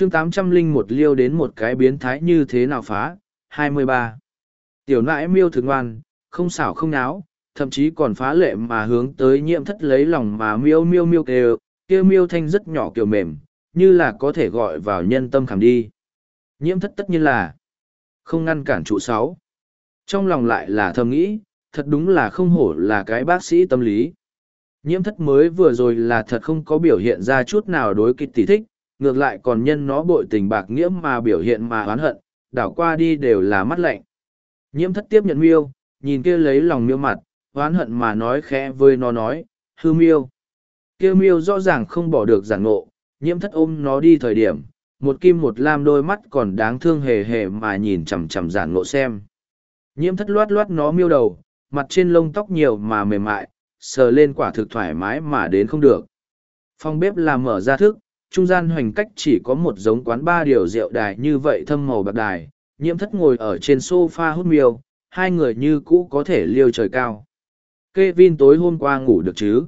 chương tám trăm linh một liêu đến một cái biến thái như thế nào phá, hai mươi ba Tiểu nãi miêu thường ngoan, không xảo không náo, thậm chí còn phá lệ mà hướng tới nhiễm thất lấy lòng mà miêu miêu miêu kêu, kêu miêu thanh rất nhỏ kiểu mềm, như là có thể gọi vào nhân tâm khảm đi. Nhiễm thất tất nhiên là không ngăn cản trụ sáu. Trong lòng lại là thầm nghĩ, thật đúng là không hổ là cái bác sĩ tâm lý. Nhiễm thất mới vừa rồi là thật không có biểu hiện ra chút nào đối kịch tỷ thích, ngược lại còn nhân nó bội tình bạc nghĩa mà biểu hiện mà oán hận, đảo qua đi đều là mắt lạnh. Nhiễm thất tiếp nhận miêu, nhìn kia lấy lòng miêu mặt, oán hận mà nói khẽ với nó nói, hư miêu. Kia miêu rõ ràng không bỏ được giảng ngộ, nhiễm thất ôm nó đi thời điểm, một kim một lam đôi mắt còn đáng thương hề hề mà nhìn chằm chằm giản ngộ xem. Nhiễm thất loát loát nó miêu đầu, mặt trên lông tóc nhiều mà mềm mại, sờ lên quả thực thoải mái mà đến không được. Phòng bếp làm mở ra thức, trung gian hoành cách chỉ có một giống quán ba điều rượu đài như vậy thâm màu bạc đài, nhiễm thất ngồi ở trên sofa hút miêu, hai người như cũ có thể liêu trời cao. Kevin tối hôm qua ngủ được chứ?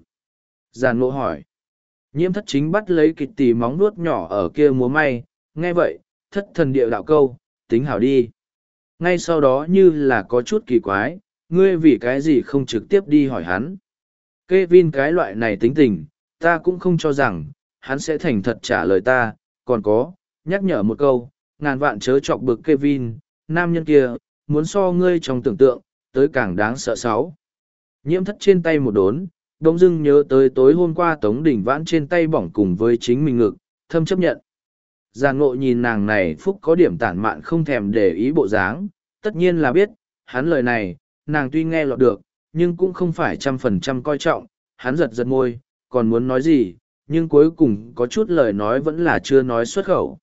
Giàn ngộ hỏi. Nhiễm thất chính bắt lấy kịch tì móng nuốt nhỏ ở kia múa may, nghe vậy, thất thần địa đạo câu, tính hảo đi. Ngay sau đó như là có chút kỳ quái, ngươi vì cái gì không trực tiếp đi hỏi hắn. Kevin cái loại này tính tình, ta cũng không cho rằng, hắn sẽ thành thật trả lời ta, còn có, nhắc nhở một câu, ngàn vạn chớ chọc bực Kevin, nam nhân kia, muốn so ngươi trong tưởng tượng, tới càng đáng sợ sáu. Nhiễm thất trên tay một đốn, đông dưng nhớ tới tối hôm qua Tống Đỉnh Vãn trên tay bỏng cùng với chính mình ngực, thâm chấp nhận. Giàn ngộ nhìn nàng này phúc có điểm tản mạn không thèm để ý bộ dáng, tất nhiên là biết, hắn lời này, nàng tuy nghe lọt được, nhưng cũng không phải trăm phần trăm coi trọng, hắn giật giật môi, còn muốn nói gì, nhưng cuối cùng có chút lời nói vẫn là chưa nói xuất khẩu.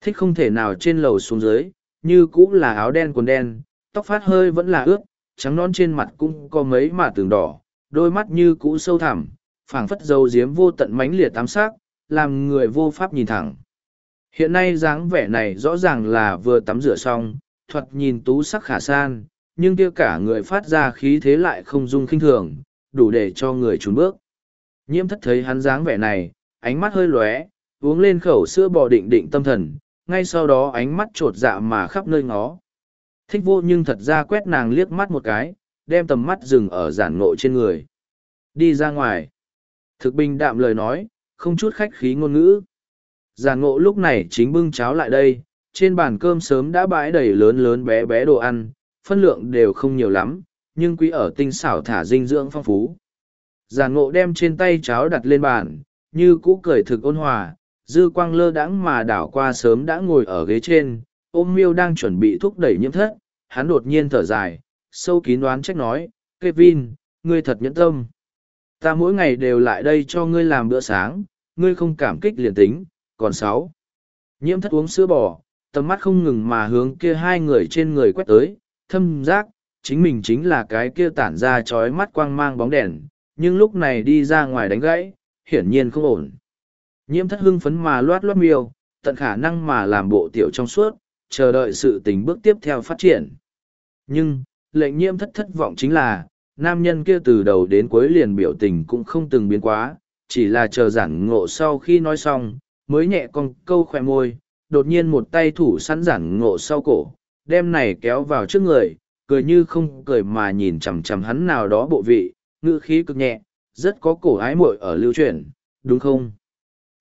Thích không thể nào trên lầu xuống dưới, như cũ là áo đen quần đen, tóc phát hơi vẫn là ướt, trắng non trên mặt cũng có mấy mà tường đỏ, đôi mắt như cũ sâu thẳm, phảng phất dầu diếm vô tận mánh liệt tám sắc, làm người vô pháp nhìn thẳng. Hiện nay dáng vẻ này rõ ràng là vừa tắm rửa xong, thuật nhìn tú sắc khả san, nhưng kia cả người phát ra khí thế lại không dung khinh thường, đủ để cho người trốn bước. Nhiễm thất thấy hắn dáng vẻ này, ánh mắt hơi lóe, uống lên khẩu sữa bò định định tâm thần, ngay sau đó ánh mắt trột dạ mà khắp nơi ngó. Thích vô nhưng thật ra quét nàng liếc mắt một cái, đem tầm mắt dừng ở giản ngộ trên người. Đi ra ngoài. Thực bình đạm lời nói, không chút khách khí ngôn ngữ. Giản ngộ lúc này chính bưng cháo lại đây, trên bàn cơm sớm đã bãi đầy lớn lớn bé bé đồ ăn, phân lượng đều không nhiều lắm, nhưng quý ở tinh xảo thả dinh dưỡng phong phú. Giản ngộ đem trên tay cháo đặt lên bàn, như cũ cười thực ôn hòa, dư quang lơ đãng mà đảo qua sớm đã ngồi ở ghế trên, ôm miêu đang chuẩn bị thúc đẩy nhiễm thất, hắn đột nhiên thở dài, sâu kín đoán trách nói, Kevin, ngươi thật nhẫn tâm. Ta mỗi ngày đều lại đây cho ngươi làm bữa sáng, ngươi không cảm kích liền tính, còn sáu. Nhiễm thất uống sữa bò, tầm mắt không ngừng mà hướng kia hai người trên người quét tới, thâm giác, chính mình chính là cái kia tản ra trói mắt quang mang bóng đèn, nhưng lúc này đi ra ngoài đánh gãy, hiển nhiên không ổn. Nhiễm thất hưng phấn mà loát loát miêu, tận khả năng mà làm bộ tiểu trong suốt, chờ đợi sự tình bước tiếp theo phát triển. Nhưng, lệnh nhiễm thất thất vọng chính là, nam nhân kia từ đầu đến cuối liền biểu tình cũng không từng biến quá, chỉ là chờ giản ngộ sau khi nói xong, mới nhẹ con câu khỏe môi, đột nhiên một tay thủ sẵn giản ngộ sau cổ, đem này kéo vào trước người, cười như không cười mà nhìn chằm chằm hắn nào đó bộ vị, ngữ khí cực nhẹ, rất có cổ ái muội ở lưu truyền, đúng không?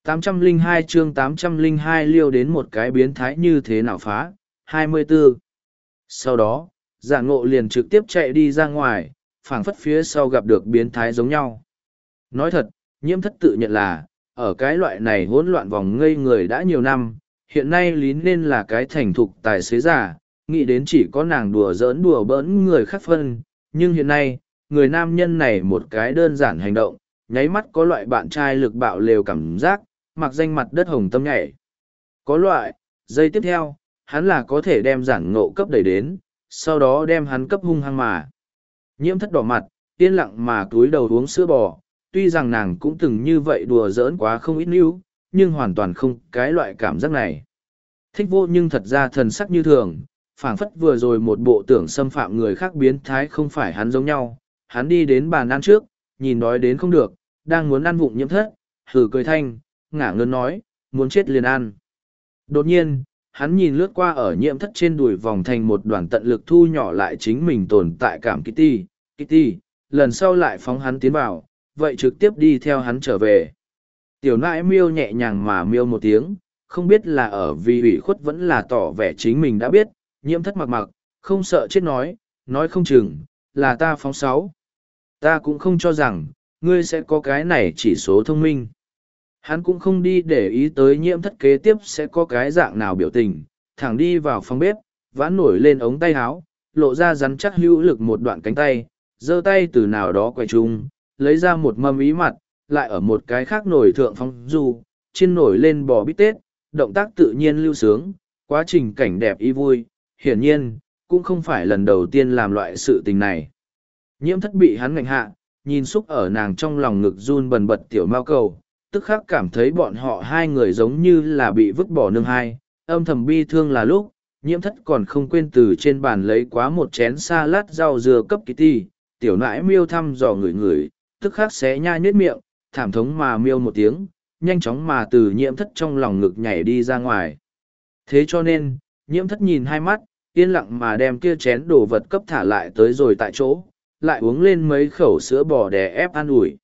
802 chương 802 liêu đến một cái biến thái như thế nào phá, 24. Sau đó, giả ngộ liền trực tiếp chạy đi ra ngoài, phảng phất phía sau gặp được biến thái giống nhau. Nói thật, nhiễm thất tự nhận là, ở cái loại này hỗn loạn vòng ngây người đã nhiều năm, hiện nay lý nên là cái thành thục tài xế giả, nghĩ đến chỉ có nàng đùa giỡn đùa bỡn người khác phân, nhưng hiện nay, người nam nhân này một cái đơn giản hành động, nháy mắt có loại bạn trai lực bạo lều cảm giác, mặc danh mặt đất hồng tâm nhảy. Có loại, dây tiếp theo, hắn là có thể đem giản ngộ cấp đẩy đến, sau đó đem hắn cấp hung hăng mà. Nhiễm thất đỏ mặt, yên lặng mà túi đầu uống sữa bò, tuy rằng nàng cũng từng như vậy đùa giỡn quá không ít níu, nhưng hoàn toàn không cái loại cảm giác này. Thích vô nhưng thật ra thần sắc như thường, phảng phất vừa rồi một bộ tưởng xâm phạm người khác biến thái không phải hắn giống nhau. Hắn đi đến bàn ăn trước, nhìn đói đến không được, đang muốn ăn vụng nhiễm thất, hử cười thanh, ngả ngớn nói, muốn chết liền ăn. Đột nhiên, hắn nhìn lướt qua ở nhiễm thất trên đùi vòng thành một đoàn tận lực thu nhỏ lại chính mình tồn tại cảm Kitty. Kitty, lần sau lại phóng hắn tiến vào, vậy trực tiếp đi theo hắn trở về. Tiểu nãi miêu nhẹ nhàng mà miêu một tiếng, không biết là ở vì ủy khuất vẫn là tỏ vẻ chính mình đã biết, nhiễm thất mặc mặc, không sợ chết nói, nói không chừng, là ta phóng sáu. Ta cũng không cho rằng, ngươi sẽ có cái này chỉ số thông minh. Hắn cũng không đi để ý tới nhiễm thất kế tiếp sẽ có cái dạng nào biểu tình, thẳng đi vào phòng bếp, vãn nổi lên ống tay áo, lộ ra rắn chắc hữu lực một đoạn cánh tay, giơ tay từ nào đó quay chung, lấy ra một mâm ý mặt, lại ở một cái khác nổi thượng phong du, chiên nổi lên bò bít tết, động tác tự nhiên lưu sướng, quá trình cảnh đẹp y vui, hiển nhiên, cũng không phải lần đầu tiên làm loại sự tình này. Nhiễm thất bị hắn ngạnh hạ, nhìn xúc ở nàng trong lòng ngực run bần bật tiểu mao cầu, tức khắc cảm thấy bọn họ hai người giống như là bị vứt bỏ nương hai, âm thầm bi thương là lúc, nhiễm thất còn không quên từ trên bàn lấy quá một chén sa lát rau dừa cấp kitty, tiểu nãi miêu thăm dò người người, tức khắc xé nha nhết miệng, thảm thống mà miêu một tiếng, nhanh chóng mà từ nhiễm thất trong lòng ngực nhảy đi ra ngoài. Thế cho nên, nhiễm thất nhìn hai mắt, yên lặng mà đem kia chén đồ vật cấp thả lại tới rồi tại chỗ, lại uống lên mấy khẩu sữa bò đè ép an ủi.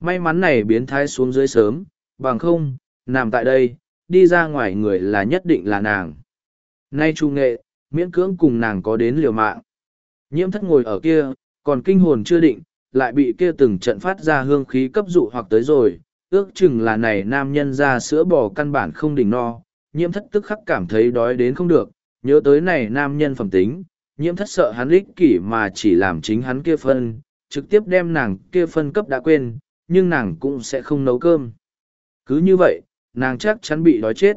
May mắn này biến thái xuống dưới sớm, bằng không, nằm tại đây, đi ra ngoài người là nhất định là nàng. Nay trung nghệ, miễn cưỡng cùng nàng có đến liều mạng. Nhiễm thất ngồi ở kia, còn kinh hồn chưa định, lại bị kia từng trận phát ra hương khí cấp dụ hoặc tới rồi, ước chừng là này nam nhân ra sữa bò căn bản không đỉnh no, nhiễm thất tức khắc cảm thấy đói đến không được, nhớ tới này nam nhân phẩm tính, nhiễm thất sợ hắn ích kỷ mà chỉ làm chính hắn kia phân, trực tiếp đem nàng kia phân cấp đã quên, nhưng nàng cũng sẽ không nấu cơm. Cứ như vậy, nàng chắc chắn bị đói chết.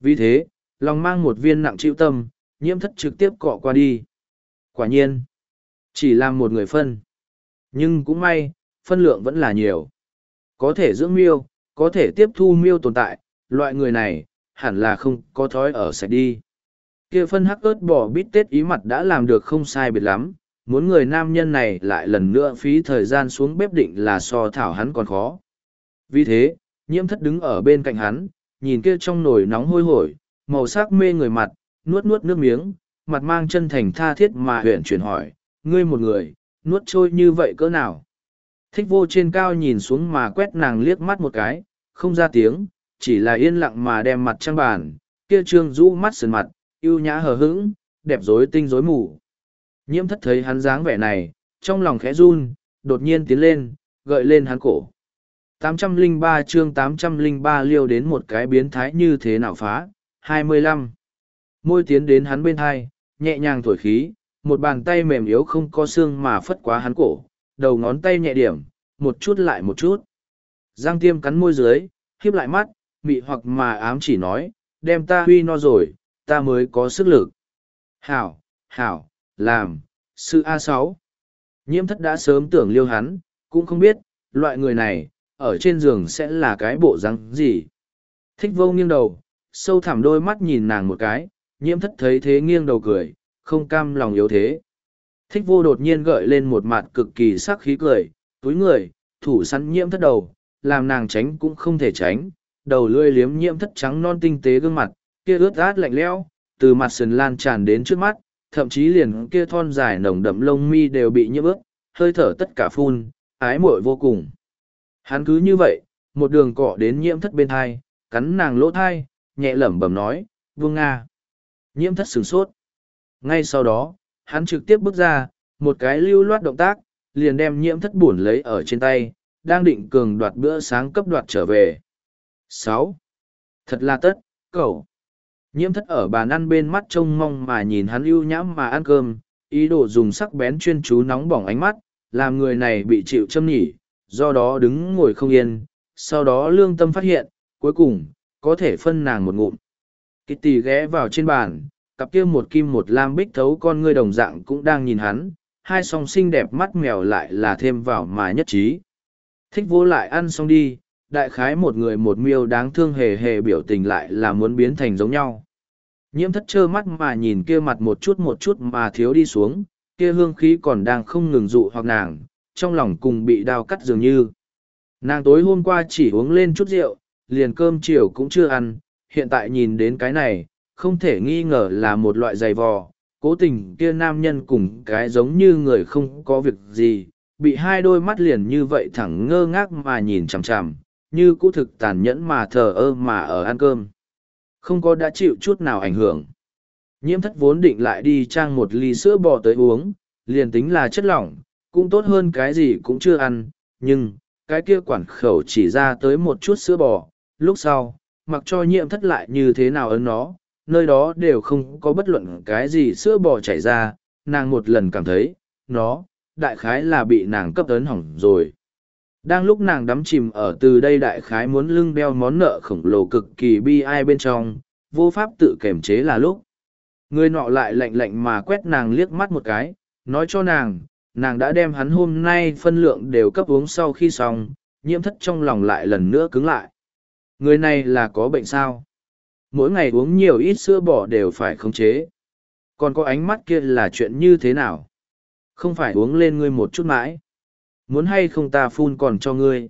Vì thế, lòng mang một viên nặng chịu tâm, nhiễm thất trực tiếp cọ qua đi. Quả nhiên, chỉ làm một người phân. Nhưng cũng may, phân lượng vẫn là nhiều. Có thể dưỡng miêu, có thể tiếp thu miêu tồn tại, loại người này, hẳn là không có thói ở sạch đi kia phân hắc ớt bỏ bít tết ý mặt đã làm được không sai biệt lắm, muốn người nam nhân này lại lần nữa phí thời gian xuống bếp định là so thảo hắn còn khó. Vì thế, nhiễm thất đứng ở bên cạnh hắn, nhìn kia trong nồi nóng hôi hổi, màu sắc mê người mặt, nuốt nuốt nước miếng, mặt mang chân thành tha thiết mà huyện chuyển hỏi, ngươi một người, nuốt trôi như vậy cỡ nào? Thích vô trên cao nhìn xuống mà quét nàng liếc mắt một cái, không ra tiếng, chỉ là yên lặng mà đem mặt trăng bàn, kia trương rũ mắt sườn mặt, yêu nhã hờ hững, đẹp rối tinh rối mù. Nhiễm thất thấy hắn dáng vẻ này, trong lòng khẽ run, đột nhiên tiến lên, gợi lên hắn cổ. 803 chương 803 liêu đến một cái biến thái như thế nào phá, 25. Môi tiến đến hắn bên hai, nhẹ nhàng thổi khí, một bàn tay mềm yếu không có xương mà phất quá hắn cổ, đầu ngón tay nhẹ điểm, một chút lại một chút. Giang tiêm cắn môi dưới, khiếp lại mắt, mị hoặc mà ám chỉ nói, đem ta huy no rồi, ta mới có sức lực. Hảo, hảo, làm, sự a sáu Nhiễm thất đã sớm tưởng liêu hắn, cũng không biết, loại người này, ở trên giường sẽ là cái bộ răng gì. Thích vô nghiêng đầu, sâu thẳm đôi mắt nhìn nàng một cái, nhiễm thất thấy thế nghiêng đầu cười, không cam lòng yếu thế. Thích vô đột nhiên gợi lên một mặt cực kỳ sắc khí cười, túi người, thủ sẵn nhiễm thất đầu, làm nàng tránh cũng không thể tránh, đầu lươi liếm nhiễm thất trắng non tinh tế gương mặt, kia ướt át lạnh lẽo, từ mặt sườn lan tràn đến trước mắt, thậm chí liền kia thon dài nồng đậm lông mi đều bị nhiễm ướt, hơi thở tất cả phun, ái muội vô cùng. Hắn cứ như vậy, một đường cọ đến nhiễm thất bên thai, cắn nàng lỗ thai, nhẹ lẩm bẩm nói, vương Nga. Nhiễm thất sửng sốt. Ngay sau đó, hắn trực tiếp bước ra, một cái lưu loát động tác, liền đem nhiễm thất buồn lấy ở trên tay, đang định cường đoạt bữa sáng cấp đoạt trở về. sáu Thật là tất, cậu. Nhiễm thất ở bàn ăn bên mắt trông mong mà nhìn hắn ưu nhãm mà ăn cơm, ý đồ dùng sắc bén chuyên chú nóng bỏng ánh mắt, làm người này bị chịu châm nhỉ, do đó đứng ngồi không yên, sau đó lương tâm phát hiện, cuối cùng, có thể phân nàng một ngụm. Kitty ghé vào trên bàn, cặp kia một kim một lam bích thấu con ngươi đồng dạng cũng đang nhìn hắn, hai song xinh đẹp mắt mèo lại là thêm vào mà nhất trí. Thích vô lại ăn xong đi, đại khái một người một miêu đáng thương hề hề biểu tình lại là muốn biến thành giống nhau. Nhiễm thất trơ mắt mà nhìn kia mặt một chút một chút mà thiếu đi xuống, kia hương khí còn đang không ngừng dụ hoặc nàng, trong lòng cùng bị đau cắt dường như. Nàng tối hôm qua chỉ uống lên chút rượu, liền cơm chiều cũng chưa ăn, hiện tại nhìn đến cái này, không thể nghi ngờ là một loại giày vò. Cố tình kia nam nhân cùng cái giống như người không có việc gì, bị hai đôi mắt liền như vậy thẳng ngơ ngác mà nhìn chằm chằm, như cũ thực tàn nhẫn mà thờ ơ mà ở ăn cơm. Không có đã chịu chút nào ảnh hưởng. Nhiễm thất vốn định lại đi trang một ly sữa bò tới uống, liền tính là chất lỏng, cũng tốt hơn cái gì cũng chưa ăn, nhưng, cái kia quản khẩu chỉ ra tới một chút sữa bò, lúc sau, mặc cho nhiễm thất lại như thế nào ấn nó, nơi đó đều không có bất luận cái gì sữa bò chảy ra, nàng một lần cảm thấy, nó, đại khái là bị nàng cấp ấn hỏng rồi. Đang lúc nàng đắm chìm ở từ đây đại khái muốn lưng đeo món nợ khổng lồ cực kỳ bi ai bên trong, vô pháp tự kiềm chế là lúc. Người nọ lại lạnh lạnh mà quét nàng liếc mắt một cái, nói cho nàng, nàng đã đem hắn hôm nay phân lượng đều cấp uống sau khi xong, nhiễm thất trong lòng lại lần nữa cứng lại. Người này là có bệnh sao? Mỗi ngày uống nhiều ít sữa bò đều phải khống chế. Còn có ánh mắt kia là chuyện như thế nào? Không phải uống lên ngươi một chút mãi. Muốn hay không ta phun còn cho ngươi.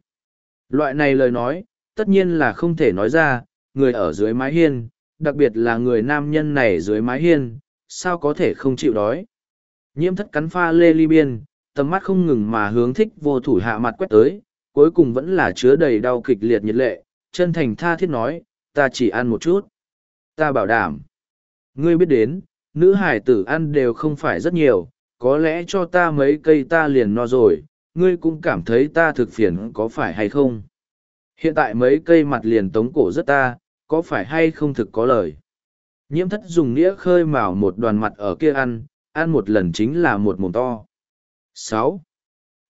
Loại này lời nói, tất nhiên là không thể nói ra, người ở dưới mái hiên, đặc biệt là người nam nhân này dưới mái hiên, sao có thể không chịu đói. Nhiễm thất cắn pha lê ly biên, tầm mắt không ngừng mà hướng thích vô thủ hạ mặt quét tới, cuối cùng vẫn là chứa đầy đau kịch liệt nhiệt lệ, chân thành tha thiết nói, ta chỉ ăn một chút. Ta bảo đảm. Ngươi biết đến, nữ hải tử ăn đều không phải rất nhiều, có lẽ cho ta mấy cây ta liền no rồi, ngươi cũng cảm thấy ta thực phiền có phải hay không. Hiện tại mấy cây mặt liền tống cổ rất ta, có phải hay không thực có lời. Nhiễm thất dùng nghĩa khơi mào một đoàn mặt ở kia ăn, ăn một lần chính là một mồm to. sáu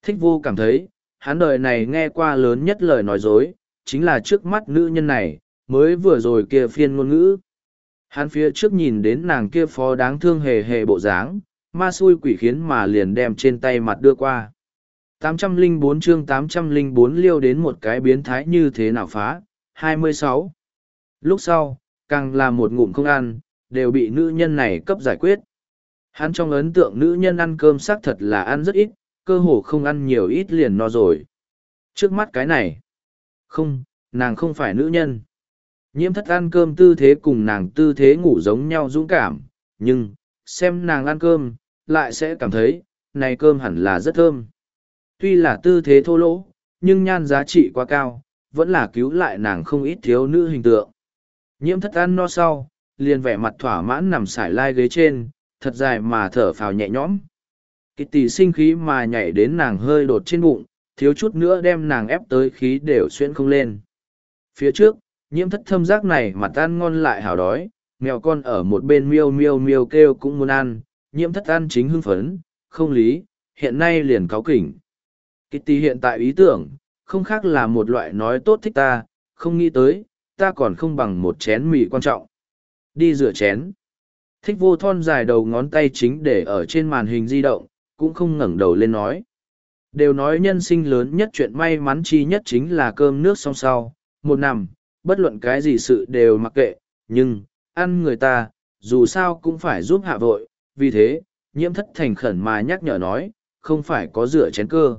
Thích vô cảm thấy, hắn đời này nghe qua lớn nhất lời nói dối, chính là trước mắt nữ nhân này, mới vừa rồi kia phiên ngôn ngữ. Hắn phía trước nhìn đến nàng kia phó đáng thương hề hề bộ dáng, ma xui quỷ khiến mà liền đem trên tay mặt đưa qua. 804 chương 804 liêu đến một cái biến thái như thế nào phá, 26. Lúc sau, càng là một ngụm không ăn, đều bị nữ nhân này cấp giải quyết. Hắn trong ấn tượng nữ nhân ăn cơm xác thật là ăn rất ít, cơ hồ không ăn nhiều ít liền no rồi. Trước mắt cái này, không, nàng không phải nữ nhân. Nhiễm thất ăn cơm tư thế cùng nàng tư thế ngủ giống nhau dũng cảm, nhưng, xem nàng ăn cơm, lại sẽ cảm thấy, này cơm hẳn là rất thơm. Tuy là tư thế thô lỗ, nhưng nhan giá trị quá cao, vẫn là cứu lại nàng không ít thiếu nữ hình tượng. Nhiễm thất ăn no sau, liền vẻ mặt thỏa mãn nằm sải lai ghế trên, thật dài mà thở phào nhẹ nhõm. Kitty sinh khí mà nhảy đến nàng hơi đột trên bụng, thiếu chút nữa đem nàng ép tới khí đều xuyên không lên. Phía trước, nhiễm thất thâm giác này mà tan ngon lại hào đói, mèo con ở một bên miêu miêu miêu kêu cũng muốn ăn, nhiễm thất ăn chính hưng phấn, không lý, hiện nay liền cáo kỉnh. Kitty hiện tại ý tưởng, không khác là một loại nói tốt thích ta, không nghĩ tới, ta còn không bằng một chén mì quan trọng. Đi rửa chén. Thích vô thon dài đầu ngón tay chính để ở trên màn hình di động, cũng không ngẩng đầu lên nói. Đều nói nhân sinh lớn nhất chuyện may mắn chi nhất chính là cơm nước song sau, một nằm, bất luận cái gì sự đều mặc kệ, nhưng, ăn người ta, dù sao cũng phải giúp hạ vội, vì thế, nhiễm thất thành khẩn mà nhắc nhở nói, không phải có rửa chén cơ.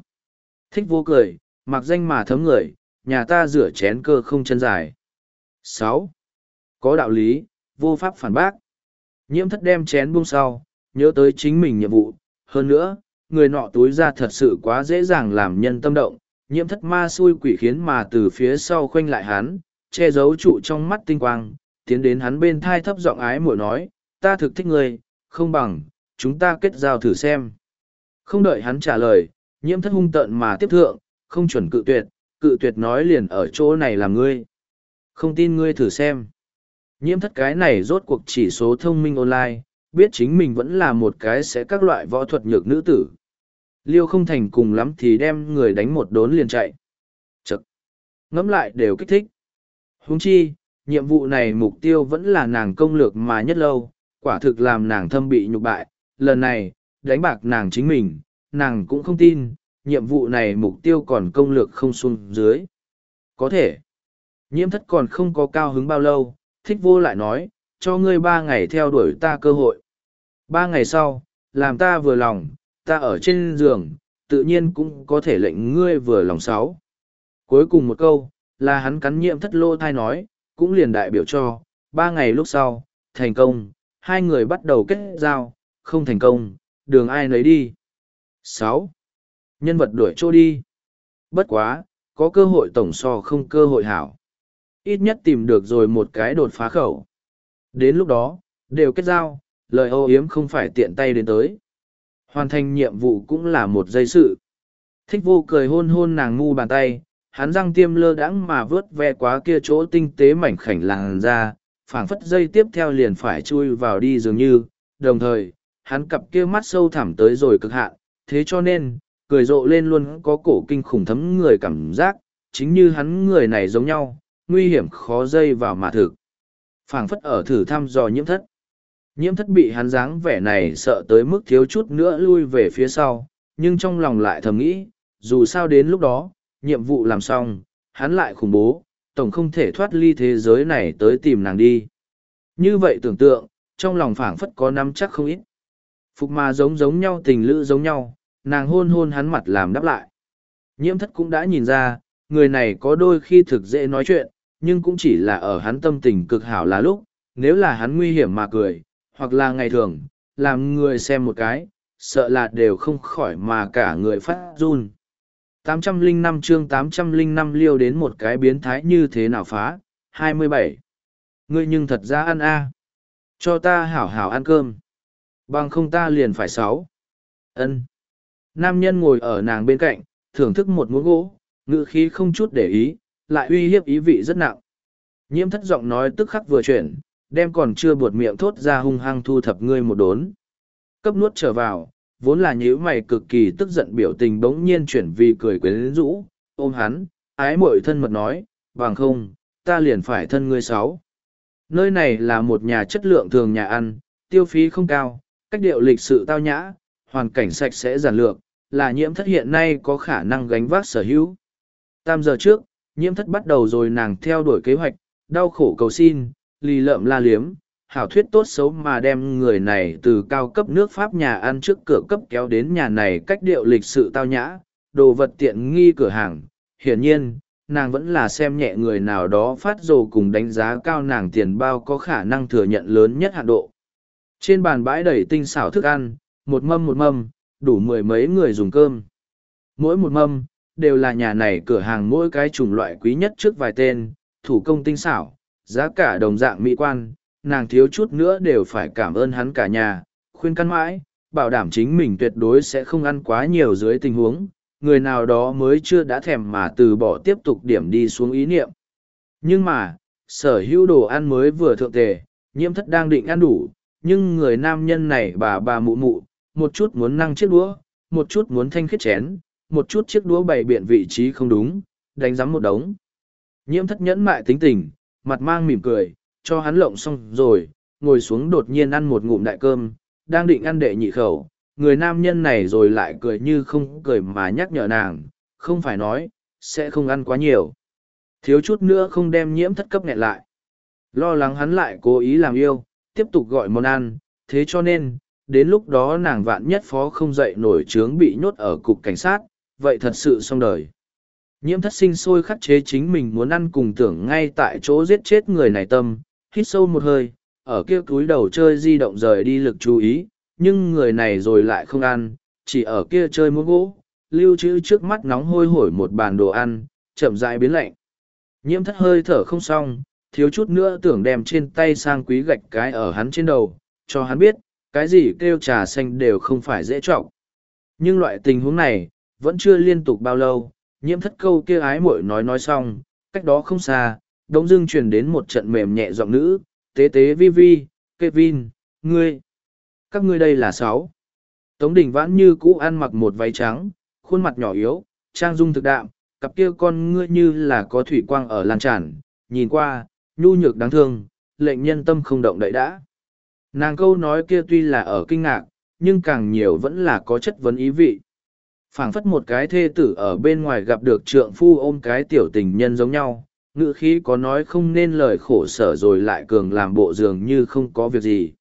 Thích vô cười, mặc danh mà thấm người, nhà ta rửa chén cơ không chân dài. sáu Có đạo lý, vô pháp phản bác. Nhiễm thất đem chén buông sau, nhớ tới chính mình nhiệm vụ. Hơn nữa, người nọ túi ra thật sự quá dễ dàng làm nhân tâm động. Nhiễm thất ma xui quỷ khiến mà từ phía sau khoanh lại hắn, che giấu trụ trong mắt tinh quang, tiến đến hắn bên thai thấp giọng ái muội nói, ta thực thích người, không bằng, chúng ta kết giao thử xem. Không đợi hắn trả lời, nhiễm thất hung tợn mà tiếp thượng, không chuẩn cự tuyệt, cự tuyệt nói liền ở chỗ này là ngươi. Không tin ngươi thử xem. Nhiễm thất cái này rốt cuộc chỉ số thông minh online, biết chính mình vẫn là một cái sẽ các loại võ thuật nhược nữ tử. Liêu không thành cùng lắm thì đem người đánh một đốn liền chạy. Chật! Ngẫm lại đều kích thích. Huống chi, nhiệm vụ này mục tiêu vẫn là nàng công lược mà nhất lâu, quả thực làm nàng thâm bị nhục bại. Lần này, đánh bạc nàng chính mình, nàng cũng không tin, nhiệm vụ này mục tiêu còn công lược không xuống dưới. Có thể, nhiễm thất còn không có cao hứng bao lâu, thích vô lại nói, cho ngươi ba ngày theo đuổi ta cơ hội. Ba ngày sau, làm ta vừa lòng, ta ở trên giường, tự nhiên cũng có thể lệnh ngươi vừa lòng sáu. Cuối cùng một câu, là hắn cắn nhiễm thất lô thai nói, cũng liền đại biểu cho, ba ngày lúc sau, thành công, hai người bắt đầu kết giao, không thành công, đường ai nấy đi sáu Nhân vật đuổi trôi đi. Bất quá, có cơ hội tổng so không cơ hội hảo. Ít nhất tìm được rồi một cái đột phá khẩu. Đến lúc đó, đều kết giao, lời ô yếm không phải tiện tay đến tới. Hoàn thành nhiệm vụ cũng là một dây sự. Thích vô cười hôn hôn nàng ngu bàn tay, hắn răng tiêm lơ đãng mà vớt ve quá kia chỗ tinh tế mảnh khảnh làn ra, phảng phất dây tiếp theo liền phải chui vào đi dường như, đồng thời, hắn cặp kia mắt sâu thẳm tới rồi cực hạn, thế cho nên, cười rộ lên luôn có cổ kinh khủng thấm người cảm giác, chính như hắn người này giống nhau, nguy hiểm khó dây vào mà thực. phảng phất ở thử thăm dò nhiễm thất. Nhiễm thất bị hắn dáng vẻ này sợ tới mức thiếu chút nữa lui về phía sau, nhưng trong lòng lại thầm nghĩ, dù sao đến lúc đó, nhiệm vụ làm xong, hắn lại khủng bố, tổng không thể thoát ly thế giới này tới tìm nàng đi. Như vậy tưởng tượng, trong lòng phảng phất có nắm chắc không ít. Phục mà giống giống nhau tình lữ giống nhau, nàng hôn hôn hắn mặt làm đáp lại. Nhiễm thất cũng đã nhìn ra, người này có đôi khi thực dễ nói chuyện, nhưng cũng chỉ là ở hắn tâm tình cực hảo là lúc, nếu là hắn nguy hiểm mà cười, hoặc là ngày thường, làm người xem một cái, sợ là đều không khỏi mà cả người phát run. 805 chương 805 liêu đến một cái biến thái như thế nào phá, 27. Ngươi nhưng thật ra ăn a Cho ta hảo hảo ăn cơm. Bằng không ta liền phải sáu. ân Nam nhân ngồi ở nàng bên cạnh, thưởng thức một muỗng gỗ, ngự khí không chút để ý, lại uy hiếp ý vị rất nặng. Nhiễm thất giọng nói tức khắc vừa chuyển, đem còn chưa buột miệng thốt ra hung hăng thu thập ngươi một đốn. Cấp nuốt trở vào, vốn là nhíu mày cực kỳ tức giận biểu tình bỗng nhiên chuyển vì cười quyến rũ, ôm hắn, ái mội thân mật nói, bằng không, ta liền phải thân ngươi sáu. Nơi này là một nhà chất lượng thường nhà ăn, tiêu phí không cao, cách điệu lịch sự tao nhã, hoàn cảnh sạch sẽ giản lược, là nhiễm thất hiện nay có khả năng gánh vác sở hữu. Tam giờ trước, nhiễm thất bắt đầu rồi nàng theo đuổi kế hoạch, đau khổ cầu xin, lì lợm la liếm, hảo thuyết tốt xấu mà đem người này từ cao cấp nước Pháp nhà ăn trước cửa cấp kéo đến nhà này cách điệu lịch sự tao nhã, đồ vật tiện nghi cửa hàng. Hiển nhiên, nàng vẫn là xem nhẹ người nào đó phát rồ cùng đánh giá cao nàng tiền bao có khả năng thừa nhận lớn nhất hạn độ. Trên bàn bãi đầy tinh xảo thức ăn, một mâm một mâm, đủ mười mấy người dùng cơm. Mỗi một mâm, đều là nhà này cửa hàng mỗi cái chủng loại quý nhất trước vài tên, thủ công tinh xảo, giá cả đồng dạng mỹ quan, nàng thiếu chút nữa đều phải cảm ơn hắn cả nhà, khuyên căn mãi, bảo đảm chính mình tuyệt đối sẽ không ăn quá nhiều dưới tình huống, người nào đó mới chưa đã thèm mà từ bỏ tiếp tục điểm đi xuống ý niệm. Nhưng mà, sở hữu đồ ăn mới vừa thượng tề, nhiễm thất đang định ăn đủ, nhưng người nam nhân này bà bà mụ mụ, một chút muốn năng chiếc đũa, một chút muốn thanh khiết chén, một chút chiếc đũa bày biện vị trí không đúng, đánh giám một đống. Nhiễm thất nhẫn mại tính tình, mặt mang mỉm cười, cho hắn lộng xong rồi, ngồi xuống đột nhiên ăn một ngụm đại cơm, đang định ăn đệ nhị khẩu, người nam nhân này rồi lại cười như không cười mà nhắc nhở nàng, không phải nói, sẽ không ăn quá nhiều. Thiếu chút nữa không đem nhiễm thất cấp nghẹn lại. Lo lắng hắn lại cố ý làm yêu, tiếp tục gọi món ăn, thế cho nên, đến lúc đó nàng vạn nhất phó không dậy nổi trướng bị nhốt ở cục cảnh sát, vậy thật sự xong đời. Nhiễm thất sinh sôi khắc chế chính mình muốn ăn cùng tưởng ngay tại chỗ giết chết người này tâm, hít sâu một hơi, ở kia túi đầu chơi di động rời đi lực chú ý, nhưng người này rồi lại không ăn, chỉ ở kia chơi muốn gỗ, lưu trữ trước mắt nóng hôi hổi một bàn đồ ăn, chậm rãi biến lạnh. Nhiễm thất hơi thở không xong, thiếu chút nữa tưởng đem trên tay sang quý gạch cái ở hắn trên đầu, cho hắn biết, cái gì kêu trà xanh đều không phải dễ trọng. Nhưng loại tình huống này, vẫn chưa liên tục bao lâu, nhiễm thất câu kia ái muội nói nói xong, cách đó không xa, đống dưng truyền đến một trận mềm nhẹ giọng nữ, tế tế vi vi, Kevin, ngươi, các ngươi đây là sáu. Tống đình vãn như cũ ăn mặc một váy trắng, khuôn mặt nhỏ yếu, trang dung thực đạm, cặp kia con ngươi như là có thủy quang ở lan tràn, nhìn qua, nhu nhược đáng thương, lệnh nhân tâm không động đậy đã. Nàng câu nói kia tuy là ở kinh ngạc, nhưng càng nhiều vẫn là có chất vấn ý vị. phảng phất một cái thê tử ở bên ngoài gặp được trượng phu ôm cái tiểu tình nhân giống nhau, ngữ khí có nói không nên lời khổ sở rồi lại cường làm bộ dường như không có việc gì.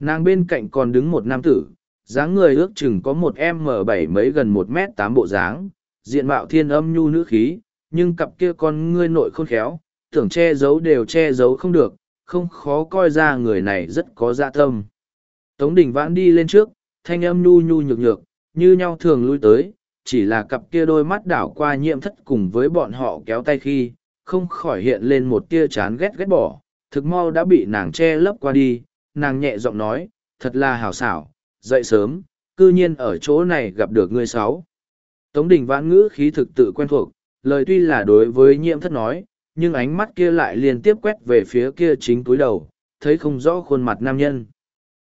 Nàng bên cạnh còn đứng một nam tử, dáng người ước chừng có một m bảy mấy gần một m tám bộ dáng, diện mạo thiên âm nhu nữ khí, nhưng cặp kia con ngươi nội khôn khéo, tưởng che giấu đều che giấu không được, không khó coi ra người này rất có dạ tâm. Tống Đình Vãn đi lên trước, thanh âm nhu nhu nhược nhược, như nhau thường lui tới, chỉ là cặp kia đôi mắt đảo qua nhiễm thất cùng với bọn họ kéo tay khi, không khỏi hiện lên một tia chán ghét ghét bỏ, thực mau đã bị nàng che lấp qua đi, nàng nhẹ giọng nói, thật là hào xảo, dậy sớm, cư nhiên ở chỗ này gặp được ngươi sáu. Tống đình vãn ngữ khí thực tự quen thuộc, lời tuy là đối với nhiễm thất nói, nhưng ánh mắt kia lại liên tiếp quét về phía kia chính túi đầu, thấy không rõ khuôn mặt nam nhân.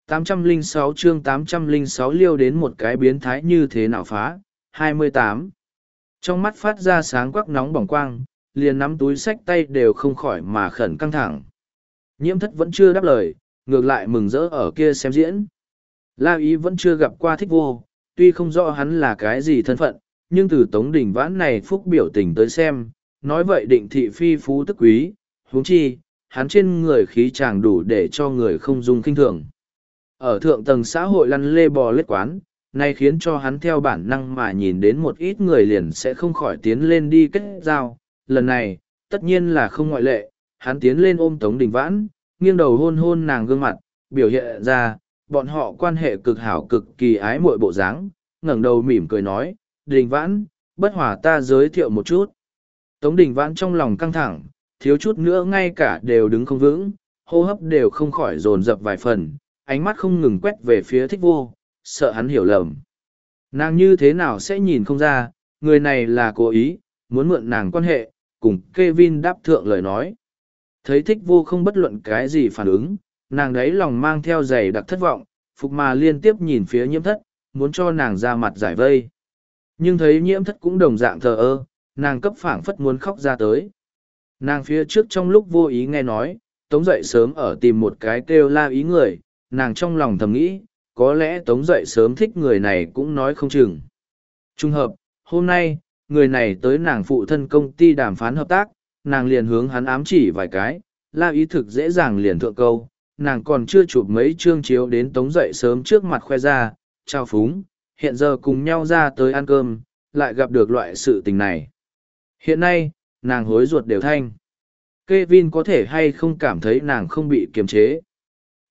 806 chương 806 liêu đến một cái biến thái như thế nào phá, 28. Trong mắt phát ra sáng quắc nóng bỏng quang, liền nắm túi sách tay đều không khỏi mà khẩn căng thẳng. Nhiễm thất vẫn chưa đáp lời, ngược lại mừng rỡ ở kia xem diễn. La ý vẫn chưa gặp qua thích vô, tuy không rõ hắn là cái gì thân phận, nhưng từ tống đỉnh vãn này phúc biểu tình tới xem, nói vậy định thị phi phú tức quý, huống chi, hắn trên người khí chàng đủ để cho người không dung kinh thường. Ở thượng tầng xã hội lăn lê bò lết quán, nay khiến cho hắn theo bản năng mà nhìn đến một ít người liền sẽ không khỏi tiến lên đi kết giao. Lần này, tất nhiên là không ngoại lệ, hắn tiến lên ôm Tống Đình Vãn, nghiêng đầu hôn hôn nàng gương mặt, biểu hiện ra, bọn họ quan hệ cực hảo cực kỳ ái muội bộ dáng, ngẩng đầu mỉm cười nói, Đình Vãn, bất hòa ta giới thiệu một chút. Tống Đình Vãn trong lòng căng thẳng, thiếu chút nữa ngay cả đều đứng không vững, hô hấp đều không khỏi dồn dập vài phần, ánh mắt không ngừng quét về phía thích vô, sợ hắn hiểu lầm. Nàng như thế nào sẽ nhìn không ra, người này là cố ý, muốn mượn nàng quan hệ, cùng Kevin đáp thượng lời nói. Thấy thích vô không bất luận cái gì phản ứng, nàng đấy lòng mang theo giày đặc thất vọng, phục mà liên tiếp nhìn phía nhiễm thất, muốn cho nàng ra mặt giải vây. Nhưng thấy nhiễm thất cũng đồng dạng thờ ơ, nàng cấp phảng phất muốn khóc ra tới. Nàng phía trước trong lúc vô ý nghe nói, tống dậy sớm ở tìm một cái kêu la ý người, nàng trong lòng thầm nghĩ, có lẽ tống dậy sớm thích người này cũng nói không chừng. Trung hợp, hôm nay, người này tới nàng phụ thân công ty đàm phán hợp tác, nàng liền hướng hắn ám chỉ vài cái, la ý thực dễ dàng liền thượng câu, nàng còn chưa chụp mấy chương chiếu đến tống dậy sớm trước mặt khoe ra, trao phúng, hiện giờ cùng nhau ra tới ăn cơm, lại gặp được loại sự tình này. Hiện nay, nàng hối ruột đều thanh. Kevin có thể hay không cảm thấy nàng không bị kiềm chế.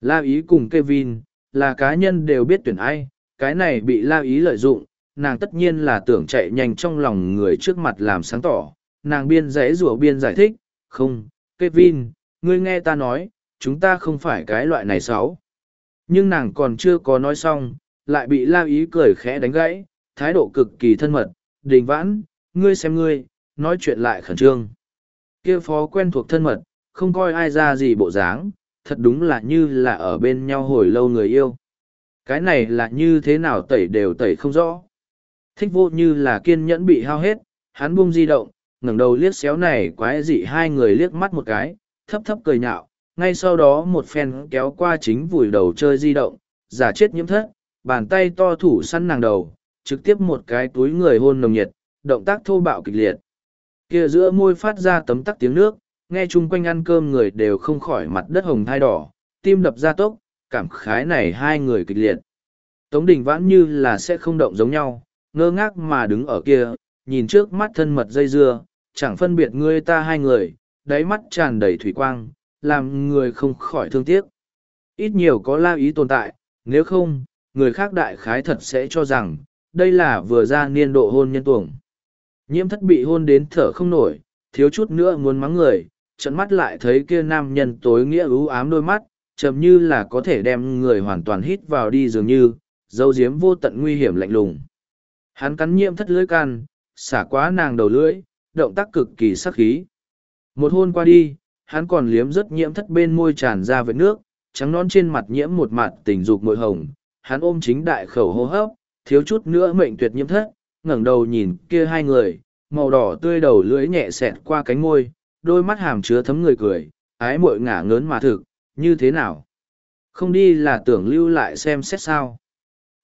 La ý cùng Kevin, là cá nhân đều biết tuyển ai, cái này bị la ý lợi dụng, nàng tất nhiên là tưởng chạy nhanh trong lòng người trước mặt làm sáng tỏ. Nàng biên rẽ rủa biên giải thích, không, Kevin, ngươi nghe ta nói, chúng ta không phải cái loại này xấu. Nhưng nàng còn chưa có nói xong, lại bị la ý cười khẽ đánh gãy, thái độ cực kỳ thân mật, đình vãn, ngươi xem ngươi, nói chuyện lại khẩn trương. kia phó quen thuộc thân mật, không coi ai ra gì bộ dáng, thật đúng là như là ở bên nhau hồi lâu người yêu. Cái này là như thế nào tẩy đều tẩy không rõ. Thích vô như là kiên nhẫn bị hao hết, hắn buông di động, ngẩng đầu liếc xéo này quái dị hai người liếc mắt một cái, thấp thấp cười nhạo, ngay sau đó một phen kéo qua chính vùi đầu chơi di động, giả chết nhiễm thất, bàn tay to thủ săn nàng đầu, trực tiếp một cái túi người hôn nồng nhiệt, động tác thô bạo kịch liệt. Kia giữa môi phát ra tấm tắc tiếng nước, nghe chung quanh ăn cơm người đều không khỏi mặt đất hồng thai đỏ, tim đập ra tốc, cảm khái này hai người kịch liệt. Tống đình vãn như là sẽ không động giống nhau, ngơ ngác mà đứng ở kia, nhìn trước mắt thân mật dây dưa, chẳng phân biệt ngươi ta hai người, đáy mắt tràn đầy thủy quang, làm người không khỏi thương tiếc. Ít nhiều có la ý tồn tại, nếu không, người khác đại khái thật sẽ cho rằng, đây là vừa ra niên độ hôn nhân tuồng. Nhiễm thất bị hôn đến thở không nổi, thiếu chút nữa muốn mắng người, trận mắt lại thấy kia nam nhân tối nghĩa ưu ám đôi mắt, chậm như là có thể đem người hoàn toàn hít vào đi dường như, dấu diếm vô tận nguy hiểm lạnh lùng. Hắn cắn nhiễm thất lưỡi can, xả quá nàng đầu lưỡi, động tác cực kỳ sắc khí. Một hôn qua đi, hắn còn liếm rất nhiễm thất bên môi tràn ra với nước, trắng non trên mặt nhiễm một mặt tình dục mội hồng, hắn ôm chính đại khẩu hô hấp, thiếu chút nữa mệnh tuyệt nhiễm thất, ngẩng đầu nhìn kia hai người, màu đỏ tươi đầu lưỡi nhẹ xẹt qua cánh môi, đôi mắt hàm chứa thấm người cười, ái muội ngả ngớn mà thực, như thế nào? Không đi là tưởng lưu lại xem xét sao.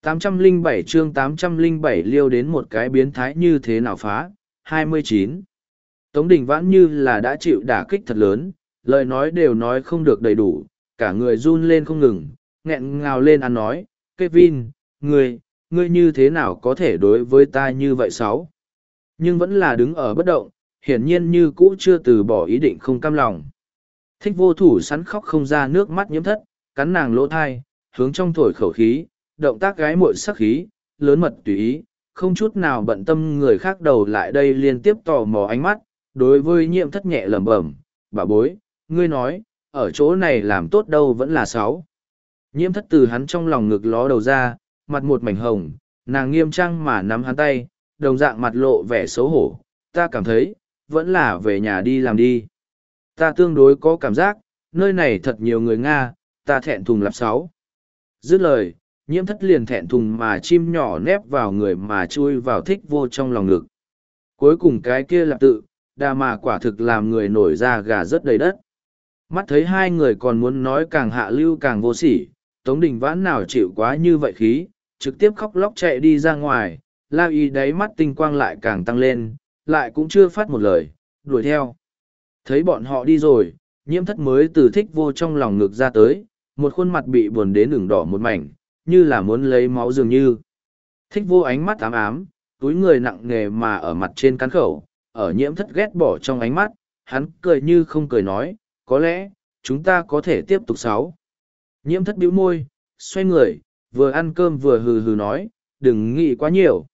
807 chương 807 liêu đến một cái biến thái như thế nào phá, 29. Tống Đình Vãn như là đã chịu đả kích thật lớn, lời nói đều nói không được đầy đủ, cả người run lên không ngừng, nghẹn ngào lên ăn nói, Kevin, người ngươi như thế nào có thể đối với ta như vậy sáu? Nhưng vẫn là đứng ở bất động, hiển nhiên như cũ chưa từ bỏ ý định không cam lòng. Thích vô thủ sắn khóc không ra nước mắt nhiễm thất, cắn nàng lỗ thai, hướng trong thổi khẩu khí, động tác gái muội sắc khí, lớn mật tùy ý, không chút nào bận tâm người khác đầu lại đây liên tiếp tò mò ánh mắt, đối với nhiễm thất nhẹ lẩm bẩm, bà bối, ngươi nói, ở chỗ này làm tốt đâu vẫn là sáu. Nhiễm thất từ hắn trong lòng ngực ló đầu ra, mặt một mảnh hồng, nàng nghiêm trang mà nắm hắn tay, đồng dạng mặt lộ vẻ xấu hổ, ta cảm thấy, vẫn là về nhà đi làm đi. Ta tương đối có cảm giác, nơi này thật nhiều người Nga, ta thẹn thùng lạp sáu. Dứt lời, nhiễm thất liền thẹn thùng mà chim nhỏ nép vào người mà chui vào thích vô trong lòng ngực. Cuối cùng cái kia lạp tự, đà mà quả thực làm người nổi ra gà rất đầy đất. Mắt thấy hai người còn muốn nói càng hạ lưu càng vô sỉ, Tống Đình Vãn nào chịu quá như vậy khí, trực tiếp khóc lóc chạy đi ra ngoài, La Y đáy mắt tinh quang lại càng tăng lên, lại cũng chưa phát một lời, đuổi theo. Thấy bọn họ đi rồi, nhiễm thất mới từ thích vô trong lòng ngực ra tới, một khuôn mặt bị buồn đến ửng đỏ một mảnh, như là muốn lấy máu dường như. Thích vô ánh mắt ám ám, túi người nặng nề mà ở mặt trên cắn khẩu, ở nhiễm thất ghét bỏ trong ánh mắt, hắn cười như không cười nói, có lẽ, chúng ta có thể tiếp tục sáu. Nhiễm thất bĩu môi, xoay người, vừa ăn cơm vừa hừ hừ nói, đừng nghĩ quá nhiều.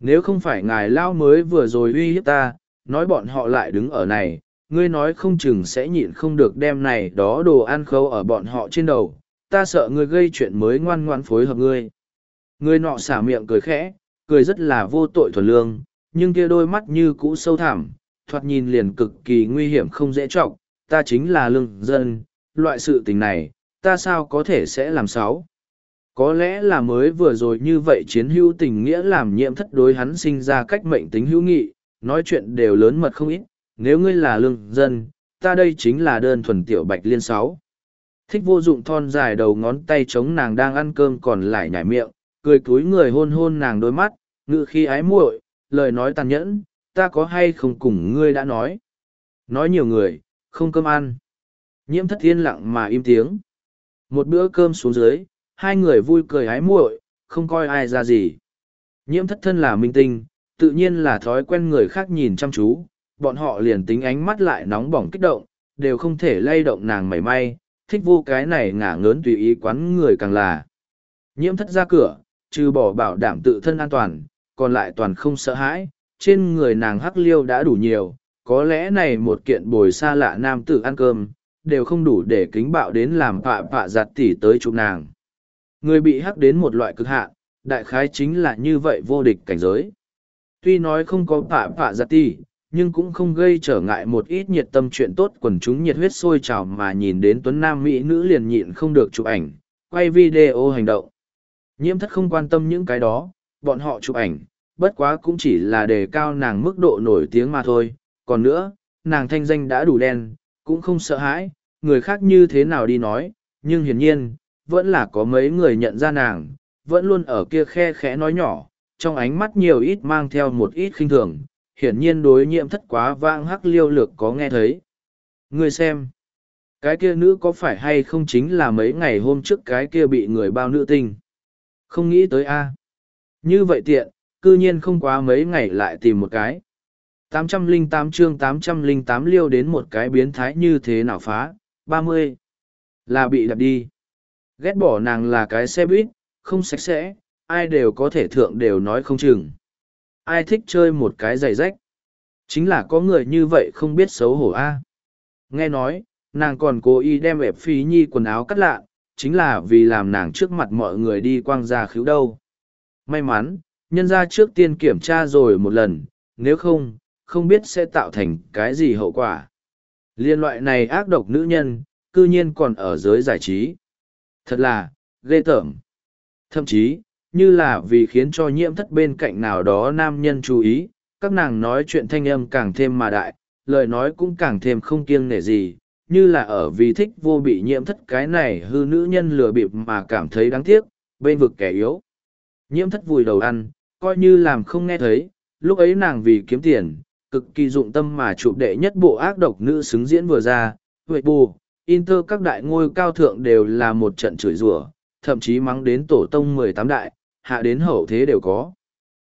Nếu không phải ngài lao mới vừa rồi uy hiếp ta, nói bọn họ lại đứng ở này, ngươi nói không chừng sẽ nhịn không được đem này đó đồ ăn khâu ở bọn họ trên đầu, ta sợ ngươi gây chuyện mới ngoan ngoan phối hợp ngươi. Ngươi nọ xả miệng cười khẽ, cười rất là vô tội thuần lương, nhưng kia đôi mắt như cũ sâu thẳm, thoạt nhìn liền cực kỳ nguy hiểm không dễ trọng, ta chính là lương dân, loại sự tình này, ta sao có thể sẽ làm xấu. Có lẽ là mới vừa rồi như vậy chiến hữu tình nghĩa làm nhiễm thất đối hắn sinh ra cách mệnh tính hữu nghị, nói chuyện đều lớn mật không ít, nếu ngươi là lương dân, ta đây chính là đơn thuần tiểu bạch liên sáu. Thích vô dụng thon dài đầu ngón tay chống nàng đang ăn cơm còn lại nhảy miệng, cười cúi người hôn hôn nàng đôi mắt, ngự khi ái muội, lời nói tàn nhẫn, ta có hay không cùng ngươi đã nói. Nói nhiều người, không cơm ăn. Nhiễm thất thiên lặng mà im tiếng. Một bữa cơm xuống dưới, hai người vui cười hái muội, không coi ai ra gì. Nhiễm thất thân là minh tinh, tự nhiên là thói quen người khác nhìn chăm chú, bọn họ liền tính ánh mắt lại nóng bỏng kích động, đều không thể lay động nàng mảy may, thích vô cái này ngả ngớn tùy ý quán người càng là. Nhiễm thất ra cửa, trừ bỏ bảo đảm tự thân an toàn, còn lại toàn không sợ hãi, trên người nàng hắc liêu đã đủ nhiều, có lẽ này một kiện bồi xa lạ nam tử ăn cơm, đều không đủ để kính bạo đến làm pạ pạ giặt tỉ tới chụp nàng. Người bị hắc đến một loại cực hạn, đại khái chính là như vậy vô địch cảnh giới. Tuy nói không có phạ phạ giặt ti, nhưng cũng không gây trở ngại một ít nhiệt tâm chuyện tốt quần chúng nhiệt huyết sôi trào mà nhìn đến tuấn nam mỹ nữ liền nhịn không được chụp ảnh, quay video hành động. Nhiễm thất không quan tâm những cái đó, bọn họ chụp ảnh, bất quá cũng chỉ là đề cao nàng mức độ nổi tiếng mà thôi. Còn nữa, nàng thanh danh đã đủ đen, cũng không sợ hãi, người khác như thế nào đi nói, nhưng hiển nhiên, vẫn là có mấy người nhận ra nàng, vẫn luôn ở kia khe khẽ nói nhỏ, trong ánh mắt nhiều ít mang theo một ít khinh thường, hiển nhiên đối nhiễm thất quá vang hắc liêu lược có nghe thấy. Người xem, cái kia nữ có phải hay không chính là mấy ngày hôm trước cái kia bị người bao nữ tình Không nghĩ tới a Như vậy tiện, cư nhiên không quá mấy ngày lại tìm một cái. 808 chương 808 liêu đến một cái biến thái như thế nào phá, 30. Là bị đập đi. Ghét bỏ nàng là cái xe buýt, không sạch sẽ, ai đều có thể thượng đều nói không chừng. Ai thích chơi một cái giày rách. Chính là có người như vậy không biết xấu hổ a. Nghe nói, nàng còn cố ý đem ẹp phí nhi quần áo cắt lạ, chính là vì làm nàng trước mặt mọi người đi quang ra khíu đâu. May mắn, nhân ra trước tiên kiểm tra rồi một lần, nếu không, không biết sẽ tạo thành cái gì hậu quả. Liên loại này ác độc nữ nhân, cư nhiên còn ở giới giải trí. Thật là, ghê tởm. Thậm chí, như là vì khiến cho nhiễm thất bên cạnh nào đó nam nhân chú ý, các nàng nói chuyện thanh âm càng thêm mà đại, lời nói cũng càng thêm không kiêng nể gì, như là ở vì thích vô bị nhiễm thất cái này hư nữ nhân lừa bịp mà cảm thấy đáng tiếc, bên vực kẻ yếu. Nhiễm thất vùi đầu ăn, coi như làm không nghe thấy, lúc ấy nàng vì kiếm tiền, cực kỳ dụng tâm mà chụp đệ nhất bộ ác độc nữ xứng diễn vừa ra, huệ bù, Inter các đại ngôi cao thượng đều là một trận chửi rủa, thậm chí mắng đến tổ tông mười tám đại, hạ đến hậu thế đều có.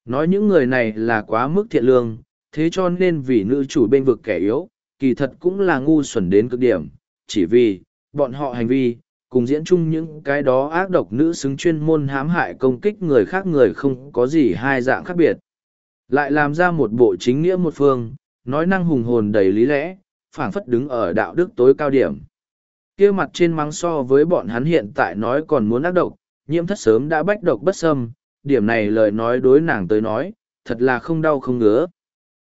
Nói những người này là quá mức thiện lương, thế cho nên vì nữ chủ bên vực kẻ yếu, kỳ thật cũng là ngu xuẩn đến cực điểm, chỉ vì, bọn họ hành vi, cùng diễn chung những cái đó ác độc nữ xứng chuyên môn hãm hại công kích người khác người không có gì hai dạng khác biệt. Lại làm ra một bộ chính nghĩa một phương, nói năng hùng hồn đầy lý lẽ, phảng phất đứng ở đạo đức tối cao điểm kia mặt trên mắng so với bọn hắn hiện tại nói còn muốn ác độc, nhiễm thất sớm đã bách độc bất xâm, điểm này lời nói đối nàng tới nói, thật là không đau không ngứa.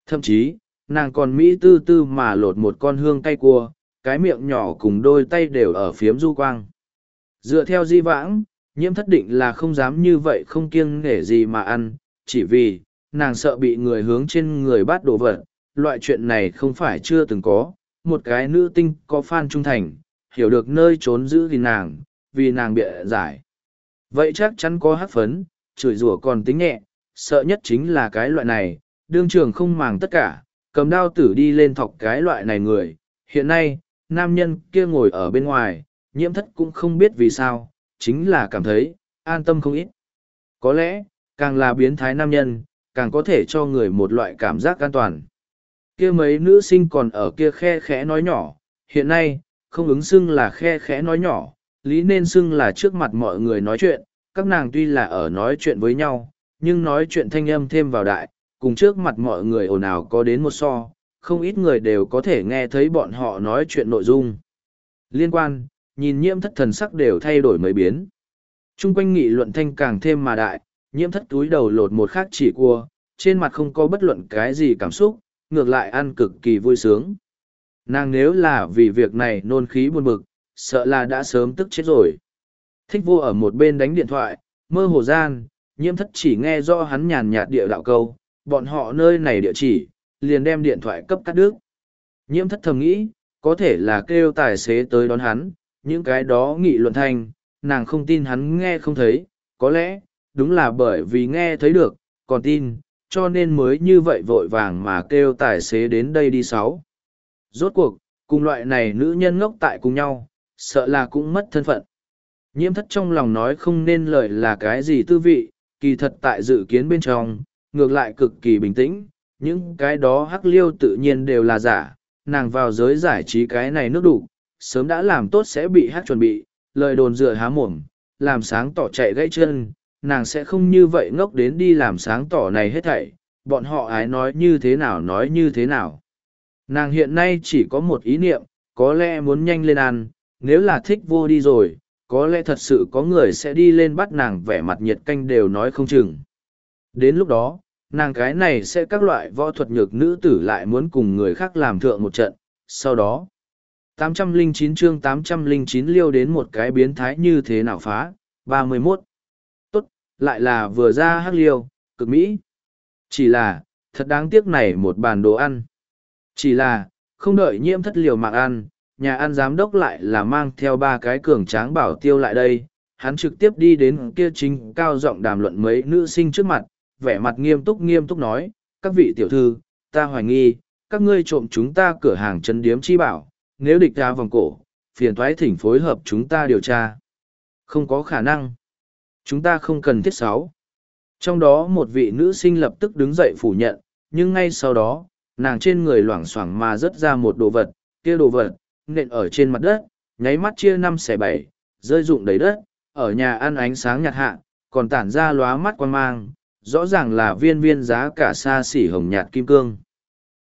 Thậm chí, nàng còn Mỹ tư tư mà lột một con hương cay cua, cái miệng nhỏ cùng đôi tay đều ở phiếm du quang. Dựa theo di vãng, nhiễm thất định là không dám như vậy không kiêng nể gì mà ăn, chỉ vì, nàng sợ bị người hướng trên người bắt đồ vật. Loại chuyện này không phải chưa từng có, một cái nữ tinh có fan trung thành, hiểu được nơi trốn giữ gìn nàng, vì nàng bịa giải. Vậy chắc chắn có hát phấn, chửi rủa còn tính nhẹ, sợ nhất chính là cái loại này, đương trường không màng tất cả, cầm đao tử đi lên thọc cái loại này người. Hiện nay, nam nhân kia ngồi ở bên ngoài, nhiễm thất cũng không biết vì sao, chính là cảm thấy, an tâm không ít. Có lẽ, càng là biến thái nam nhân, càng có thể cho người một loại cảm giác an toàn. Kia mấy nữ sinh còn ở kia khe khẽ nói nhỏ, hiện nay, không ứng xưng là khe khẽ nói nhỏ, lý nên xưng là trước mặt mọi người nói chuyện, các nàng tuy là ở nói chuyện với nhau, nhưng nói chuyện thanh âm thêm vào đại, cùng trước mặt mọi người ồn ào có đến một so, không ít người đều có thể nghe thấy bọn họ nói chuyện nội dung. Liên quan, nhìn nhiễm thất thần sắc đều thay đổi mấy biến. Trung quanh nghị luận thanh càng thêm mà đại, nhiễm thất túi đầu lột một khác chỉ cua, trên mặt không có bất luận cái gì cảm xúc, ngược lại ăn cực kỳ vui sướng. Nàng nếu là vì việc này nôn khí buồn bực, sợ là đã sớm tức chết rồi. Thích vô ở một bên đánh điện thoại, mơ hồ gian, nhiễm thất chỉ nghe do hắn nhàn nhạt địa đạo câu, bọn họ nơi này địa chỉ, liền đem điện thoại cấp cắt đứt. Nhiễm thất thầm nghĩ, có thể là kêu tài xế tới đón hắn, những cái đó nghị luận thanh, nàng không tin hắn nghe không thấy, có lẽ, đúng là bởi vì nghe thấy được, còn tin, cho nên mới như vậy vội vàng mà kêu tài xế đến đây đi sáu. Rốt cuộc, cùng loại này nữ nhân ngốc tại cùng nhau, sợ là cũng mất thân phận. Nhiễm thất trong lòng nói không nên lời là cái gì tư vị, kỳ thật tại dự kiến bên trong, ngược lại cực kỳ bình tĩnh, những cái đó hắc liêu tự nhiên đều là giả, nàng vào giới giải trí cái này nước đủ, sớm đã làm tốt sẽ bị hát chuẩn bị, lời đồn dựa há mồm, làm sáng tỏ chạy gãy chân, nàng sẽ không như vậy ngốc đến đi làm sáng tỏ này hết thảy, bọn họ ái nói như thế nào nói như thế nào. Nàng hiện nay chỉ có một ý niệm, có lẽ muốn nhanh lên ăn, nếu là thích vô đi rồi, có lẽ thật sự có người sẽ đi lên bắt nàng vẻ mặt nhiệt canh đều nói không chừng. Đến lúc đó, nàng cái này sẽ các loại võ thuật nhược nữ tử lại muốn cùng người khác làm thượng một trận, sau đó, 809 chương 809 liêu đến một cái biến thái như thế nào phá, 31. Tốt, lại là vừa ra hắc liêu, cực mỹ. Chỉ là, thật đáng tiếc này một bàn đồ ăn. Chỉ là, không đợi nhiễm thất liều mạng ăn, nhà ăn giám đốc lại là mang theo ba cái cường tráng bảo tiêu lại đây. Hắn trực tiếp đi đến kia chính cao giọng đàm luận mấy nữ sinh trước mặt, vẻ mặt nghiêm túc nghiêm túc nói, các vị tiểu thư, ta hoài nghi, các ngươi trộm chúng ta cửa hàng chân điếm chi bảo, nếu địch ra vòng cổ, phiền thoái thỉnh phối hợp chúng ta điều tra. Không có khả năng. Chúng ta không cần thiết sáu. Trong đó một vị nữ sinh lập tức đứng dậy phủ nhận, nhưng ngay sau đó, nàng trên người loảng xoảng mà rớt ra một đồ vật, kia đồ vật, nện ở trên mặt đất, nháy mắt chia năm xẻ bảy, rơi rụng đầy đất, ở nhà ăn ánh sáng nhạt hạ, còn tản ra lóa mắt quan mang, rõ ràng là viên viên giá cả xa xỉ hồng nhạt kim cương.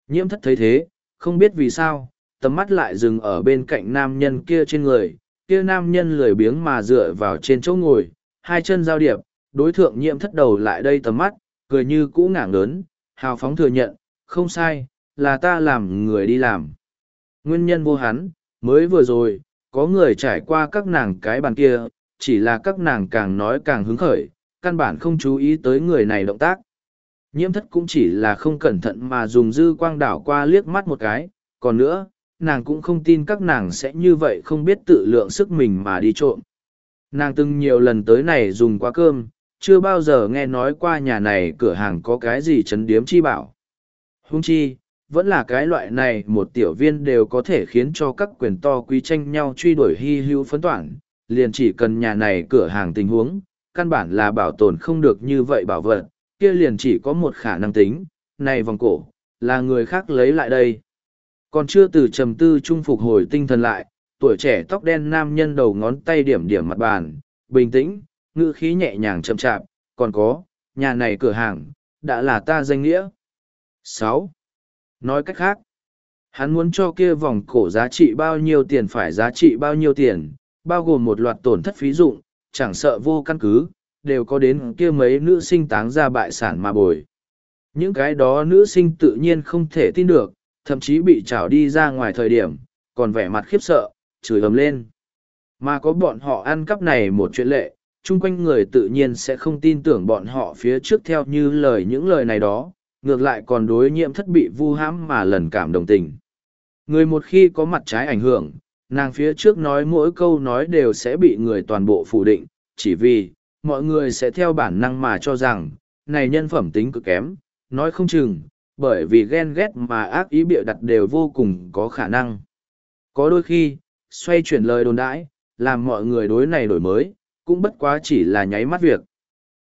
Nhiễm thất thấy thế, không biết vì sao, tầm mắt lại dừng ở bên cạnh nam nhân kia trên người, kia nam nhân lười biếng mà dựa vào trên chỗ ngồi, hai chân giao điệp, đối thượng nhiễm thất đầu lại đây tầm mắt, cười như cũ ngảng lớn, hào phóng thừa nhận, không sai, là ta làm người đi làm. Nguyên nhân vô hắn, mới vừa rồi, có người trải qua các nàng cái bàn kia, chỉ là các nàng càng nói càng hứng khởi, căn bản không chú ý tới người này động tác. Nhiễm thất cũng chỉ là không cẩn thận mà dùng dư quang đảo qua liếc mắt một cái, còn nữa, nàng cũng không tin các nàng sẽ như vậy không biết tự lượng sức mình mà đi trộm. Nàng từng nhiều lần tới này dùng quá cơm, chưa bao giờ nghe nói qua nhà này cửa hàng có cái gì chấn điếm chi bảo. Hung chi, vẫn là cái loại này một tiểu viên đều có thể khiến cho các quyền to quý tranh nhau truy đuổi hy hữu phấn toản, liền chỉ cần nhà này cửa hàng tình huống, căn bản là bảo tồn không được như vậy bảo vật, kia liền chỉ có một khả năng tính, này vòng cổ, là người khác lấy lại đây. Còn chưa từ trầm tư trung phục hồi tinh thần lại, tuổi trẻ tóc đen nam nhân đầu ngón tay điểm điểm mặt bàn, bình tĩnh, ngữ khí nhẹ nhàng chậm chạp, còn có, nhà này cửa hàng, đã là ta danh nghĩa sáu Nói cách khác, hắn muốn cho kia vòng cổ giá trị bao nhiêu tiền phải giá trị bao nhiêu tiền, bao gồm một loạt tổn thất phí dụng, chẳng sợ vô căn cứ, đều có đến kia mấy nữ sinh táng ra bại sản mà bồi. Những cái đó nữ sinh tự nhiên không thể tin được, thậm chí bị trảo đi ra ngoài thời điểm, còn vẻ mặt khiếp sợ, chửi ầm lên. Mà có bọn họ ăn cắp này một chuyện lệ, chung quanh người tự nhiên sẽ không tin tưởng bọn họ phía trước theo như lời những lời này đó, ngược lại còn đối nhiễm thất bị vu hãm mà lần cảm đồng tình. Người một khi có mặt trái ảnh hưởng, nàng phía trước nói mỗi câu nói đều sẽ bị người toàn bộ phủ định, chỉ vì, mọi người sẽ theo bản năng mà cho rằng, này nhân phẩm tính cực kém, nói không chừng, bởi vì ghen ghét mà ác ý bịa đặt đều vô cùng có khả năng. Có đôi khi, xoay chuyển lời đồn đãi, làm mọi người đối này đổi mới, cũng bất quá chỉ là nháy mắt việc.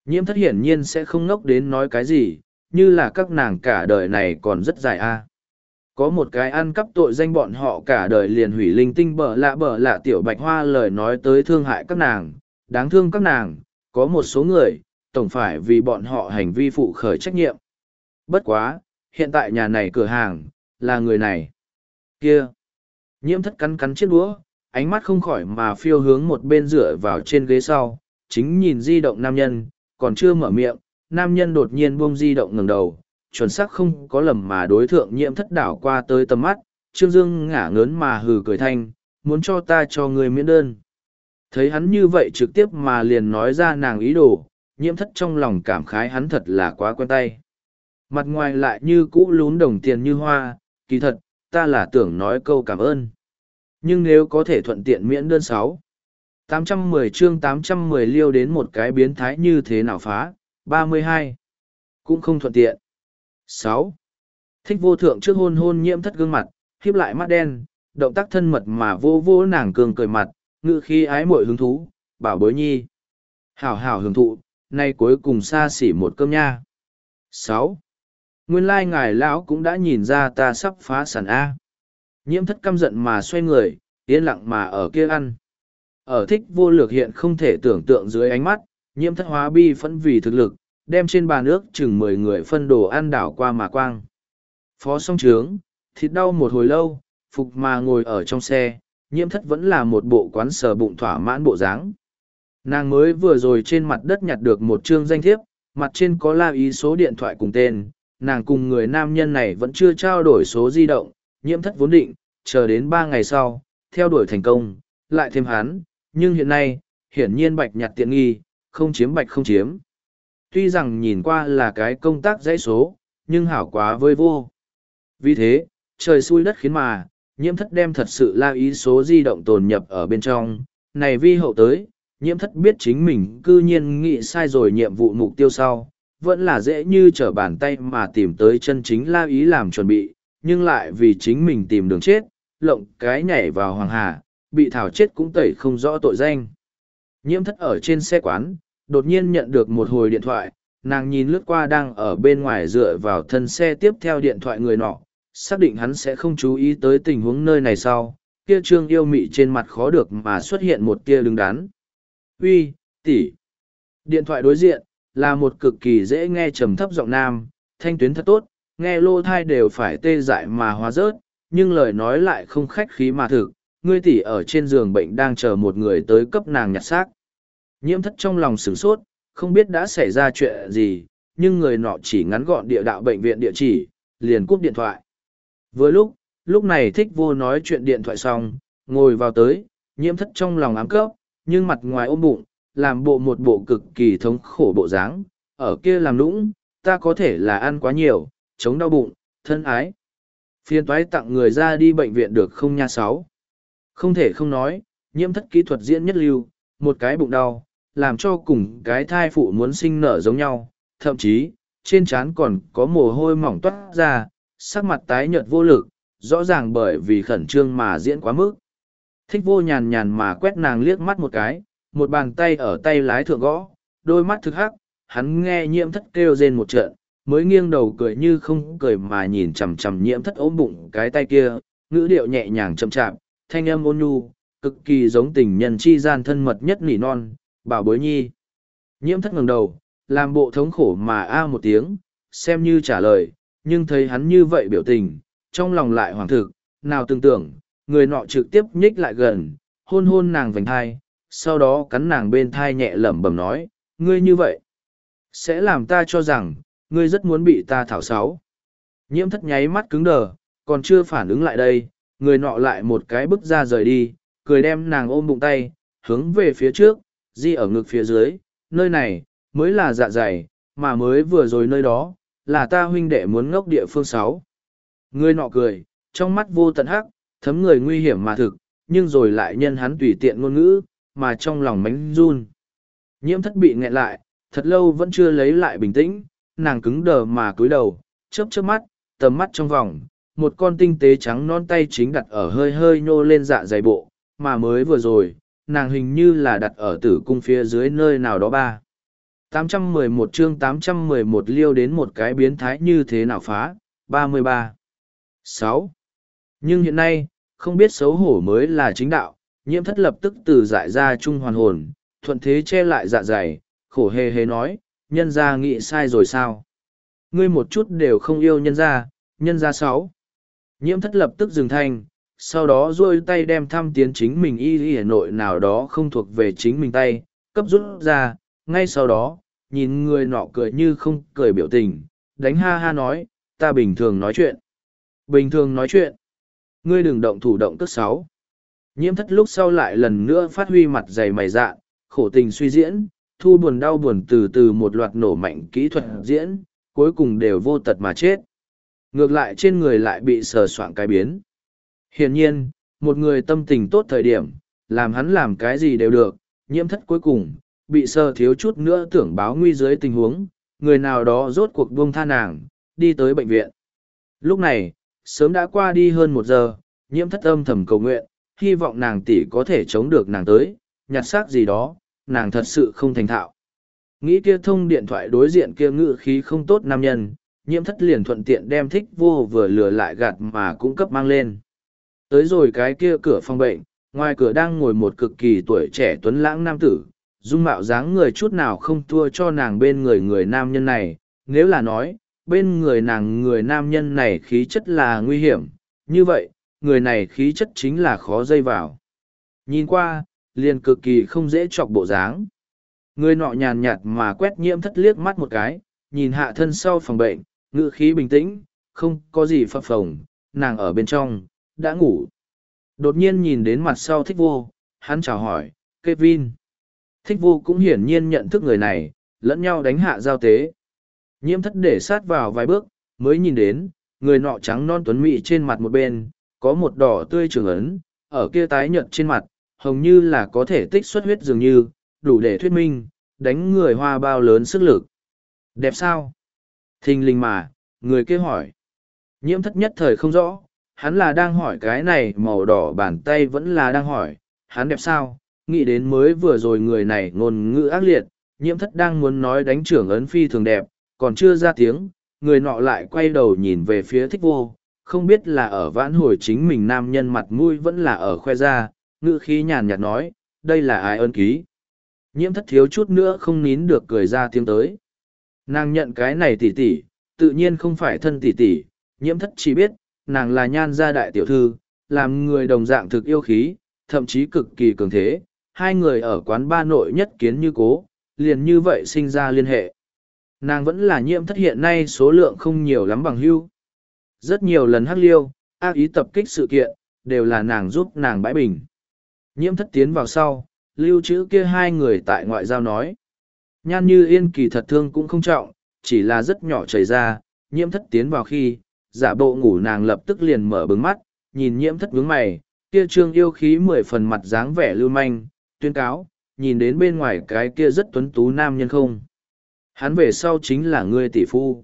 Nhiễm thất hiển nhiên sẽ không ngốc đến nói cái gì, như là các nàng cả đời này còn rất dài a. Có một cái ăn cắp tội danh bọn họ cả đời liền hủy linh tinh bở lạ bở lạ tiểu bạch hoa lời nói tới thương hại các nàng, đáng thương các nàng, có một số người, tổng phải vì bọn họ hành vi phụ khởi trách nhiệm. Bất quá, hiện tại nhà này cửa hàng, là người này. Kia! Nhiễm thất cắn cắn chiếc đũa, ánh mắt không khỏi mà phiêu hướng một bên dựa vào trên ghế sau, chính nhìn di động nam nhân, còn chưa mở miệng, nam nhân đột nhiên buông di động ngẩng đầu, chuẩn xác không có lầm mà đối thượng nhiễm thất đảo qua tới tầm mắt, Trương Dương ngả ngớn mà hừ cười thanh, muốn cho ta cho người miễn đơn. Thấy hắn như vậy trực tiếp mà liền nói ra nàng ý đồ, nhiễm thất trong lòng cảm khái hắn thật là quá quen tay. Mặt ngoài lại như cũ lún đồng tiền như hoa, kỳ thật, ta là tưởng nói câu cảm ơn. Nhưng nếu có thể thuận tiện miễn đơn sáu 810 chương 810 liêu đến một cái biến thái như thế nào phá, 32. Cũng không thuận tiện. 6. Thích vô thượng trước hôn hôn nhiễm thất gương mặt, khiếp lại mắt đen, động tác thân mật mà vô vô nàng cường cười mặt, ngự khi ái muội hứng thú, bảo bối nhi. Hảo hảo hưởng thụ, nay cuối cùng xa xỉ một cơm nha. 6. Nguyên lai ngài lão cũng đã nhìn ra ta sắp phá sản A. Nhiễm thất căm giận mà xoay người, yên lặng mà ở kia ăn. Ở thích vô lược hiện không thể tưởng tượng dưới ánh mắt, nhiễm thất hóa bi phẫn vì thực lực, đem trên bàn nước chừng mười người phân đồ ăn đảo qua mà quang. Phó song trướng, thịt đau một hồi lâu, phục mà ngồi ở trong xe, nhiễm thất vẫn là một bộ quán sờ bụng thỏa mãn bộ dáng. Nàng mới vừa rồi trên mặt đất nhặt được một chương danh thiếp, mặt trên có la ý số điện thoại cùng tên, nàng cùng người nam nhân này vẫn chưa trao đổi số di động, nhiễm thất vốn định, chờ đến ba ngày sau, theo đuổi thành công, lại thêm hắn, nhưng hiện nay, hiển nhiên bạch nhặt tiện nghi, không chiếm bạch không chiếm. Tuy rằng nhìn qua là cái công tác dãy số, nhưng hảo quá vơi vô. Vì thế, trời xui đất khiến mà, nhiễm thất đem thật sự la ý số di động tồn nhập ở bên trong, này vi hậu tới, nhiễm thất biết chính mình cư nhiên nghĩ sai rồi nhiệm vụ mục tiêu sau, vẫn là dễ như trở bàn tay mà tìm tới chân chính la ý làm chuẩn bị, nhưng lại vì chính mình tìm đường chết, lộng cái nhảy vào hoàng hà, bị thảo chết cũng tẩy không rõ tội danh. Nhiễm thất ở trên xe quán, đột nhiên nhận được một hồi điện thoại, nàng nhìn lướt qua đang ở bên ngoài dựa vào thân xe tiếp theo điện thoại người nọ, xác định hắn sẽ không chú ý tới tình huống nơi này sau, kia trương yêu mị trên mặt khó được mà xuất hiện một tia đứng đắn. Uy, tỷ. Điện thoại đối diện, là một cực kỳ dễ nghe trầm thấp giọng nam, thanh tuyến thật tốt, nghe lô thai đều phải tê dại mà hóa rớt, nhưng lời nói lại không khách khí mà thực, ngươi tỷ ở trên giường bệnh đang chờ một người tới cấp nàng nhặt xác. Nhiễm thất trong lòng sửng sốt, không biết đã xảy ra chuyện gì, nhưng người nọ chỉ ngắn gọn địa đạo bệnh viện địa chỉ, liền cúp điện thoại. Vừa lúc, lúc này thích vô nói chuyện điện thoại xong, ngồi vào tới, nhiễm thất trong lòng ám cấp, nhưng mặt ngoài ôm bụng, làm bộ một bộ cực kỳ thống khổ bộ dáng, ở kia làm lũng, ta có thể là ăn quá nhiều, chống đau bụng, thân ái. Phiên toái tặng người ra đi bệnh viện được không nha sáu. Không thể không nói, nhiễm thất kỹ thuật diễn nhất lưu, một cái bụng đau, làm cho cùng cái thai phụ muốn sinh nở giống nhau, thậm chí, trên trán còn có mồ hôi mỏng toát ra, sắc mặt tái nhợt vô lực, rõ ràng bởi vì khẩn trương mà diễn quá mức. Thích vô nhàn nhàn mà quét nàng liếc mắt một cái, một bàn tay ở tay lái thượng gõ, đôi mắt thực hắc, hắn nghe nhiễm thất kêu rên một trận, mới nghiêng đầu cười như không cười mà nhìn chằm chằm nhiễm thất ốm bụng cái tay kia, ngữ điệu nhẹ nhàng chậm chạp, thanh âm ôn nhu, cực kỳ giống tình nhân chi gian thân mật nhất nỉ non, bảo bối nhi. Nhiễm thất ngẩng đầu, làm bộ thống khổ mà a một tiếng, xem như trả lời, nhưng thấy hắn như vậy biểu tình, trong lòng lại hoàng thực, nào tưởng tưởng, người nọ trực tiếp nhích lại gần, hôn hôn nàng vành thai, sau đó cắn nàng bên thai nhẹ lẩm bẩm nói, ngươi như vậy, sẽ làm ta cho rằng, ngươi rất muốn bị ta thảo sáu. Nhiễm thất nháy mắt cứng đờ, còn chưa phản ứng lại đây, người nọ lại một cái bước ra rời đi, cười đem nàng ôm bụng tay, hướng về phía trước, di ở ngực phía dưới, nơi này, mới là dạ dày, mà mới vừa rồi nơi đó, là ta huynh đệ muốn ngốc địa phương sáu. Người nọ cười, trong mắt vô tận hắc, thấm người nguy hiểm mà thực, nhưng rồi lại nhân hắn tùy tiện ngôn ngữ, mà trong lòng mánh run. Nhiễm thất bị nghẹn lại, thật lâu vẫn chưa lấy lại bình tĩnh, nàng cứng đờ mà cúi đầu, chớp chớp mắt, tầm mắt trong vòng, một con tinh tế trắng non tay chính đặt ở hơi hơi nhô lên dạ dày bộ, mà mới vừa rồi, nàng hình như là đặt ở tử cung phía dưới nơi nào đó ba. 811 chương 811 liêu đến một cái biến thái như thế nào phá, 33. 6. Nhưng hiện nay, không biết xấu hổ mới là chính đạo, nhiễm thất lập tức từ dại ra trung hoàn hồn, thuận thế che lại dạ dày, khổ hề hề nói, nhân ra nghĩ sai rồi sao? Ngươi một chút đều không yêu nhân ra, nhân ra sáu. Nhiễm thất lập tức dừng thanh, sau đó duỗi tay đem thăm tiến chính mình y y nội nào đó không thuộc về chính mình tay, cấp rút ra, ngay sau đó, nhìn người nọ cười như không cười biểu tình, đánh ha ha nói, ta bình thường nói chuyện. Bình thường nói chuyện. Ngươi đừng động thủ động tức sáu. Nhiễm thất lúc sau lại lần nữa phát huy mặt dày mày dạ, khổ tình suy diễn, thu buồn đau buồn từ từ một loạt nổ mạnh kỹ thuật diễn, cuối cùng đều vô tật mà chết. Ngược lại trên người lại bị sờ soạn cái biến. Hiển nhiên, một người tâm tình tốt thời điểm, làm hắn làm cái gì đều được, nhiễm thất cuối cùng, bị sơ thiếu chút nữa tưởng báo nguy dưới tình huống, người nào đó rốt cuộc buông tha nàng, đi tới bệnh viện. Lúc này, sớm đã qua đi hơn một giờ, nhiễm thất âm thầm cầu nguyện, hy vọng nàng tỷ có thể chống được nàng tới, nhặt xác gì đó, nàng thật sự không thành thạo. Nghĩ kia thông điện thoại đối diện kia ngự khí không tốt nam nhân, nhiễm thất liền thuận tiện đem thích vô vừa lừa lại gạt mà cũng cấp mang lên. Tới rồi cái kia cửa phòng bệnh, ngoài cửa đang ngồi một cực kỳ tuổi trẻ tuấn lãng nam tử, dung mạo dáng người chút nào không thua cho nàng bên người người nam nhân này, nếu là nói, bên người nàng người nam nhân này khí chất là nguy hiểm, như vậy, người này khí chất chính là khó dây vào. Nhìn qua, liền cực kỳ không dễ chọc bộ dáng. Người nọ nhàn nhạt mà quét nhiễm thất liếc mắt một cái, nhìn hạ thân sau phòng bệnh, ngữ khí bình tĩnh, không có gì phập phồng, nàng ở bên trong, đã ngủ. Đột nhiên nhìn đến mặt sau thích vô, hắn chào hỏi, Kevin. Thích vô cũng hiển nhiên nhận thức người này, lẫn nhau đánh hạ giao tế. Nhiễm thất để sát vào vài bước, mới nhìn đến, người nọ trắng non tuấn mỹ trên mặt một bên, có một đỏ tươi trường ấn, ở kia tái nhợt trên mặt, hồng như là có thể tích xuất huyết dường như, đủ để thuyết minh, đánh người hoa bao lớn sức lực. Đẹp sao? Thình linh mà, người kia hỏi. Nhiễm thất nhất thời không rõ, hắn là đang hỏi cái này màu đỏ bàn tay vẫn là đang hỏi, hắn đẹp sao? Nghĩ đến mới vừa rồi người này ngôn ngữ ác liệt, nhiễm thất đang muốn nói đánh trưởng ấn phi thường đẹp, còn chưa ra tiếng, người nọ lại quay đầu nhìn về phía thích vô, không biết là ở vãn hồi chính mình nam nhân mặt mũi vẫn là ở khoe ra, ngữ khí nhàn nhạt nói, đây là ai ơn ký. Nhiễm thất thiếu chút nữa không nín được cười ra tiếng tới. Nàng nhận cái này tỉ tỉ, tự nhiên không phải thân tỉ tỉ, nhiễm thất chỉ biết, nàng là nhan gia đại tiểu thư, làm người đồng dạng thực yêu khí, thậm chí cực kỳ cường thế, hai người ở quán ba nội nhất kiến như cố, liền như vậy sinh ra liên hệ. Nàng vẫn là nhiễm thất hiện nay số lượng không nhiều lắm bằng hưu. Rất nhiều lần hắc liêu, ác ý tập kích sự kiện, đều là nàng giúp nàng bãi bình. Nhiễm thất tiến vào sau, lưu trữ kia hai người tại ngoại giao nói. Nhan như yên kỳ thật thương cũng không trọng, chỉ là rất nhỏ chảy ra, nhiễm thất tiến vào khi, giả bộ ngủ nàng lập tức liền mở bừng mắt, nhìn nhiễm thất vướng mày, kia trương yêu khí mười phần mặt dáng vẻ lưu manh, tuyên cáo, nhìn đến bên ngoài cái kia rất tuấn tú nam nhân không. Hắn về sau chính là ngươi tỷ phu.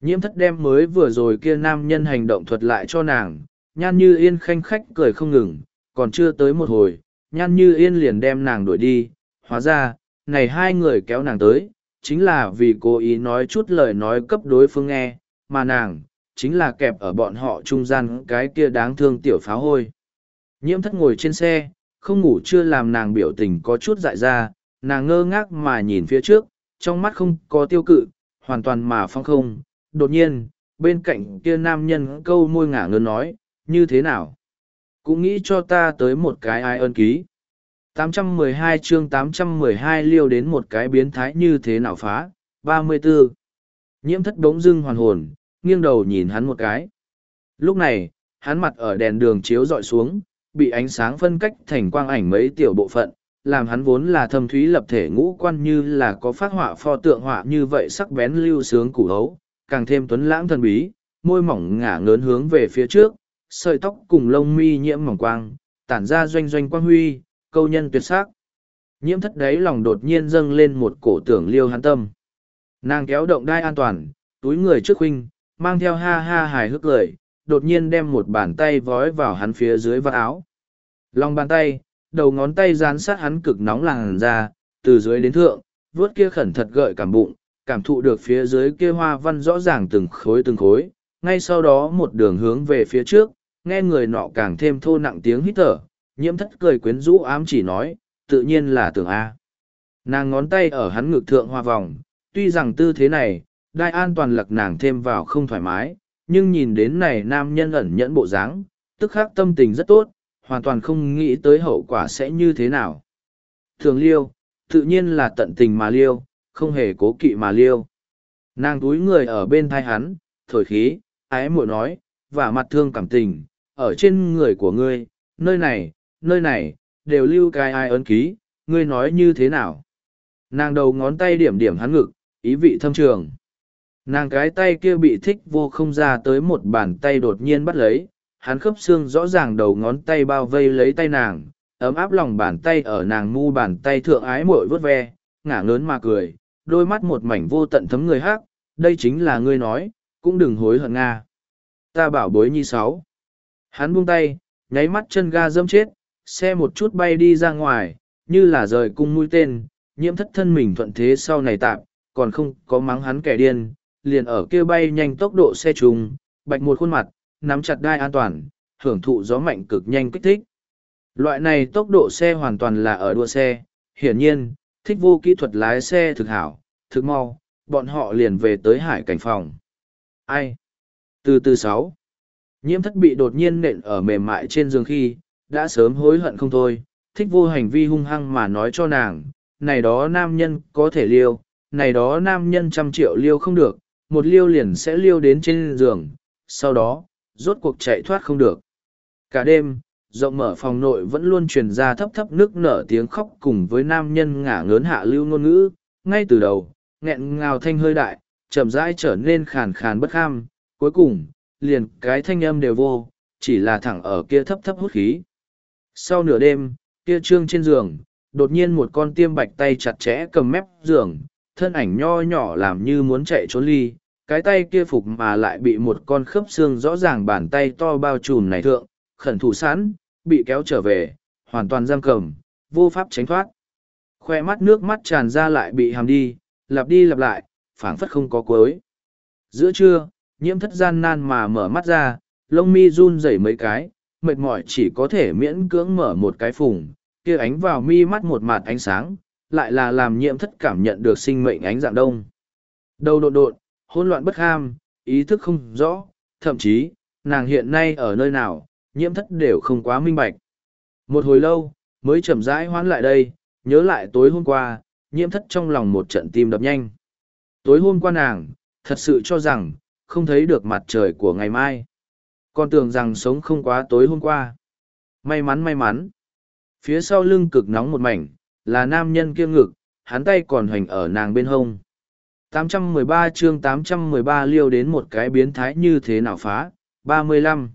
Nhiễm thất đem mới vừa rồi kia nam nhân hành động thuật lại cho nàng, nhan như yên khanh khách cười không ngừng, còn chưa tới một hồi, nhan như yên liền đem nàng đuổi đi, hóa ra, này hai người kéo nàng tới, chính là vì cố ý nói chút lời nói cấp đối phương nghe, mà nàng, chính là kẹp ở bọn họ trung gian cái kia đáng thương tiểu pháo hôi. Nhiễm thất ngồi trên xe, không ngủ chưa làm nàng biểu tình có chút dại ra, nàng ngơ ngác mà nhìn phía trước, trong mắt không có tiêu cự, hoàn toàn mà phong không. Đột nhiên, bên cạnh kia nam nhân câu môi ngả ngớn nói, như thế nào? Cũng nghĩ cho ta tới một cái ai ơn ký. 812 chương 812 liêu đến một cái biến thái như thế nào phá, 34. Nhiễm thất đống dưng hoàn hồn, nghiêng đầu nhìn hắn một cái. Lúc này, hắn mặt ở đèn đường chiếu dọi xuống, bị ánh sáng phân cách thành quang ảnh mấy tiểu bộ phận, làm hắn vốn là thâm thúy lập thể ngũ quan như là có phát họa pho tượng họa như vậy sắc bén lưu sướng củ hấu, càng thêm tuấn lãng thần bí, môi mỏng ngả ngớn hướng về phía trước, sợi tóc cùng lông mi nhiễm mỏng quang, tản ra doanh doanh quang huy, câu nhân tuyệt sắc. Nhiễm thất đấy lòng đột nhiên dâng lên một cổ tưởng liêu hắn tâm. Nàng kéo động đai an toàn, túi người trước huynh, mang theo ha ha hài hước lời, đột nhiên đem một bàn tay vói vào hắn phía dưới vạt áo. Lòng bàn tay, đầu ngón tay dán sát hắn cực nóng làn ra, từ dưới đến thượng, vuốt kia khẩn thật gợi cảm bụng, cảm thụ được phía dưới kia hoa văn rõ ràng từng khối từng khối, ngay sau đó một đường hướng về phía trước, nghe người nọ càng thêm thô nặng tiếng hít thở, nhiễm thất cười quyến rũ ám chỉ nói, tự nhiên là tưởng A. Nàng ngón tay ở hắn ngực thượng hoa vòng, tuy rằng tư thế này, đai an toàn lặc nàng thêm vào không thoải mái, nhưng nhìn đến này nam nhân ẩn nhẫn bộ dáng, tức khắc tâm tình rất tốt, hoàn toàn không nghĩ tới hậu quả sẽ như thế nào. Thường liêu, tự nhiên là tận tình mà liêu, không hề cố kỵ mà liêu. Nàng túi người ở bên thai hắn, thổi khí, ái muội nói, và mặt thương cảm tình, ở trên người của ngươi, nơi này, nơi này, đều lưu cái ai ấn ký, ngươi nói như thế nào. Nàng đầu ngón tay điểm điểm hắn ngực, ý vị thâm trường. Nàng cái tay kia bị thích vô không ra tới một bàn tay đột nhiên bắt lấy, hắn khớp xương rõ ràng đầu ngón tay bao vây lấy tay nàng, ấm áp lòng bàn tay ở nàng ngu bàn tay thượng ái mội vớt ve, ngả ngớn mà cười, đôi mắt một mảnh vô tận thấm người hát, đây chính là ngươi nói, cũng đừng hối hận Nga. Ta bảo bối nhi sáu. Hắn buông tay, nháy mắt chân ga dâm chết, xe một chút bay đi ra ngoài, như là rời cung mũi tên, nhiễm thất thân mình thuận thế sau này tạm, còn không có mắng hắn kẻ điên, liền ở kia bay nhanh tốc độ xe trùng, bạch một khuôn mặt, nắm chặt đai an toàn, hưởng thụ gió mạnh cực nhanh kích thích. Loại này tốc độ xe hoàn toàn là ở đua xe, hiển nhiên, thích vô kỹ thuật lái xe thực hảo, thực mau, bọn họ liền về tới hải cảnh phòng. Ai? Từ từ sáu. Nhiễm thất bị đột nhiên nện ở mềm mại trên giường khi, đã sớm hối hận không thôi, thích vô hành vi hung hăng mà nói cho nàng, này đó nam nhân có thể liêu, này đó nam nhân trăm triệu liêu không được, một liêu liền sẽ liêu đến trên giường, sau đó, rốt cuộc chạy thoát không được. Cả đêm, rộng mở phòng nội vẫn luôn truyền ra thấp thấp nước nở tiếng khóc cùng với nam nhân ngả ngớn hạ lưu ngôn ngữ, ngay từ đầu, nghẹn ngào thanh hơi đại, chậm rãi trở nên khàn khàn bất kham, cuối cùng, liền cái thanh âm đều vô, chỉ là thẳng ở kia thấp thấp hút khí. Sau nửa đêm, kia trương trên giường, đột nhiên một con tiêm bạch tay chặt chẽ cầm mép giường, thân ảnh nho nhỏ làm như muốn chạy trốn ly, cái tay kia phục mà lại bị một con khớp xương rõ ràng bàn tay to bao trùm này thượng, khẩn thủ sẵn, bị kéo trở về, hoàn toàn giam cầm, vô pháp tránh thoát. Khoe mắt nước mắt tràn ra lại bị hàm đi, lặp đi lặp lại, phảng phất không có cuối. Giữa trưa, nhiễm thất gian nan mà mở mắt ra, lông mi run rẩy mấy cái, mệt mỏi chỉ có thể miễn cưỡng mở một cái phùng, kia ánh vào mi mắt một mạt ánh sáng, lại là làm nhiễm thất cảm nhận được sinh mệnh ánh dạng đông. Đầu đột đột, hỗn loạn bất ham, ý thức không rõ, thậm chí, nàng hiện nay ở nơi nào, nhiễm thất đều không quá minh bạch. Một hồi lâu, mới chậm rãi hoán lại đây, nhớ lại tối hôm qua, nhiễm thất trong lòng một trận tim đập nhanh. Tối hôm qua nàng, thật sự cho rằng, không thấy được mặt trời của ngày mai. Còn tưởng rằng sống không quá tối hôm qua. May mắn may mắn. Phía sau lưng cực nóng một mảnh, là nam nhân kia ngực, hắn tay còn hoành ở nàng bên hông. 813 chương 813 liêu đến một cái biến thái như thế nào phá, 35.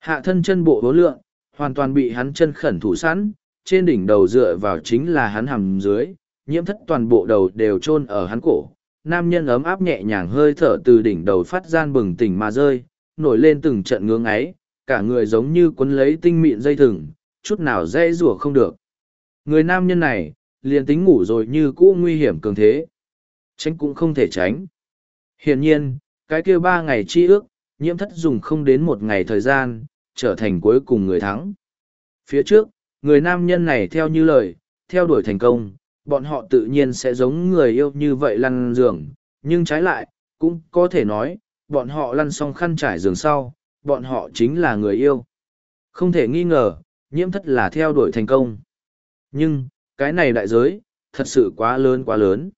Hạ thân chân bộ vốn lượng, hoàn toàn bị hắn chân khẩn thủ sẵn, trên đỉnh đầu dựa vào chính là hắn hầm dưới, nhiễm thất toàn bộ đầu đều chôn ở hắn cổ. Nam nhân ấm áp nhẹ nhàng hơi thở từ đỉnh đầu phát gian bừng tỉnh mà rơi, nổi lên từng trận ngưỡng ấy, cả người giống như cuốn lấy tinh mịn dây thừng, chút nào dễ rủa không được. Người nam nhân này, liền tính ngủ rồi như cũ nguy hiểm cường thế. Tránh cũng không thể tránh. Hiển nhiên, cái kia ba ngày chi ước, nhiễm thất dùng không đến một ngày thời gian, trở thành cuối cùng người thắng. Phía trước, người nam nhân này theo như lời, theo đuổi thành công, bọn họ tự nhiên sẽ giống người yêu như vậy lăn giường, nhưng trái lại, cũng có thể nói, bọn họ lăn xong khăn trải giường sau, bọn họ chính là người yêu. Không thể nghi ngờ, nhiễm thất là theo đuổi thành công. Nhưng, cái này đại giới, thật sự quá lớn quá lớn.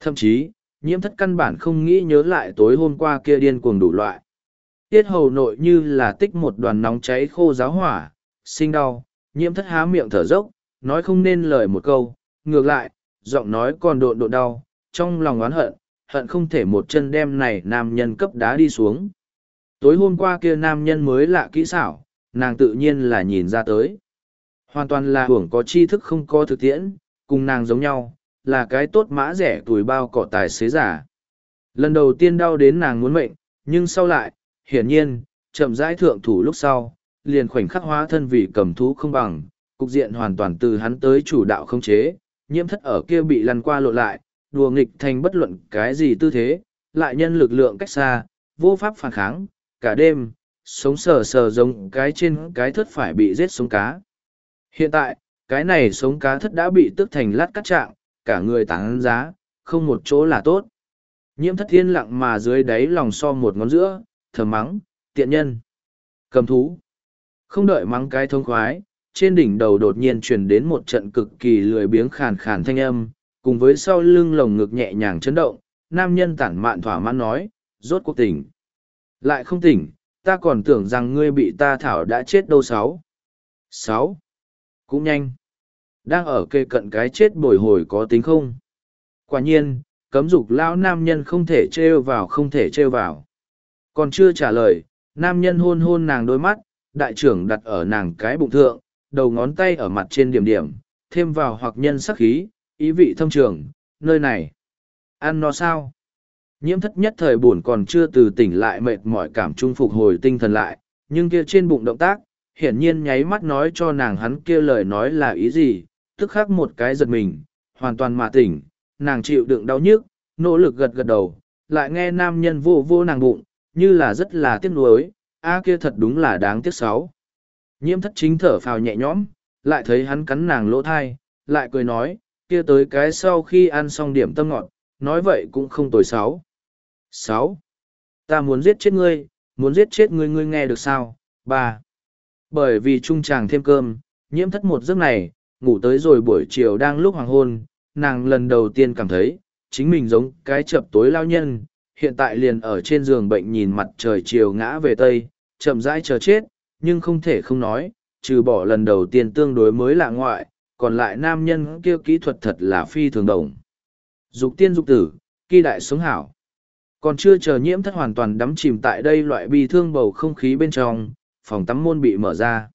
Thậm chí, nhiễm thất căn bản không nghĩ nhớ lại tối hôm qua kia điên cuồng đủ loại. Tiết hầu nội như là tích một đoàn nóng cháy khô giáo hỏa, sinh đau, nhiễm thất há miệng thở dốc, nói không nên lời một câu, ngược lại, giọng nói còn độn độn đau, trong lòng oán hận, hận không thể một chân đem này nam nhân cấp đá đi xuống. Tối hôm qua kia nam nhân mới lạ kỹ xảo, nàng tự nhiên là nhìn ra tới. Hoàn toàn là hưởng có tri thức không có thực tiễn, cùng nàng giống nhau, là cái tốt mã rẻ tuổi bao cỏ tài xế giả. Lần đầu tiên đau đến nàng muốn mệnh, nhưng sau lại, hiển nhiên, chậm rãi thượng thủ lúc sau, liền khoảnh khắc hóa thân vì cầm thú không bằng, cục diện hoàn toàn từ hắn tới chủ đạo không chế, nhiễm thất ở kia bị lăn qua lộ lại, đùa nghịch thành bất luận cái gì tư thế, lại nhân lực lượng cách xa, vô pháp phản kháng, cả đêm, sống sờ sờ giống cái trên cái thất phải bị giết sống cá. Hiện tại, cái này sống cá thất đã bị tước thành lát cắt trạng, cả người tán giá, không một chỗ là tốt. Nhiễm thất thiên lặng mà dưới đáy lòng so một ngón giữa, thở mắng, tiện nhân, cầm thú. Không đợi mắng cái thông khoái, trên đỉnh đầu đột nhiên truyền đến một trận cực kỳ lười biếng khàn khàn thanh âm, cùng với sau lưng lồng ngực nhẹ nhàng chấn động, nam nhân tản mạn thỏa mãn nói, rốt cuộc tỉnh. Lại không tỉnh, ta còn tưởng rằng ngươi bị ta thảo đã chết đâu sáu. Sáu. Cũng nhanh. Đang ở kề cận cái chết bồi hồi có tính không? Quả nhiên, cấm dục lão nam nhân không thể trêu vào không thể trêu vào. Còn chưa trả lời, nam nhân hôn hôn nàng đôi mắt, đại trưởng đặt ở nàng cái bụng thượng, đầu ngón tay ở mặt trên điểm điểm, thêm vào hoặc nhân sắc khí, ý vị thâm trường, nơi này. Ăn nó sao? Nhiễm thất nhất thời buồn còn chưa từ tỉnh lại mệt mỏi cảm trung phục hồi tinh thần lại, nhưng kia trên bụng động tác, hiển nhiên nháy mắt nói cho nàng hắn kia lời nói là ý gì, tức khắc một cái giật mình, hoàn toàn mà tỉnh, nàng chịu đựng đau nhức, nỗ lực gật gật đầu, lại nghe nam nhân vô vô nàng bụng, như là rất là tiếc nuối, a kia thật đúng là đáng tiếc sáu. Nhiễm thất chính thở phào nhẹ nhõm, lại thấy hắn cắn nàng lỗ thai, lại cười nói, kia tới cái sau khi ăn xong điểm tâm ngọt, nói vậy cũng không tồi sáu. Sáu, Ta muốn giết chết ngươi, muốn giết chết ngươi ngươi nghe được sao? Ba, Bởi vì trung chàng thêm cơm, nhiễm thất một giấc này, ngủ tới rồi buổi chiều đang lúc hoàng hôn, nàng lần đầu tiên cảm thấy, chính mình giống cái chập tối lao nhân, hiện tại liền ở trên giường bệnh nhìn mặt trời chiều ngã về tây, chậm rãi chờ chết, nhưng không thể không nói, trừ bỏ lần đầu tiên tương đối mới lạ ngoại, còn lại nam nhân kia kỹ thuật thật là phi thường đồng. Dục tiên dục tử, kỳ đại sống hảo. Còn chưa chờ nhiễm thất hoàn toàn đắm chìm tại đây loại bi thương bầu không khí bên trong, phòng tắm môn bị mở ra.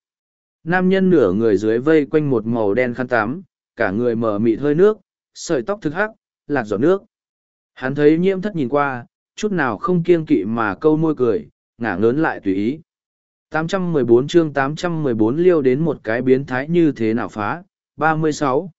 Nam nhân nửa người dưới vây quanh một màu đen khăn tắm, cả người mở mịt hơi nước, sợi tóc thực hắc, lạc giọt nước. Hắn thấy nhiễm thất nhìn qua, chút nào không kiêng kỵ mà câu môi cười, ngả ngớn lại tùy ý. 814 chương 814 liêu đến một cái biến thái như thế nào phá, 36.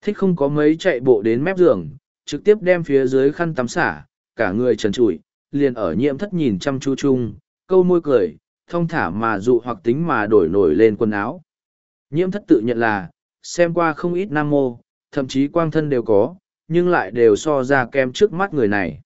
Thích không có mấy chạy bộ đến mép giường, trực tiếp đem phía dưới khăn tắm xả, cả người trần trụi, liền ở nhiễm thất nhìn chăm chú chung, câu môi cười, thông thả mà dụ hoặc tính mà đổi nổi lên quần áo. Nhiễm thất tự nhận là, xem qua không ít nam mô, thậm chí quang thân đều có, nhưng lại đều so ra kem trước mắt người này.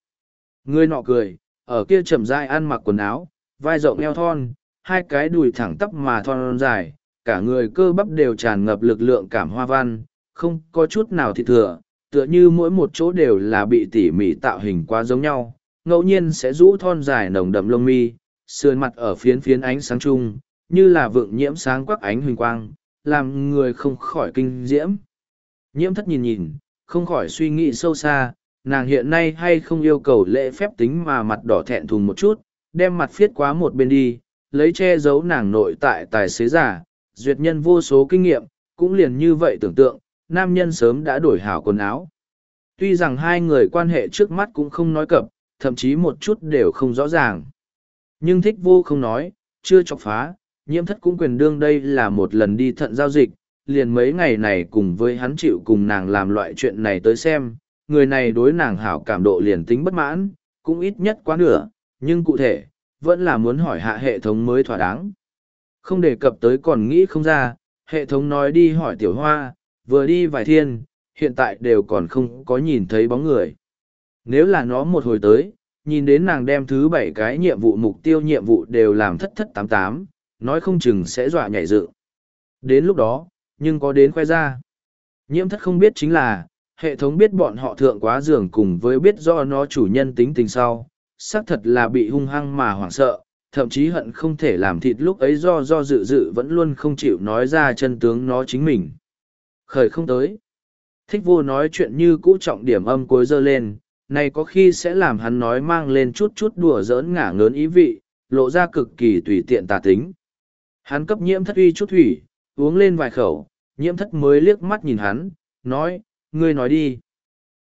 Người nọ cười, ở kia chậm rãi ăn mặc quần áo, vai rộng eo thon, hai cái đùi thẳng tắp mà thon dài, cả người cơ bắp đều tràn ngập lực lượng cảm hoa văn, không có chút nào thịt thừa, tựa như mỗi một chỗ đều là bị tỉ mỉ tạo hình quá giống nhau, ngẫu nhiên sẽ rũ thon dài nồng đậm lông mi, sườn mặt ở phiến phiến ánh sáng chung, như là vượng nhiễm sáng quắc ánh huỳnh quang, làm người không khỏi kinh diễm. Nhiễm thất nhìn nhìn, không khỏi suy nghĩ sâu xa, nàng hiện nay hay không yêu cầu lễ phép tính mà mặt đỏ thẹn thùng một chút, đem mặt phiết quá một bên đi, lấy che giấu nàng nội tại tài xế giả, duyệt nhân vô số kinh nghiệm, cũng liền như vậy tưởng tượng, nam nhân sớm đã đổi hảo quần áo. Tuy rằng hai người quan hệ trước mắt cũng không nói cập, thậm chí một chút đều không rõ ràng. Nhưng thích vô không nói, chưa chọc phá, nhiễm thất cũng quyền đương đây là một lần đi thận giao dịch, liền mấy ngày này cùng với hắn chịu cùng nàng làm loại chuyện này tới xem, người này đối nàng hảo cảm độ liền tính bất mãn, cũng ít nhất quá nửa, nhưng cụ thể, vẫn là muốn hỏi hạ hệ thống mới thỏa đáng. Không đề cập tới còn nghĩ không ra, hệ thống nói đi hỏi tiểu hoa, vừa đi vài thiên, hiện tại đều còn không có nhìn thấy bóng người. Nếu là nó một hồi tới, nhìn đến nàng đem thứ bảy cái nhiệm vụ mục tiêu nhiệm vụ đều làm thất thất tám tám, nói không chừng sẽ dọa nhảy dựng. Đến lúc đó, nhưng có đến khoe ra. Nhiễm thất không biết chính là, hệ thống biết bọn họ thượng quá giường cùng với biết do nó chủ nhân tính tình sau, xác thật là bị hung hăng mà hoảng sợ, thậm chí hận không thể làm thịt lúc ấy do do dự dự vẫn luôn không chịu nói ra chân tướng nó chính mình. Khởi không tới. Thích vô nói chuyện như cũ trọng điểm âm cuối dơ lên, này có khi sẽ làm hắn nói mang lên chút chút đùa giỡn ngả ngớn ý vị, lộ ra cực kỳ tùy tiện tà tính. Hắn cấp nhiễm thất uy chút thủy, uống lên vài khẩu, nhiễm thất mới liếc mắt nhìn hắn, nói, ngươi nói đi.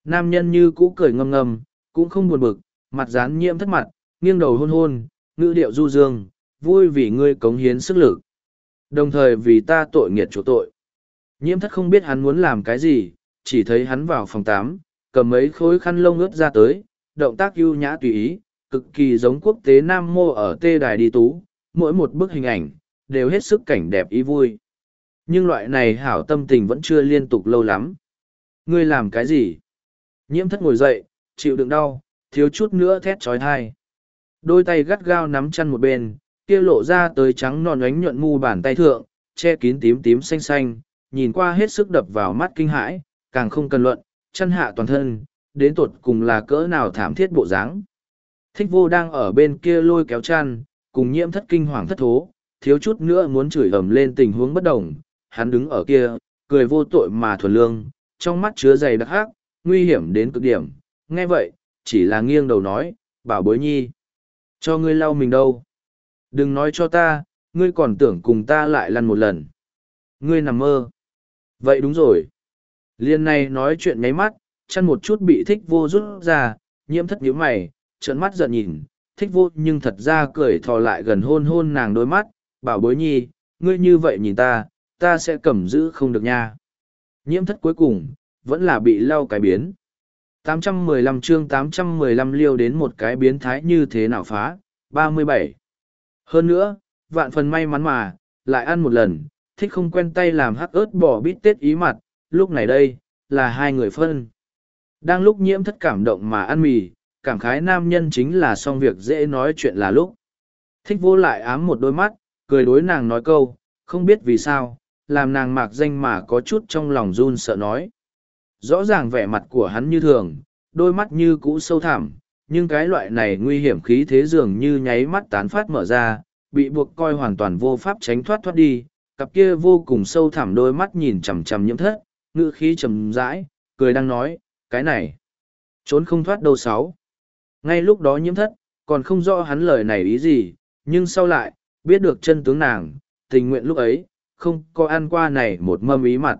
Nam nhân như cũ cười ngâm ngâm, cũng không buồn bực, mặt dán nhiễm thất mặt, nghiêng đầu hôn hôn, ngữ điệu du dương, vui vì ngươi cống hiến sức lực. Đồng thời vì ta tội nghiệt chỗ tội. Nhiễm thất không biết hắn muốn làm cái gì, chỉ thấy hắn vào phòng tám, cầm mấy khối khăn lông ướt ra tới, động tác ưu nhã tùy ý, cực kỳ giống quốc tế Nam Mô ở tê đài đi tú, mỗi một bức hình ảnh, đều hết sức cảnh đẹp ý vui. Nhưng loại này hảo tâm tình vẫn chưa liên tục lâu lắm. Ngươi làm cái gì? Nhiễm thất ngồi dậy, chịu đựng đau, thiếu chút nữa thét trói thai. Đôi tay gắt gao nắm chăn một bên, kia lộ ra tới trắng non ánh nhuận mu bàn tay thượng, che kín tím tím xanh xanh, nhìn qua hết sức đập vào mắt kinh hãi, càng không cần luận, chăn hạ toàn thân, đến tột cùng là cỡ nào thảm thiết bộ dáng. Thích vô đang ở bên kia lôi kéo chăn, cùng nhiễm thất kinh hoàng thất thố, thiếu chút nữa muốn chửi ầm lên tình huống bất đồng, hắn đứng ở kia, cười vô tội mà thuần lương, trong mắt chứa dày đặc hắc, nguy hiểm đến cực điểm, nghe vậy, chỉ là nghiêng đầu nói, bảo bối nhi. Cho ngươi lau mình đâu? Đừng nói cho ta, ngươi còn tưởng cùng ta lại lăn một lần. Ngươi nằm mơ. Vậy đúng rồi. Liên này nói chuyện nháy mắt, chăn một chút bị thích vô rút ra, nhiễm thất nhíu mày, trợn mắt giận nhìn, thích vô nhưng thật ra cười thò lại gần hôn hôn nàng đôi mắt, bảo bối nhi, ngươi như vậy nhìn ta, ta sẽ cầm giữ không được nha. Nhiễm thất cuối cùng, vẫn là bị lau cái biến. 815 chương 815 liêu đến một cái biến thái như thế nào phá, 37. Hơn nữa, vạn phần may mắn mà, lại ăn một lần, thích không quen tay làm hắc ớt bỏ bít tết ý mặt, lúc này đây, là hai người phân. Đang lúc nhiễm thất cảm động mà ăn mì, cảm khái nam nhân chính là xong việc dễ nói chuyện là lúc. Thích vô lại ám một đôi mắt, cười đối nàng nói câu, không biết vì sao, làm nàng mạc danh mà có chút trong lòng run sợ nói. Rõ ràng vẻ mặt của hắn như thường, đôi mắt như cũ sâu thẳm, nhưng cái loại này nguy hiểm khí thế dường như nháy mắt tán phát mở ra, bị buộc coi hoàn toàn vô pháp tránh thoát thoát đi, cặp kia vô cùng sâu thẳm đôi mắt nhìn chằm chằm nhiễm thất, ngữ khí trầm rãi, cười đang nói, cái này, trốn không thoát đâu sáu. Ngay lúc đó nhiễm thất, còn không rõ hắn lời này ý gì, nhưng sau lại, biết được chân tướng nàng, tình nguyện lúc ấy, không có ăn qua này một mâm ý mặt.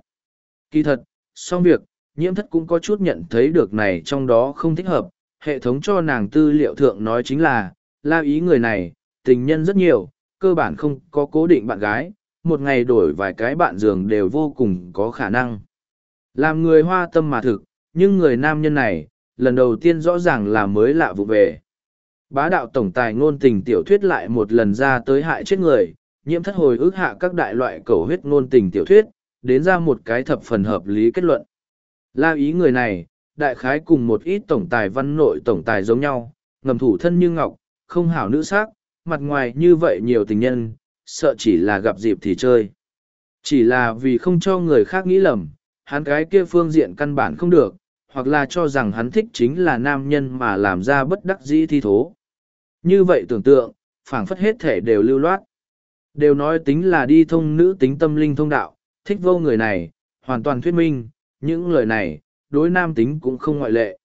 Kỳ thật, xong việc, nhiễm thất cũng có chút nhận thấy được này trong đó không thích hợp, hệ thống cho nàng tư liệu thượng nói chính là, la ý người này, tình nhân rất nhiều, cơ bản không có cố định bạn gái, một ngày đổi vài cái bạn giường đều vô cùng có khả năng. Làm người hoa tâm mà thực, nhưng người nam nhân này, lần đầu tiên rõ ràng là mới lạ vụ về. Bá đạo tổng tài ngôn tình tiểu thuyết lại một lần ra tới hại chết người, nhiễm thất hồi ước hạ các đại loại cầu huyết ngôn tình tiểu thuyết, đến ra một cái thập phần hợp lý kết luận. La ý người này, đại khái cùng một ít tổng tài văn nội tổng tài giống nhau, ngầm thủ thân như ngọc, không hảo nữ sắc, mặt ngoài như vậy nhiều tình nhân, sợ chỉ là gặp dịp thì chơi. Chỉ là vì không cho người khác nghĩ lầm, hắn cái kia phương diện căn bản không được, hoặc là cho rằng hắn thích chính là nam nhân mà làm ra bất đắc dĩ thi thố. Như vậy tưởng tượng, phảng phất hết thể đều lưu loát. Đều nói tính là đi thông nữ tính tâm linh thông đạo, thích vô người này, hoàn toàn thuyết minh, những lời này, đối nam tính cũng không ngoại lệ.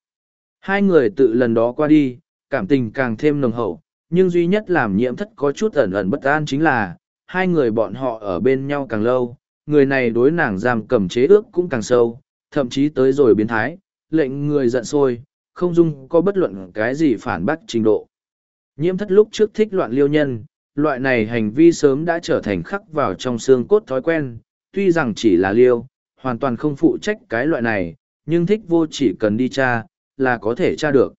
Hai người tự lần đó qua đi, cảm tình càng thêm nồng hậu, nhưng duy nhất làm nhiễm thất có chút ẩn ẩn bất an chính là, hai người bọn họ ở bên nhau càng lâu, người này đối nàng giam cầm chế ước cũng càng sâu, thậm chí tới rồi biến thái, lệnh người giận sôi không dung có bất luận cái gì phản bác trình độ. Nhiễm thất lúc trước thích loạn liêu nhân, loại này hành vi sớm đã trở thành khắc vào trong xương cốt thói quen, tuy rằng chỉ là liêu, hoàn toàn không phụ trách cái loại này, nhưng thích vô chỉ cần đi tra, là có thể tra được.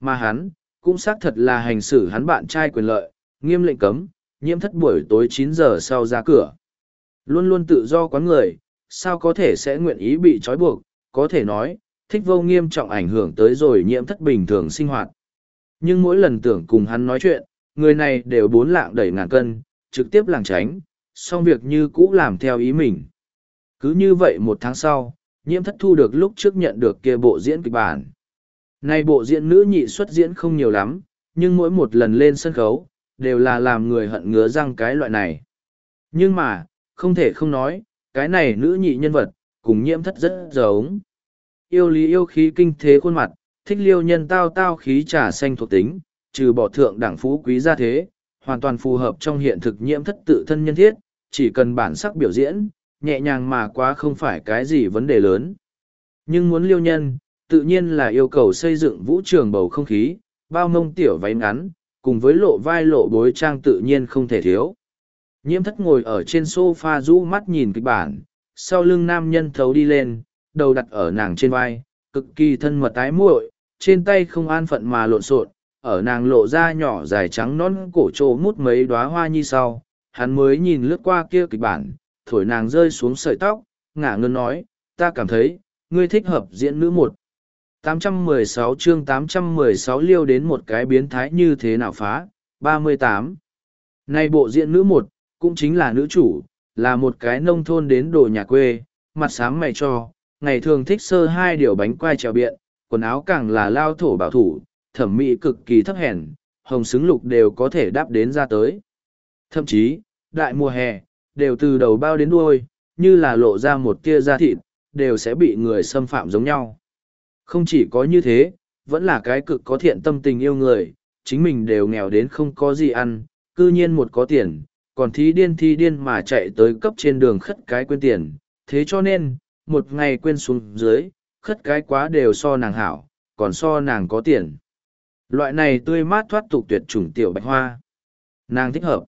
Mà hắn, cũng xác thật là hành xử hắn bạn trai quyền lợi, nghiêm lệnh cấm, nhiễm thất buổi tối chín giờ sau ra cửa. Luôn luôn tự do quán người, sao có thể sẽ nguyện ý bị trói buộc, có thể nói, thích vô nghiêm trọng ảnh hưởng tới rồi nhiễm thất bình thường sinh hoạt. Nhưng mỗi lần tưởng cùng hắn nói chuyện, người này đều bốn lạng đẩy ngàn cân, trực tiếp làng tránh, xong việc như cũ làm theo ý mình. Cứ như vậy một tháng sau, nhiễm thất thu được lúc trước nhận được kia bộ diễn kịch bản. Nay bộ diễn nữ nhị xuất diễn không nhiều lắm, nhưng mỗi một lần lên sân khấu, đều là làm người hận ngứa răng cái loại này. Nhưng mà, không thể không nói, cái này nữ nhị nhân vật, cùng nhiễm thất rất giống. Yêu lý yêu khí kinh thế khuôn mặt, thích liêu nhân tao tao khí trà xanh thuộc tính, trừ bỏ thượng đẳng phú quý gia thế, hoàn toàn phù hợp trong hiện thực nhiễm thất tự thân nhân thiết, chỉ cần bản sắc biểu diễn, nhẹ nhàng mà quá không phải cái gì vấn đề lớn. Nhưng muốn liêu nhân, tự nhiên là yêu cầu xây dựng vũ trường bầu không khí, bao mông tiểu váy ngắn, cùng với lộ vai lộ bối trang tự nhiên không thể thiếu. Nhiễm thất ngồi ở trên sofa rũ mắt nhìn kịch bản, sau lưng nam nhân thấu đi lên, đầu đặt ở nàng trên vai, cực kỳ thân mật tái muội, trên tay không an phận mà lộn xộn, ở nàng lộ ra nhỏ dài trắng non cổ trô mút mấy đóa hoa như sau, hắn mới nhìn lướt qua kia kịch bản, thổi nàng rơi xuống sợi tóc, ngả ngân nói, ta cảm thấy, ngươi thích hợp diễn nữ một. 816 chương 816 liêu đến một cái biến thái như thế nào phá, 38. này bộ diễn nữ một, cũng chính là nữ chủ, là một cái nông thôn đến đồ nhà quê, mặt sáng mày cho, ngày thường thích sơ hai điều bánh quai trèo biện, quần áo càng là lao thổ bảo thủ, thẩm mỹ cực kỳ thấp hèn, hồng xứng lục đều có thể đáp đến ra tới. Thậm chí, đại mùa hè, đều từ đầu bao đến đuôi, như là lộ ra một tia da thịt, đều sẽ bị người xâm phạm giống nhau. Không chỉ có như thế, vẫn là cái cực có thiện tâm tình yêu người, chính mình đều nghèo đến không có gì ăn, cư nhiên một có tiền, còn thí điên thí điên mà chạy tới cấp trên đường khất cái quên tiền. Thế cho nên, một ngày quên xuống dưới, khất cái quá đều so nàng hảo, còn so nàng có tiền. Loại này tươi mát thoát tục tuyệt chủng tiểu bạch hoa. Nàng thích hợp.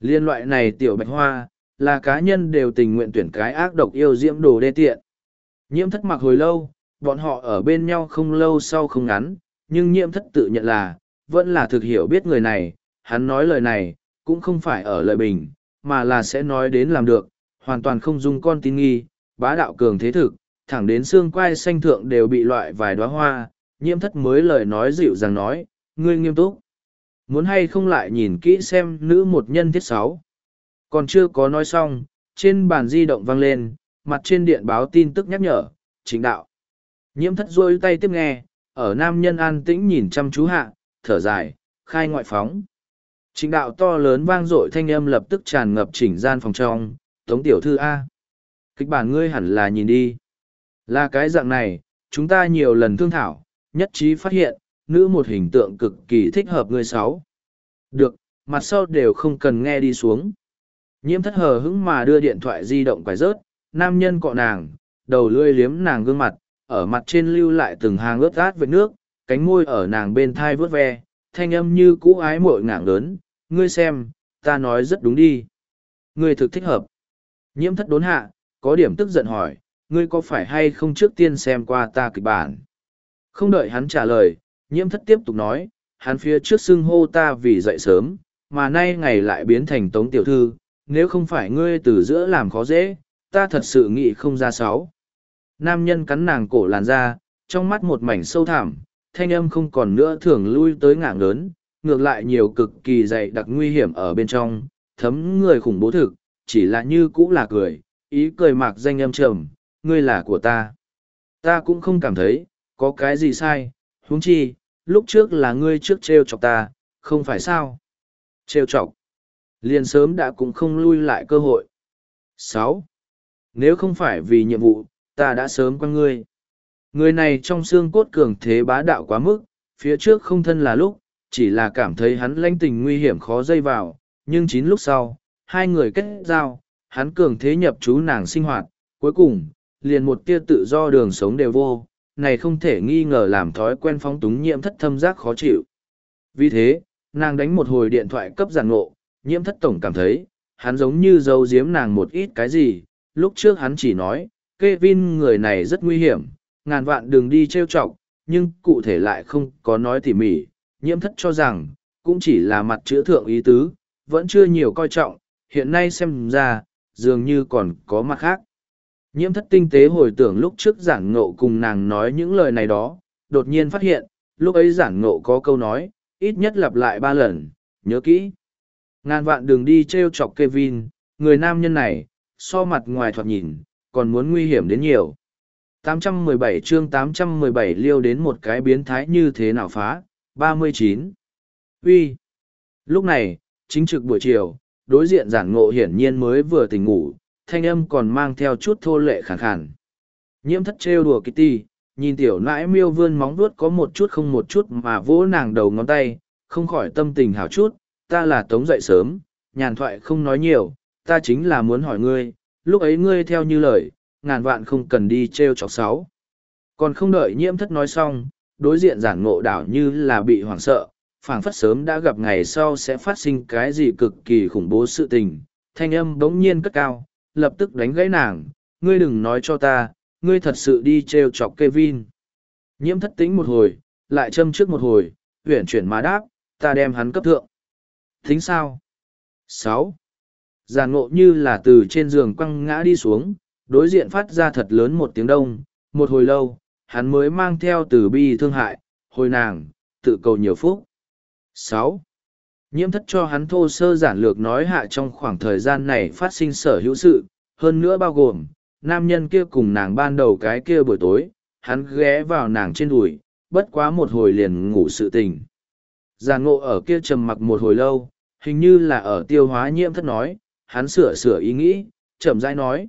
Liên loại này tiểu bạch hoa, là cá nhân đều tình nguyện tuyển cái ác độc yêu diễm đồ đê tiện. Nhiễm thất mặc hồi lâu, bọn họ ở bên nhau không lâu sau không ngắn, nhưng nhiễm thất tự nhận là, vẫn là thực hiểu biết người này, hắn nói lời này, cũng không phải ở lời bình, mà là sẽ nói đến làm được, hoàn toàn không dung con tin nghi, bá đạo cường thế thực, thẳng đến xương quai xanh thượng đều bị loại vài đóa hoa, nhiễm thất mới lời nói dịu dàng nói, ngươi nghiêm túc. Muốn hay không lại nhìn kỹ xem nữ một nhân thiết sáu. Còn chưa có nói xong, trên bàn di động vang lên, mặt trên điện báo tin tức nhắc nhở, chính đạo. Nhiễm thất rôi tay tiếp nghe, ở nam nhân an tĩnh nhìn chăm chú hạ, thở dài, khai ngoại phóng. Chính đạo to lớn vang dội thanh âm lập tức tràn ngập chỉnh gian phòng trong, tống tiểu thư A. Kịch bản ngươi hẳn là nhìn đi. Là cái dạng này, chúng ta nhiều lần thương thảo, nhất trí phát hiện, nữ một hình tượng cực kỳ thích hợp ngươi sáu. Được, mặt sau đều không cần nghe đi xuống. Nhiễm thất hờ hững mà đưa điện thoại di động quải rớt, nam nhân cọ nàng, đầu lươi liếm nàng gương mặt, ở mặt trên lưu lại từng hàng ướt át với nước, cánh môi ở nàng bên thai vớt ve, thanh âm như cũ ái mội ngạng lớn, ngươi xem, ta nói rất đúng đi. Ngươi thực thích hợp. Nhiễm thất đốn hạ, có điểm tức giận hỏi, ngươi có phải hay không trước tiên xem qua ta kịch bản? Không đợi hắn trả lời, nhiễm thất tiếp tục nói, hắn phía trước xưng hô ta vì dậy sớm, mà nay ngày lại biến thành tống tiểu thư, nếu không phải ngươi từ giữa làm khó dễ, ta thật sự nghĩ không ra sáu. Nam nhân cắn nàng cổ làn ra, trong mắt một mảnh sâu thẳm, thanh âm không còn nữa thường lui tới ngạng lớn, ngược lại nhiều cực kỳ dày đặc nguy hiểm ở bên trong, thấm người khủng bố thực, chỉ là như cũ là cười, ý cười mạc danh âm trầm, ngươi là của ta. Ta cũng không cảm thấy, có cái gì sai, huống chi, lúc trước là ngươi trước trêu chọc ta, không phải sao? Trêu chọc. Liền sớm đã cũng không lui lại cơ hội. sáu Nếu không phải vì nhiệm vụ, ta đã sớm qua ngươi. Người này trong xương cốt cường thế bá đạo quá mức, phía trước không thân là lúc, chỉ là cảm thấy hắn lãnh tình nguy hiểm khó dây vào, nhưng chín lúc sau, hai người kết giao, hắn cường thế nhập chú nàng sinh hoạt, cuối cùng, liền một tia tự do đường sống đều vô, này không thể nghi ngờ làm thói quen phóng túng nhiễm thất thâm giác khó chịu. Vì thế, nàng đánh một hồi điện thoại cấp giản ngộ, nhiễm thất tổng cảm thấy, hắn giống như giấu giếm nàng một ít cái gì, lúc trước hắn chỉ nói, Kevin người này rất nguy hiểm, ngàn vạn đường đi trêu chọc, nhưng cụ thể lại không có nói tỉ mỉ, nhiễm thất cho rằng, cũng chỉ là mặt chữ thượng ý tứ, vẫn chưa nhiều coi trọng, hiện nay xem ra, dường như còn có mặt khác. Nhiễm thất tinh tế hồi tưởng lúc trước giản ngộ cùng nàng nói những lời này đó, đột nhiên phát hiện, lúc ấy giản ngộ có câu nói, ít nhất lặp lại ba lần, nhớ kỹ. Ngàn vạn đường đi trêu chọc Kevin, người nam nhân này, so mặt ngoài thoạt nhìn, còn muốn nguy hiểm đến nhiều. 817 chương 817 liêu đến một cái biến thái như thế nào phá, 39. Uy. Lúc này, chính trực buổi chiều, đối diện giản ngộ hiển nhiên mới vừa tỉnh ngủ, thanh âm còn mang theo chút thô lệ khàn khàn. Nhiễm thất trêu đùa Kitty, nhìn tiểu nãi miêu vươn móng vuốt có một chút không một chút mà vỗ nàng đầu ngón tay, không khỏi tâm tình hào chút, ta là tống dậy sớm, nhàn thoại không nói nhiều, ta chính là muốn hỏi ngươi, lúc ấy ngươi theo như lời, ngàn vạn không cần đi trêu chọc sáu. Còn không đợi nhiễm thất nói xong, đối diện giản ngộ đảo như là bị hoảng sợ, phảng phất sớm đã gặp ngày sau sẽ phát sinh cái gì cực kỳ khủng bố sự tình, thanh âm bỗng nhiên cất cao, lập tức đánh gãy nàng, ngươi đừng nói cho ta, ngươi thật sự đi trêu chọc Kevin. Nhiễm thất tính một hồi, lại châm trước một hồi, uyển chuyển má đáp, ta đem hắn cấp thượng. Thính sao? sáu Giàn ngộ như là từ trên giường quăng ngã đi xuống, đối diện phát ra thật lớn một tiếng đông, một hồi lâu, hắn mới mang theo từ bi thương hại, hồi nàng, tự cầu nhiều phúc. sáu Nhiễm thất cho hắn thô sơ giản lược nói hạ trong khoảng thời gian này phát sinh sở hữu sự, hơn nữa bao gồm, nam nhân kia cùng nàng ban đầu cái kia buổi tối, hắn ghé vào nàng trên đùi, bất quá một hồi liền ngủ sự tình. Giàn ngộ ở kia trầm mặc một hồi lâu, hình như là ở tiêu hóa nhiễm thất nói, hắn sửa sửa ý nghĩ, chậm rãi nói.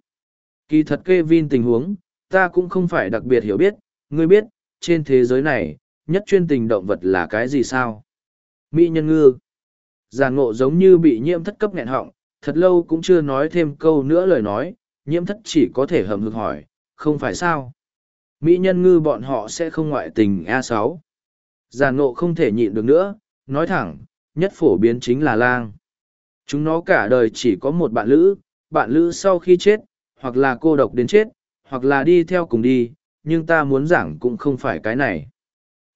Kỳ thật Kevin tình huống, ta cũng không phải đặc biệt hiểu biết, ngươi biết, trên thế giới này, nhất chuyên tình động vật là cái gì sao? Mỹ nhân ngư. Giàn ngộ giống như bị nhiễm thất cấp nghẹn họng, thật lâu cũng chưa nói thêm câu nữa lời nói, nhiễm thất chỉ có thể hầm hực hỏi, không phải sao? Mỹ nhân ngư bọn họ sẽ không ngoại tình a sáu. Giàn ngộ không thể nhịn được nữa, nói thẳng, nhất phổ biến chính là lang. Chúng nó cả đời chỉ có một bạn lữ, bạn lữ sau khi chết, hoặc là cô độc đến chết, hoặc là đi theo cùng đi, nhưng ta muốn giảng cũng không phải cái này.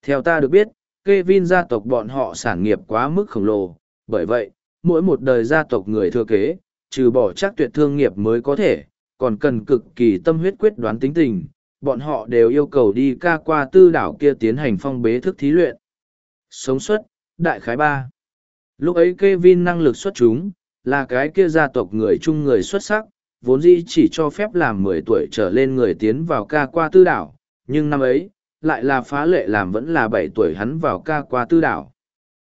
Theo ta được biết, Kevin gia tộc bọn họ sản nghiệp quá mức khổng lồ, bởi vậy, mỗi một đời gia tộc người thừa kế, trừ bỏ chắc tuyệt thương nghiệp mới có thể, còn cần cực kỳ tâm huyết quyết đoán tính tình, bọn họ đều yêu cầu đi ca qua tư đảo kia tiến hành phong bế thức thí luyện. Sống xuất đại khái ba Lúc ấy Kevin năng lực xuất chúng, là cái kia gia tộc người chung người xuất sắc, vốn dĩ chỉ cho phép làm mười tuổi trở lên người tiến vào ca qua tư đảo, nhưng năm ấy, lại là phá lệ làm vẫn là bảy tuổi hắn vào ca qua tư đảo.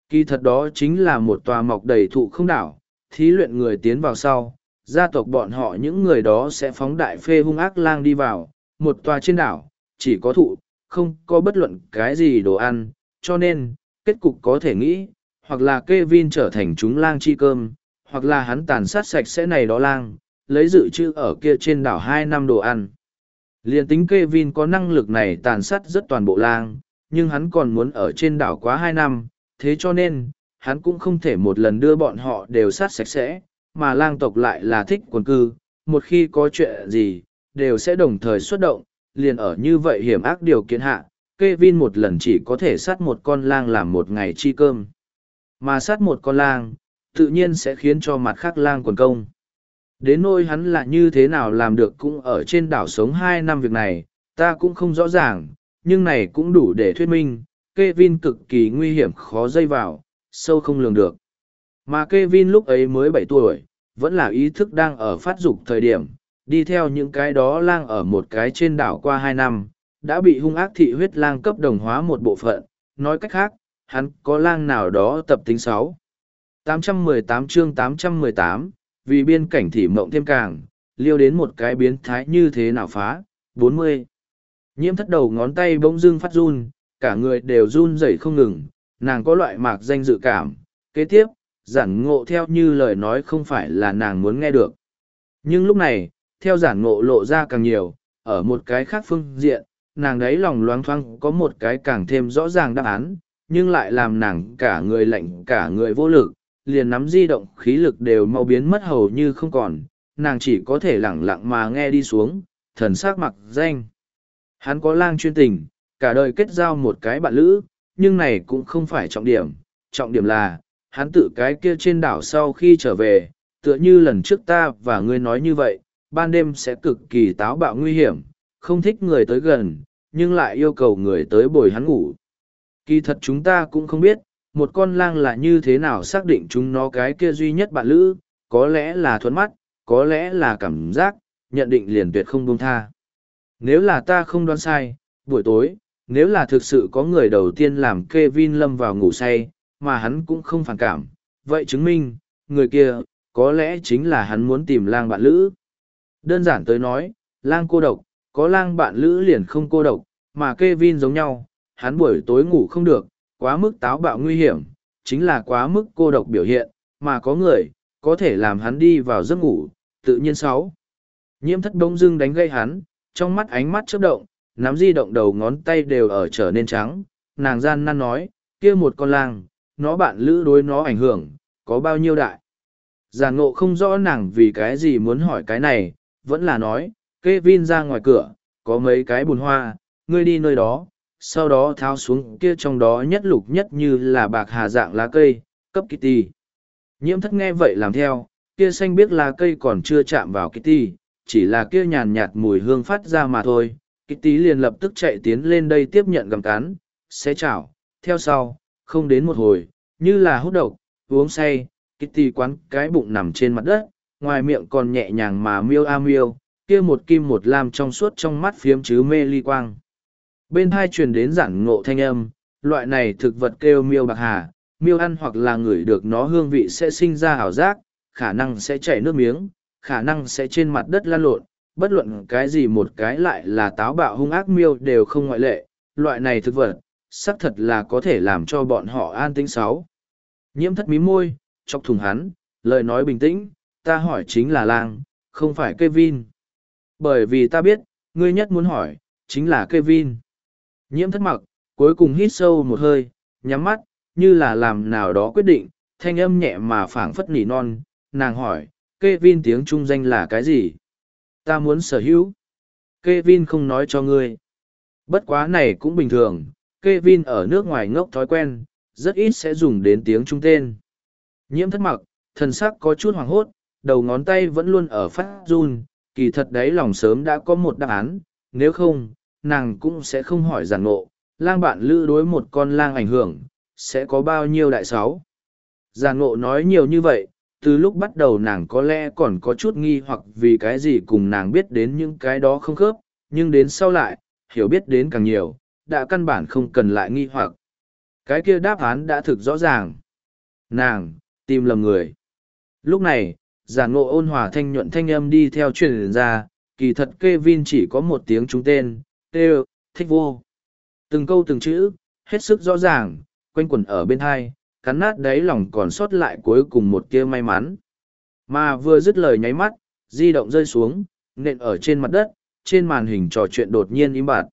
Kỳ thật đó chính là một tòa mọc đầy thụ không đảo, thí luyện người tiến vào sau, gia tộc bọn họ những người đó sẽ phóng đại phê hung ác lang đi vào, một tòa trên đảo, chỉ có thụ, không có bất luận cái gì đồ ăn, cho nên, kết cục có thể nghĩ, hoặc là Kevin trở thành chúng lang chi cơm, hoặc là hắn tàn sát sạch sẽ này đó lang, lấy dự trữ ở kia trên đảo hai năm đồ ăn. Liên tính Kevin có năng lực này tàn sát rất toàn bộ lang, nhưng hắn còn muốn ở trên đảo quá hai năm, thế cho nên, hắn cũng không thể một lần đưa bọn họ đều sát sạch sẽ, mà lang tộc lại là thích quần cư, một khi có chuyện gì, đều sẽ đồng thời xuất động, liền ở như vậy hiểm ác điều kiện hạ, Kevin một lần chỉ có thể sát một con lang làm một ngày chi cơm. Mà sát một con lang, tự nhiên sẽ khiến cho mặt khác lang quần công. Đến nôi hắn là như thế nào làm được cũng ở trên đảo sống hai năm việc này, ta cũng không rõ ràng, nhưng này cũng đủ để thuyết minh, Kevin cực kỳ nguy hiểm khó dây vào, sâu không lường được. Mà Kevin lúc ấy mới bảy tuổi, vẫn là ý thức đang ở phát dục thời điểm, đi theo những cái đó lang ở một cái trên đảo qua hai năm, đã bị hung ác thị huyết lang cấp đồng hóa một bộ phận, nói cách khác, hắn có lang nào đó tập tính sáu 818 chương 818, vì biên cảnh thị mộng thêm càng, liêu đến một cái biến thái như thế nào phá, 40. Nhiễm thất đầu ngón tay bỗng dưng phát run, cả người đều run rẩy không ngừng, nàng có loại mạc danh dự cảm, kế tiếp, giản ngộ theo như lời nói không phải là nàng muốn nghe được. Nhưng lúc này, theo giản ngộ lộ ra càng nhiều, ở một cái khác phương diện, nàng đấy lòng loáng thoáng có một cái càng thêm rõ ràng đáp án, nhưng lại làm nàng cả người lạnh cả người vô lực, liền nắm di động khí lực đều mau biến mất hầu như không còn, nàng chỉ có thể lẳng lặng mà nghe đi xuống, thần sắc mặc danh. Hắn có lang chuyên tình, cả đời kết giao một cái bạn lữ, nhưng này cũng không phải trọng điểm. Trọng điểm là, hắn tự cái kia trên đảo sau khi trở về, tựa như lần trước ta và ngươi nói như vậy, ban đêm sẽ cực kỳ táo bạo nguy hiểm, không thích người tới gần, nhưng lại yêu cầu người tới bồi hắn ngủ. Kỳ thật chúng ta cũng không biết, một con lang là như thế nào xác định chúng nó cái kia duy nhất bạn lữ, có lẽ là thuấn mắt, có lẽ là cảm giác, nhận định liền tuyệt không buông tha. Nếu là ta không đoán sai, buổi tối, nếu là thực sự có người đầu tiên làm Kevin lâm vào ngủ say, mà hắn cũng không phản cảm, vậy chứng minh, người kia, có lẽ chính là hắn muốn tìm lang bạn lữ. Đơn giản tới nói, lang cô độc, có lang bạn lữ liền không cô độc, mà Kevin giống nhau, hắn buổi tối ngủ không được, quá mức táo bạo nguy hiểm, chính là quá mức cô độc biểu hiện, mà có người, có thể làm hắn đi vào giấc ngủ, tự nhiên sáu. Nhiễm thất bỗng dưng đánh gây hắn, trong mắt ánh mắt chớp động, nắm di động đầu ngón tay đều ở trở nên trắng, nàng gian năn nói, kia một con lang, nó bạn lữ đối nó ảnh hưởng, có bao nhiêu đại. Giàn ngộ không rõ nàng vì cái gì muốn hỏi cái này, vẫn là nói, Kevin ra ngoài cửa, có mấy cái bùn hoa, ngươi đi nơi đó, sau đó tháo xuống kia trong đó nhất lục nhất như là bạc hà dạng lá cây, cấp Kitty. Nhiễm thất nghe vậy làm theo, kia xanh biết lá cây còn chưa chạm vào Kitty, chỉ là kia nhàn nhạt mùi hương phát ra mà thôi. Kitty liền lập tức chạy tiến lên đây tiếp nhận gầm cán, xé chảo, theo sau, không đến một hồi, như là hút độc, uống say, Kitty quán cái bụng nằm trên mặt đất, ngoài miệng còn nhẹ nhàng mà miêu a miêu, kia một kim một lam trong suốt trong mắt phiếm chứ mê ly quang. Bên hai truyền đến giản ngộ thanh âm, loại này thực vật kêu miêu bạc hà, miêu ăn hoặc là ngửi được nó hương vị sẽ sinh ra ảo giác, khả năng sẽ chảy nước miếng, khả năng sẽ trên mặt đất lan lộn, bất luận cái gì một cái lại là táo bạo hung ác miêu đều không ngoại lệ, loại này thực vật, xác thật là có thể làm cho bọn họ an tĩnh sáu. Nhiễm thất mí môi, chọc thùng hắn, lời nói bình tĩnh, ta hỏi chính là lang, không phải Kevin. Bởi vì ta biết, ngươi nhất muốn hỏi, chính là Kevin. Nhiễm thất mặc, cuối cùng hít sâu một hơi, nhắm mắt, như là làm nào đó quyết định, thanh âm nhẹ mà phảng phất nỉ non, nàng hỏi, Kevin tiếng trung danh là cái gì? Ta muốn sở hữu. Kevin không nói cho ngươi. Bất quá này cũng bình thường, Kevin ở nước ngoài ngốc thói quen, rất ít sẽ dùng đến tiếng trung tên. Nhiễm thất mặc, thần sắc có chút hoàng hốt, đầu ngón tay vẫn luôn ở phát run, kỳ thật đấy lòng sớm đã có một đáp án, nếu không, nàng cũng sẽ không hỏi giản ngộ, lang bạn lữ đối một con lang ảnh hưởng, sẽ có bao nhiêu đại sáu. Giản ngộ nói nhiều như vậy, từ lúc bắt đầu nàng có lẽ còn có chút nghi hoặc vì cái gì cùng nàng biết đến những cái đó không khớp, nhưng đến sau lại, hiểu biết đến càng nhiều, đã căn bản không cần lại nghi hoặc. Cái kia đáp án đã thực rõ ràng. Nàng, tìm lầm người. Lúc này, giản ngộ ôn hòa thanh nhuận thanh âm đi theo truyền ra, kỳ thật Kevin chỉ có một tiếng trúng tên, tê thích vô. Từng câu từng chữ, hết sức rõ ràng, quanh quẩn ở bên hai, cắn nát đáy lòng còn sót lại cuối cùng một kia may mắn. Mà vừa dứt lời nháy mắt, di động rơi xuống, nện ở trên mặt đất, trên màn hình trò chuyện đột nhiên im bặt.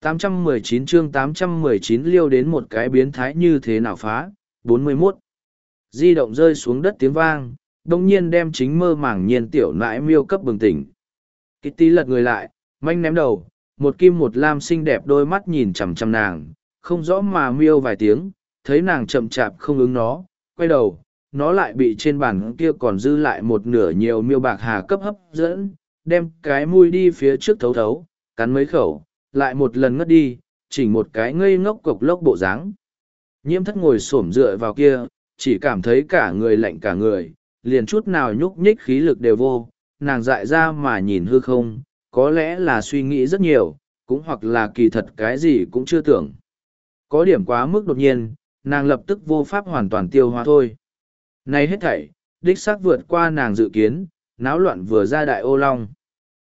819 chương 819 liêu đến một cái biến thái như thế nào phá, 41. Di động rơi xuống đất tiếng vang, đồng nhiên đem chính mơ màng nhiên tiểu nãi miêu cấp bừng tỉnh. Kitty lật người lại, manh ném đầu, một kim một lam xinh đẹp đôi mắt nhìn chằm chằm nàng, không rõ mà miêu vài tiếng, thấy nàng chậm chạp không ứng nó, quay đầu, nó lại bị trên bàn kia còn dư lại một nửa nhiều miêu bạc hà cấp hấp dẫn, đem cái mui đi phía trước thấu thấu, cắn mấy khẩu, lại một lần ngất đi, chỉnh một cái ngây ngốc cục lốc bộ dáng. Nhiễm thất ngồi xổm dựa vào kia, chỉ cảm thấy cả người lạnh cả người, liền chút nào nhúc nhích khí lực đều vô, nàng dại ra mà nhìn hư không, có lẽ là suy nghĩ rất nhiều, cũng hoặc là kỳ thật cái gì cũng chưa tưởng. Có điểm quá mức đột nhiên, nàng lập tức vô pháp hoàn toàn tiêu hóa thôi. Này hết thảy, đích xác vượt qua nàng dự kiến, náo loạn vừa ra đại ô long.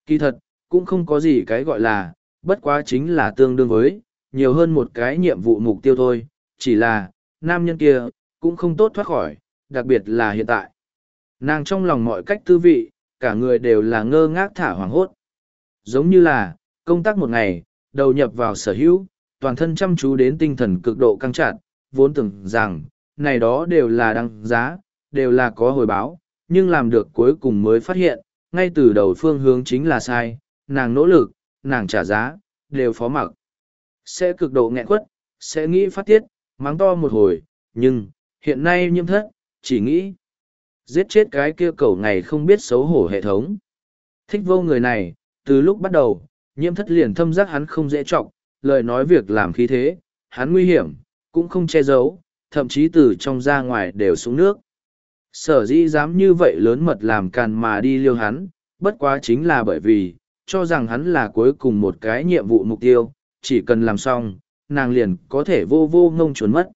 Kỳ thật, cũng không có gì cái gọi là, bất quá chính là tương đương với, nhiều hơn một cái nhiệm vụ mục tiêu thôi, chỉ là, nam nhân kia, cũng không tốt thoát khỏi, đặc biệt là hiện tại. Nàng trong lòng mọi cách tư vị, cả người đều là ngơ ngác thả hoàng hốt. Giống như là, công tác một ngày, đầu nhập vào sở hữu, toàn thân chăm chú đến tinh thần cực độ căng chặt, vốn tưởng rằng, này đó đều là đăng giá, đều là có hồi báo, nhưng làm được cuối cùng mới phát hiện, ngay từ đầu phương hướng chính là sai, nàng nỗ lực, nàng trả giá, đều phó mặc. Sẽ cực độ nghẹn quất, sẽ nghĩ phát tiết, mắng to một hồi, nhưng, hiện nay nhiễm thất, chỉ nghĩ giết chết cái kia cầu ngày không biết xấu hổ hệ thống. Thích vô người này, từ lúc bắt đầu, nhiễm thất liền thâm giác hắn không dễ trọng, lời nói việc làm khí thế, hắn nguy hiểm, cũng không che giấu, thậm chí từ trong ra ngoài đều xuống nước. Sở dĩ dám như vậy lớn mật làm càn mà đi liêu hắn, bất quá chính là bởi vì, cho rằng hắn là cuối cùng một cái nhiệm vụ mục tiêu, chỉ cần làm xong, nàng liền có thể vô vô ngông trốn mất.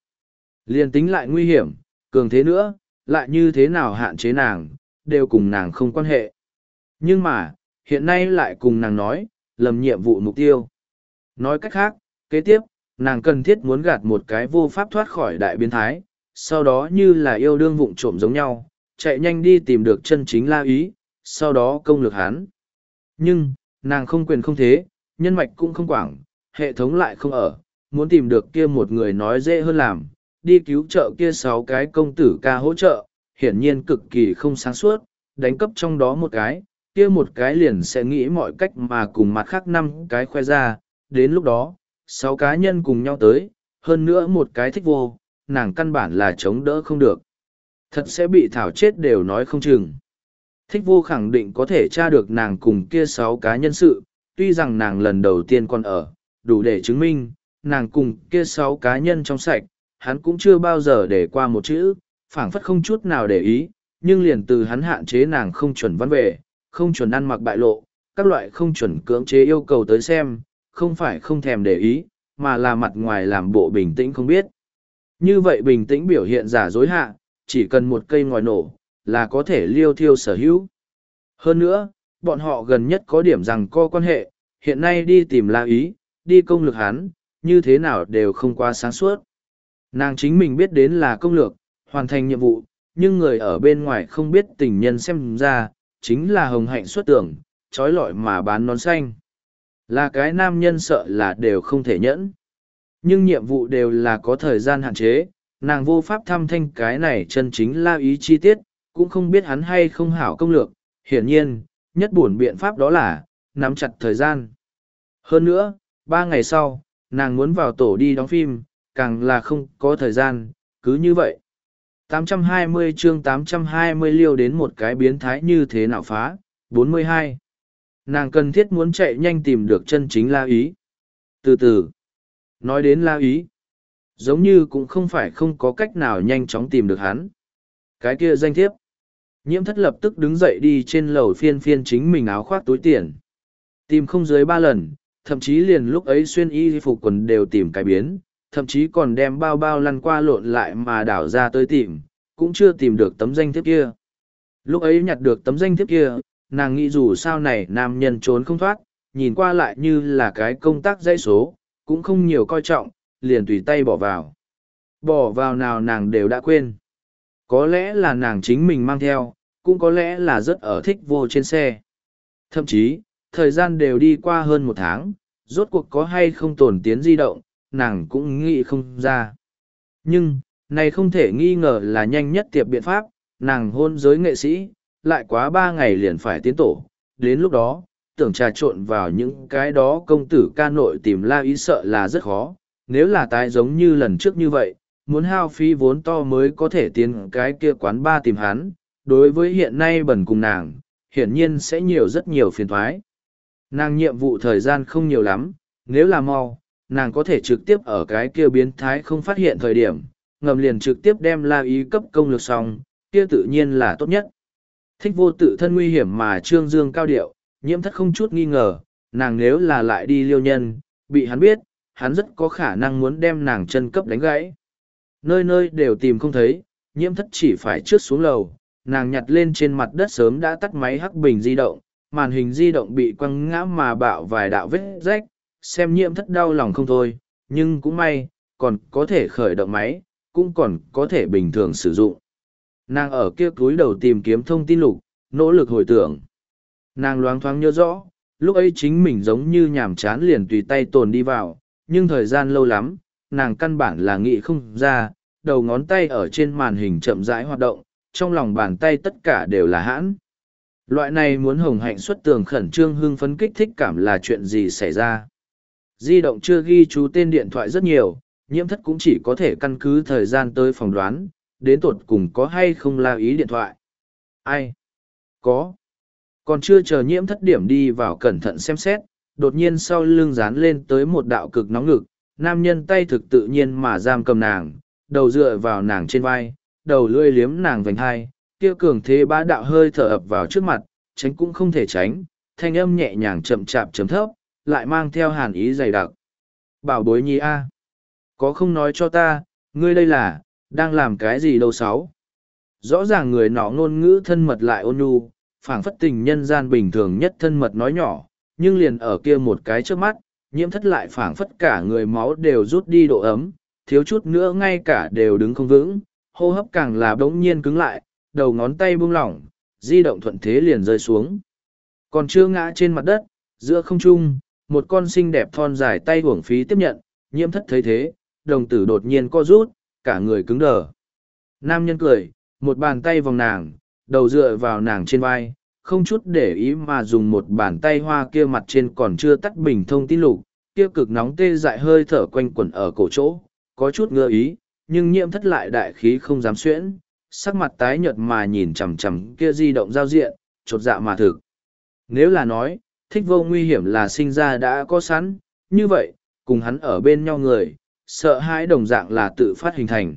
Liền tính lại nguy hiểm, cường thế nữa, lại như thế nào hạn chế nàng, đều cùng nàng không quan hệ. Nhưng mà, hiện nay lại cùng nàng nói, lầm nhiệm vụ mục tiêu. Nói cách khác, kế tiếp, nàng cần thiết muốn gạt một cái vô pháp thoát khỏi đại biến thái, sau đó như là yêu đương vụng trộm giống nhau, chạy nhanh đi tìm được chân chính la ý, sau đó công lược hắn. Nhưng, nàng không quyền không thế, nhân mạch cũng không quảng, hệ thống lại không ở, muốn tìm được kia một người nói dễ hơn làm, đi cứu trợ kia sáu cái công tử ca hỗ trợ, hiển nhiên cực kỳ không sáng suốt, đánh cấp trong đó một cái, kia một cái liền sẽ nghĩ mọi cách mà cùng mặt khác năm cái khoe ra, đến lúc đó, sáu cá nhân cùng nhau tới, hơn nữa một cái thích vô, nàng căn bản là chống đỡ không được. Thật sẽ bị thảo chết đều nói không chừng. Thích vô khẳng định có thể tra được nàng cùng kia sáu cá nhân sự, tuy rằng nàng lần đầu tiên còn ở, đủ để chứng minh, nàng cùng kia sáu cá nhân trong sạch, hắn cũng chưa bao giờ để qua một chữ, phảng phất không chút nào để ý, nhưng liền từ hắn hạn chế nàng không chuẩn văn về, không chuẩn ăn mặc bại lộ, các loại không chuẩn cưỡng chế yêu cầu tới xem, không phải không thèm để ý, mà là mặt ngoài làm bộ bình tĩnh không biết. Như vậy bình tĩnh biểu hiện giả dối hạ, chỉ cần một cây ngòi nổ, là có thể liêu thiêu sở hữu. Hơn nữa, bọn họ gần nhất có điểm rằng co quan hệ, hiện nay đi tìm la ý, đi công lực hắn, như thế nào đều không quá sáng suốt. Nàng chính mình biết đến là công lược, hoàn thành nhiệm vụ, nhưng người ở bên ngoài không biết tình nhân xem ra, chính là hồng hạnh xuất tưởng, trói lọi mà bán nón xanh. Là cái nam nhân sợ là đều không thể nhẫn. Nhưng nhiệm vụ đều là có thời gian hạn chế, nàng vô pháp thăm thanh cái này chân chính la ý chi tiết, cũng không biết hắn hay không hảo công lược. Hiển nhiên, nhất buồn biện pháp đó là, nắm chặt thời gian. Hơn nữa, ba ngày sau, nàng muốn vào tổ đi đóng phim, càng là không có thời gian, cứ như vậy. 820 chương 820 liêu đến một cái biến thái như thế nào phá, 42. Nàng cần thiết muốn chạy nhanh tìm được chân chính la ý. Từ từ, nói đến la ý, giống như cũng không phải không có cách nào nhanh chóng tìm được hắn. Cái kia danh thiếp. Nhiễm thất lập tức đứng dậy đi trên lầu phiên phiên chính mình áo khoác túi tiền. Tìm không dưới ba lần, thậm chí liền lúc ấy xuyên y phục quần đều tìm cái biến, thậm chí còn đem bao bao lăn qua lộn lại mà đảo ra tới tìm, cũng chưa tìm được tấm danh thiếp kia. Lúc ấy nhặt được tấm danh thiếp kia, nàng nghĩ dù sao này nam nhân trốn không thoát, nhìn qua lại như là cái công tác dãy số, cũng không nhiều coi trọng, liền tùy tay bỏ vào. Bỏ vào nào nàng đều đã quên. Có lẽ là nàng chính mình mang theo, cũng có lẽ là rất ở thích vô trên xe. Thậm chí, thời gian đều đi qua hơn một tháng, rốt cuộc có hay không tổn tiến di động, nàng cũng nghĩ không ra. Nhưng, này không thể nghi ngờ là nhanh nhất tiệp biện pháp, nàng hôn giới nghệ sĩ, lại quá ba ngày liền phải tiến tổ. Đến lúc đó, tưởng trà trộn vào những cái đó công tử ca nội tìm la ý sợ là rất khó. Nếu là tái giống như lần trước như vậy, muốn hao phí vốn to mới có thể tiến cái kia quán ba tìm hắn, đối với hiện nay bẩn cùng nàng, hiển nhiên sẽ nhiều rất nhiều phiền thoái. Nàng nhiệm vụ thời gian không nhiều lắm, nếu là mau, nàng có thể trực tiếp ở cái kia biến thái không phát hiện thời điểm, ngầm liền trực tiếp đem la ý cấp công lược xong, kia tự nhiên là tốt nhất. Thích vô tự thân nguy hiểm mà trương dương cao điệu, nhiễm thất không chút nghi ngờ, nàng nếu là lại đi liêu nhân, bị hắn biết, hắn rất có khả năng muốn đem nàng chân cấp đánh gãy. Nơi nơi đều tìm không thấy, nhiễm thất chỉ phải trước xuống lầu, nàng nhặt lên trên mặt đất sớm đã tắt máy hắc bình di động, màn hình di động bị quăng ngã mà bạo vài đạo vết rách, xem nhiễm thất đau lòng không thôi, nhưng cũng may, còn có thể khởi động máy, cũng còn có thể bình thường sử dụng. Nàng ở kia túi đầu tìm kiếm thông tin lục, nỗ lực hồi tưởng. Nàng loáng thoáng nhớ rõ, lúc ấy chính mình giống như nhàm chán liền tùy tay tồn đi vào, nhưng thời gian lâu lắm, nàng căn bản là nghĩ không ra, đầu ngón tay ở trên màn hình chậm rãi hoạt động, trong lòng bàn tay tất cả đều là hãn. Loại này muốn hồng hạnh xuất tường khẩn trương hưng phấn kích thích cảm là chuyện gì xảy ra. Di động chưa ghi chú tên điện thoại rất nhiều, nhiễm thất cũng chỉ có thể căn cứ thời gian tới phỏng đoán, đến tột cùng có hay không la ý điện thoại. Ai? Có. Còn chưa chờ nhiễm thất điểm đi vào cẩn thận xem xét, đột nhiên sau lưng dán lên tới một đạo cực nóng ngực, nam nhân tay thực tự nhiên mà giam cầm nàng, đầu dựa vào nàng trên vai, đầu lưỡi liếm nàng vành hai, kia cường thế bá đạo hơi thở ập vào trước mặt, tránh cũng không thể tránh, thanh âm nhẹ nhàng chậm chạp chấm thấp, lại mang theo hàn ý dày đặc. Bảo bối nhi a, có không nói cho ta, ngươi đây là, đang làm cái gì đâu sáu? Rõ ràng người nọ ngôn ngữ thân mật lại ôn nhu, phảng phất tình nhân gian bình thường nhất thân mật nói nhỏ, nhưng liền ở kia một cái trước mắt, nhiễm thất lại phảng phất cả người máu đều rút đi độ ấm, thiếu chút nữa ngay cả đều đứng không vững, hô hấp càng là bỗng nhiên cứng lại, đầu ngón tay buông lỏng, di động thuận thế liền rơi xuống. Còn chưa ngã trên mặt đất, giữa không trung, một con xinh đẹp thon dài tay hưởng phí tiếp nhận, nhiễm thất thấy thế, đồng tử đột nhiên co rút, cả người cứng đờ. Nam nhân cười, một bàn tay vòng nàng, đầu dựa vào nàng trên vai, không chút để ý mà dùng một bàn tay hoa kia mặt trên còn chưa tắt bình thông tin lục, kia cực nóng tê dại hơi thở quanh quẩn ở cổ chỗ, có chút ngơ ý, nhưng nhiễm thất lại đại khí không dám xuyễn, sắc mặt tái nhợt mà nhìn chằm chằm kia di động giao diện, chột dạ mà thực. Nếu là nói, thích vô nguy hiểm là sinh ra đã có sẵn, như vậy, cùng hắn ở bên nhau người, sợ hãi đồng dạng là tự phát hình thành.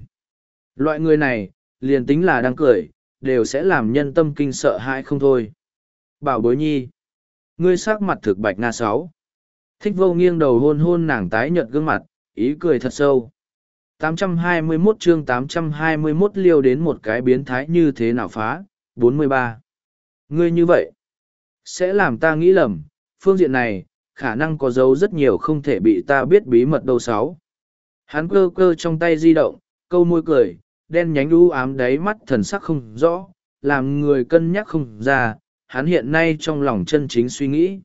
Loại người này, liền tính là đang cười, đều sẽ làm nhân tâm kinh sợ hãi không thôi. Bảo bối nhi, ngươi sắc mặt thực bạch nga sáu. Thích vô nghiêng đầu hôn hôn nàng tái nhợt gương mặt, ý cười thật sâu. 821 chương 821 liêu đến một cái biến thái như thế nào phá, 43. Ngươi như vậy, sẽ làm ta nghĩ lầm, phương diện này, khả năng có dấu rất nhiều không thể bị ta biết bí mật đâu sáu. Hắn cơ cơ trong tay di động, câu môi cười, đen nhánh u ám đáy mắt thần sắc không rõ, làm người cân nhắc không ra, hắn hiện nay trong lòng chân chính suy nghĩ.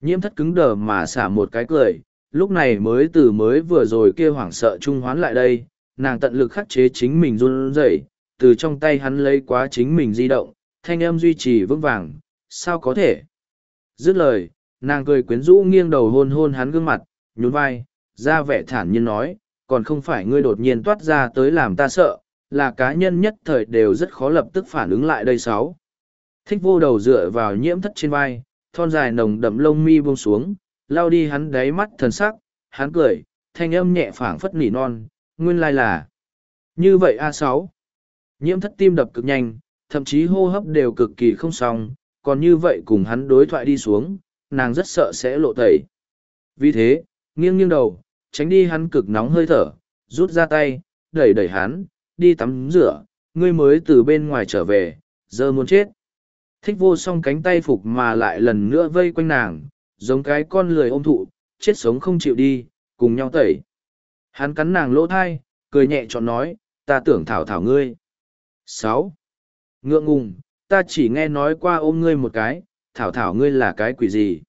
Nhiễm thất cứng đờ mà xả một cái cười, lúc này mới từ mới vừa rồi kia hoảng sợ trung hoán lại đây, nàng tận lực khắc chế chính mình run rẩy, từ trong tay hắn lấy quá chính mình di động, thanh âm duy trì vững vàng, sao có thể? Dứt lời, nàng cười quyến rũ nghiêng đầu hôn hôn hắn gương mặt, nhún vai, ra vẻ thản nhiên nói, còn không phải ngươi đột nhiên toát ra tới làm ta sợ, là cá nhân nhất thời đều rất khó lập tức phản ứng lại đây sáu. Thích vô đầu dựa vào nhiễm thất trên vai, thon dài nồng đậm lông mi buông xuống, lao đi hắn đáy mắt thần sắc, hắn cười, thanh âm nhẹ phảng phất nỉ non, nguyên lai là. Như vậy a sáu Nhiễm thất tim đập cực nhanh, thậm chí hô hấp đều cực kỳ không xong, còn như vậy cùng hắn đối thoại đi xuống, nàng rất sợ sẽ lộ tẩy. Vì thế, nghiêng nghiêng đầu, tránh đi hắn cực nóng hơi thở, rút ra tay, đẩy đẩy hắn, đi tắm rửa, ngươi mới từ bên ngoài trở về, giờ muốn chết. Thích vô song cánh tay phục mà lại lần nữa vây quanh nàng, giống cái con lười ôm thụ, chết sống không chịu đi, cùng nhau tẩy. Hắn cắn nàng lỗ thai, cười nhẹ chọn nói, ta tưởng thảo thảo ngươi. sáu Ngượng ngùng, ta chỉ nghe nói qua ôm ngươi một cái, thảo thảo ngươi là cái quỷ gì.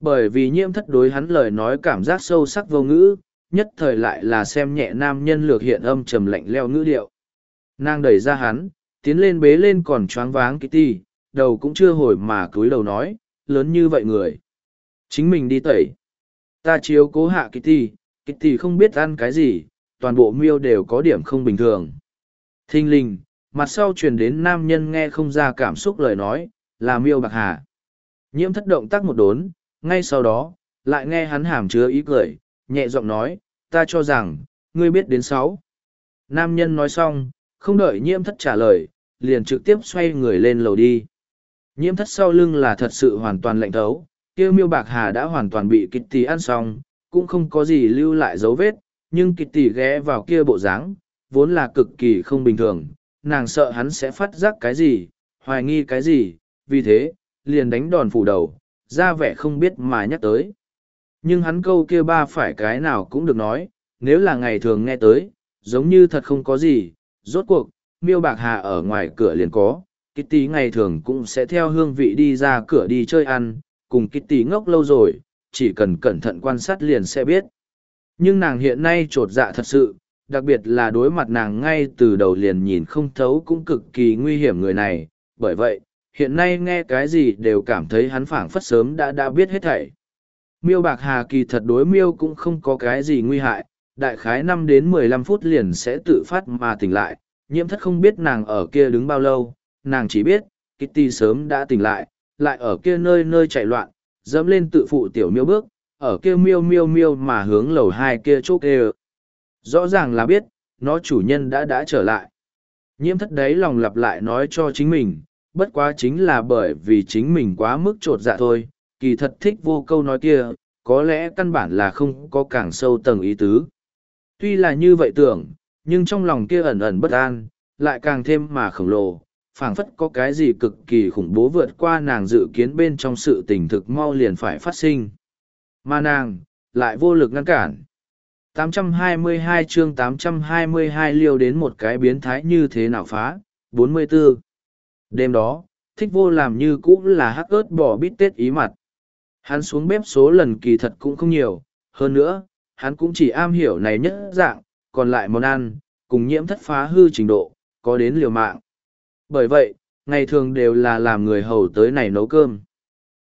Bởi vì nhiễm thất đối hắn lời nói cảm giác sâu sắc vô ngữ, nhất thời lại là xem nhẹ nam nhân lược hiện âm trầm lạnh leo ngữ điệu. Nàng đẩy ra hắn, tiến lên bế lên còn choáng váng Kitty, đầu cũng chưa hồi mà cúi đầu nói, lớn như vậy người. Chính mình đi tẩy. Ta chiếu cố hạ Kitty, Kitty không biết ăn cái gì, toàn bộ miêu đều có điểm không bình thường. Thinh linh, mặt sau truyền đến nam nhân nghe không ra cảm xúc lời nói, là miêu bạc hà. Nhiễm thất động tác một đốn, ngay sau đó, lại nghe hắn hàm chứa ý cười, nhẹ giọng nói, ta cho rằng, ngươi biết đến sáu. Nam nhân nói xong, không đợi nhiễm thất trả lời, liền trực tiếp xoay người lên lầu đi. Nhiễm thất sau lưng là thật sự hoàn toàn lạnh thấu, kia miêu bạc hà đã hoàn toàn bị kịch tì ăn xong, cũng không có gì lưu lại dấu vết, nhưng kịch tì ghé vào kia bộ dáng, vốn là cực kỳ không bình thường, nàng sợ hắn sẽ phát giác cái gì, hoài nghi cái gì, vì thế, liền đánh đòn phủ đầu, ra vẻ không biết mà nhắc tới. Nhưng hắn câu kia ba phải cái nào cũng được nói, nếu là ngày thường nghe tới, giống như thật không có gì, rốt cuộc, miêu bạc hà ở ngoài cửa liền có, Kitty ngày thường cũng sẽ theo hương vị đi ra cửa đi chơi ăn, cùng Kitty ngốc lâu rồi, chỉ cần cẩn thận quan sát liền sẽ biết. Nhưng nàng hiện nay trột dạ thật sự, đặc biệt là đối mặt nàng ngay từ đầu liền nhìn không thấu cũng cực kỳ nguy hiểm người này, bởi vậy, hiện nay nghe cái gì đều cảm thấy hắn phảng phất sớm đã đã biết hết thảy. miêu bạc hà kỳ thật đối miêu cũng không có cái gì nguy hại đại khái năm đến mười lăm phút liền sẽ tự phát mà tỉnh lại. Nhiễm thất không biết nàng ở kia đứng bao lâu nàng chỉ biết kitty sớm đã tỉnh lại lại ở kia nơi nơi chạy loạn dẫm lên tự phụ tiểu miêu bước ở kia miêu miêu miêu mà hướng lầu hai kia chốt kê rõ ràng là biết, nó chủ nhân đã đã trở lại. Nhiễm thất đấy lòng lặp lại nói cho chính mình, bất quá chính là bởi vì chính mình quá mức t r ộ t dạ thôi, kỳ thật thích vô câu nói kia, có lẽ căn bản là không có càng sâu tầng ý tứ. Tuy là như vậy tưởng, nhưng trong lòng kia ẩn ẩn bất an, lại càng thêm mà khổng lồ, phảng phất có cái gì cực kỳ khủng bố vượt qua nàng dự kiến bên trong sự tình thực mau liền phải phát sinh. Mà nàng, lại vô lực ngăn cản. 822 chương 822 liêu đến một cái biến thái như thế nào phá, 44. Đêm đó, thích vô làm như cũng là hắc ớt bỏ bít tết ý mặt. Hắn xuống bếp số lần kỳ thật cũng không nhiều, hơn nữa, hắn cũng chỉ am hiểu này nhất dạng, còn lại món ăn, cùng nhiễm thất phá hư trình độ, có đến liều mạng. Bởi vậy, ngày thường đều là làm người hầu tới này nấu cơm.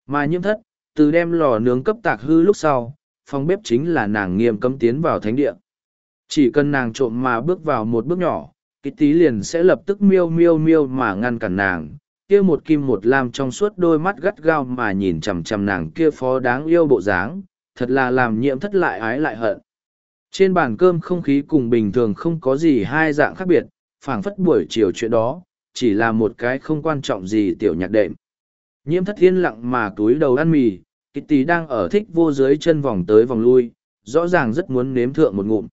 Mà nhiễm thất, từ đem lò nướng cấp tạc hư lúc sau, phòng bếp chính là nàng nghiêm cấm tiến vào thánh địa. Chỉ cần nàng trộm mà bước vào một bước nhỏ, cái tí liền sẽ lập tức miêu miêu miêu mà ngăn cản nàng, kia một kim một lam trong suốt đôi mắt gắt gao mà nhìn chằm chằm nàng kia phó đáng yêu bộ dáng, thật là làm nhiễm thất lại ái lại hận. Trên bàn cơm không khí cùng bình thường không có gì hai dạng khác biệt, phảng phất buổi chiều chuyện đó, chỉ là một cái không quan trọng gì tiểu nhạc đệm. Nhiễm thất yên lặng mà túi đầu ăn mì, Kitty đang ở thích vô dưới chân vòng tới vòng lui, rõ ràng rất muốn nếm thượng một ngụm.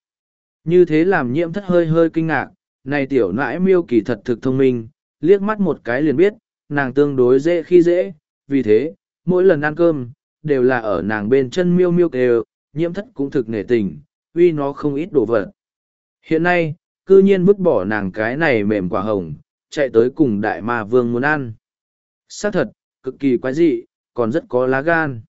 Như thế làm nhiễm thất hơi hơi kinh ngạc, này tiểu nãi miêu kỳ thật thực thông minh, liếc mắt một cái liền biết, nàng tương đối dễ khi dễ, vì thế, mỗi lần ăn cơm, đều là ở nàng bên chân miêu miêu kêu, nhiễm thất cũng thực nể tình, uy nó không ít đồ vật. Hiện nay, cư nhiên vứt bỏ nàng cái này mềm quả hồng, chạy tới cùng đại ma vương muốn ăn. Xác thật, cực kỳ quái dị, còn rất có lá gan.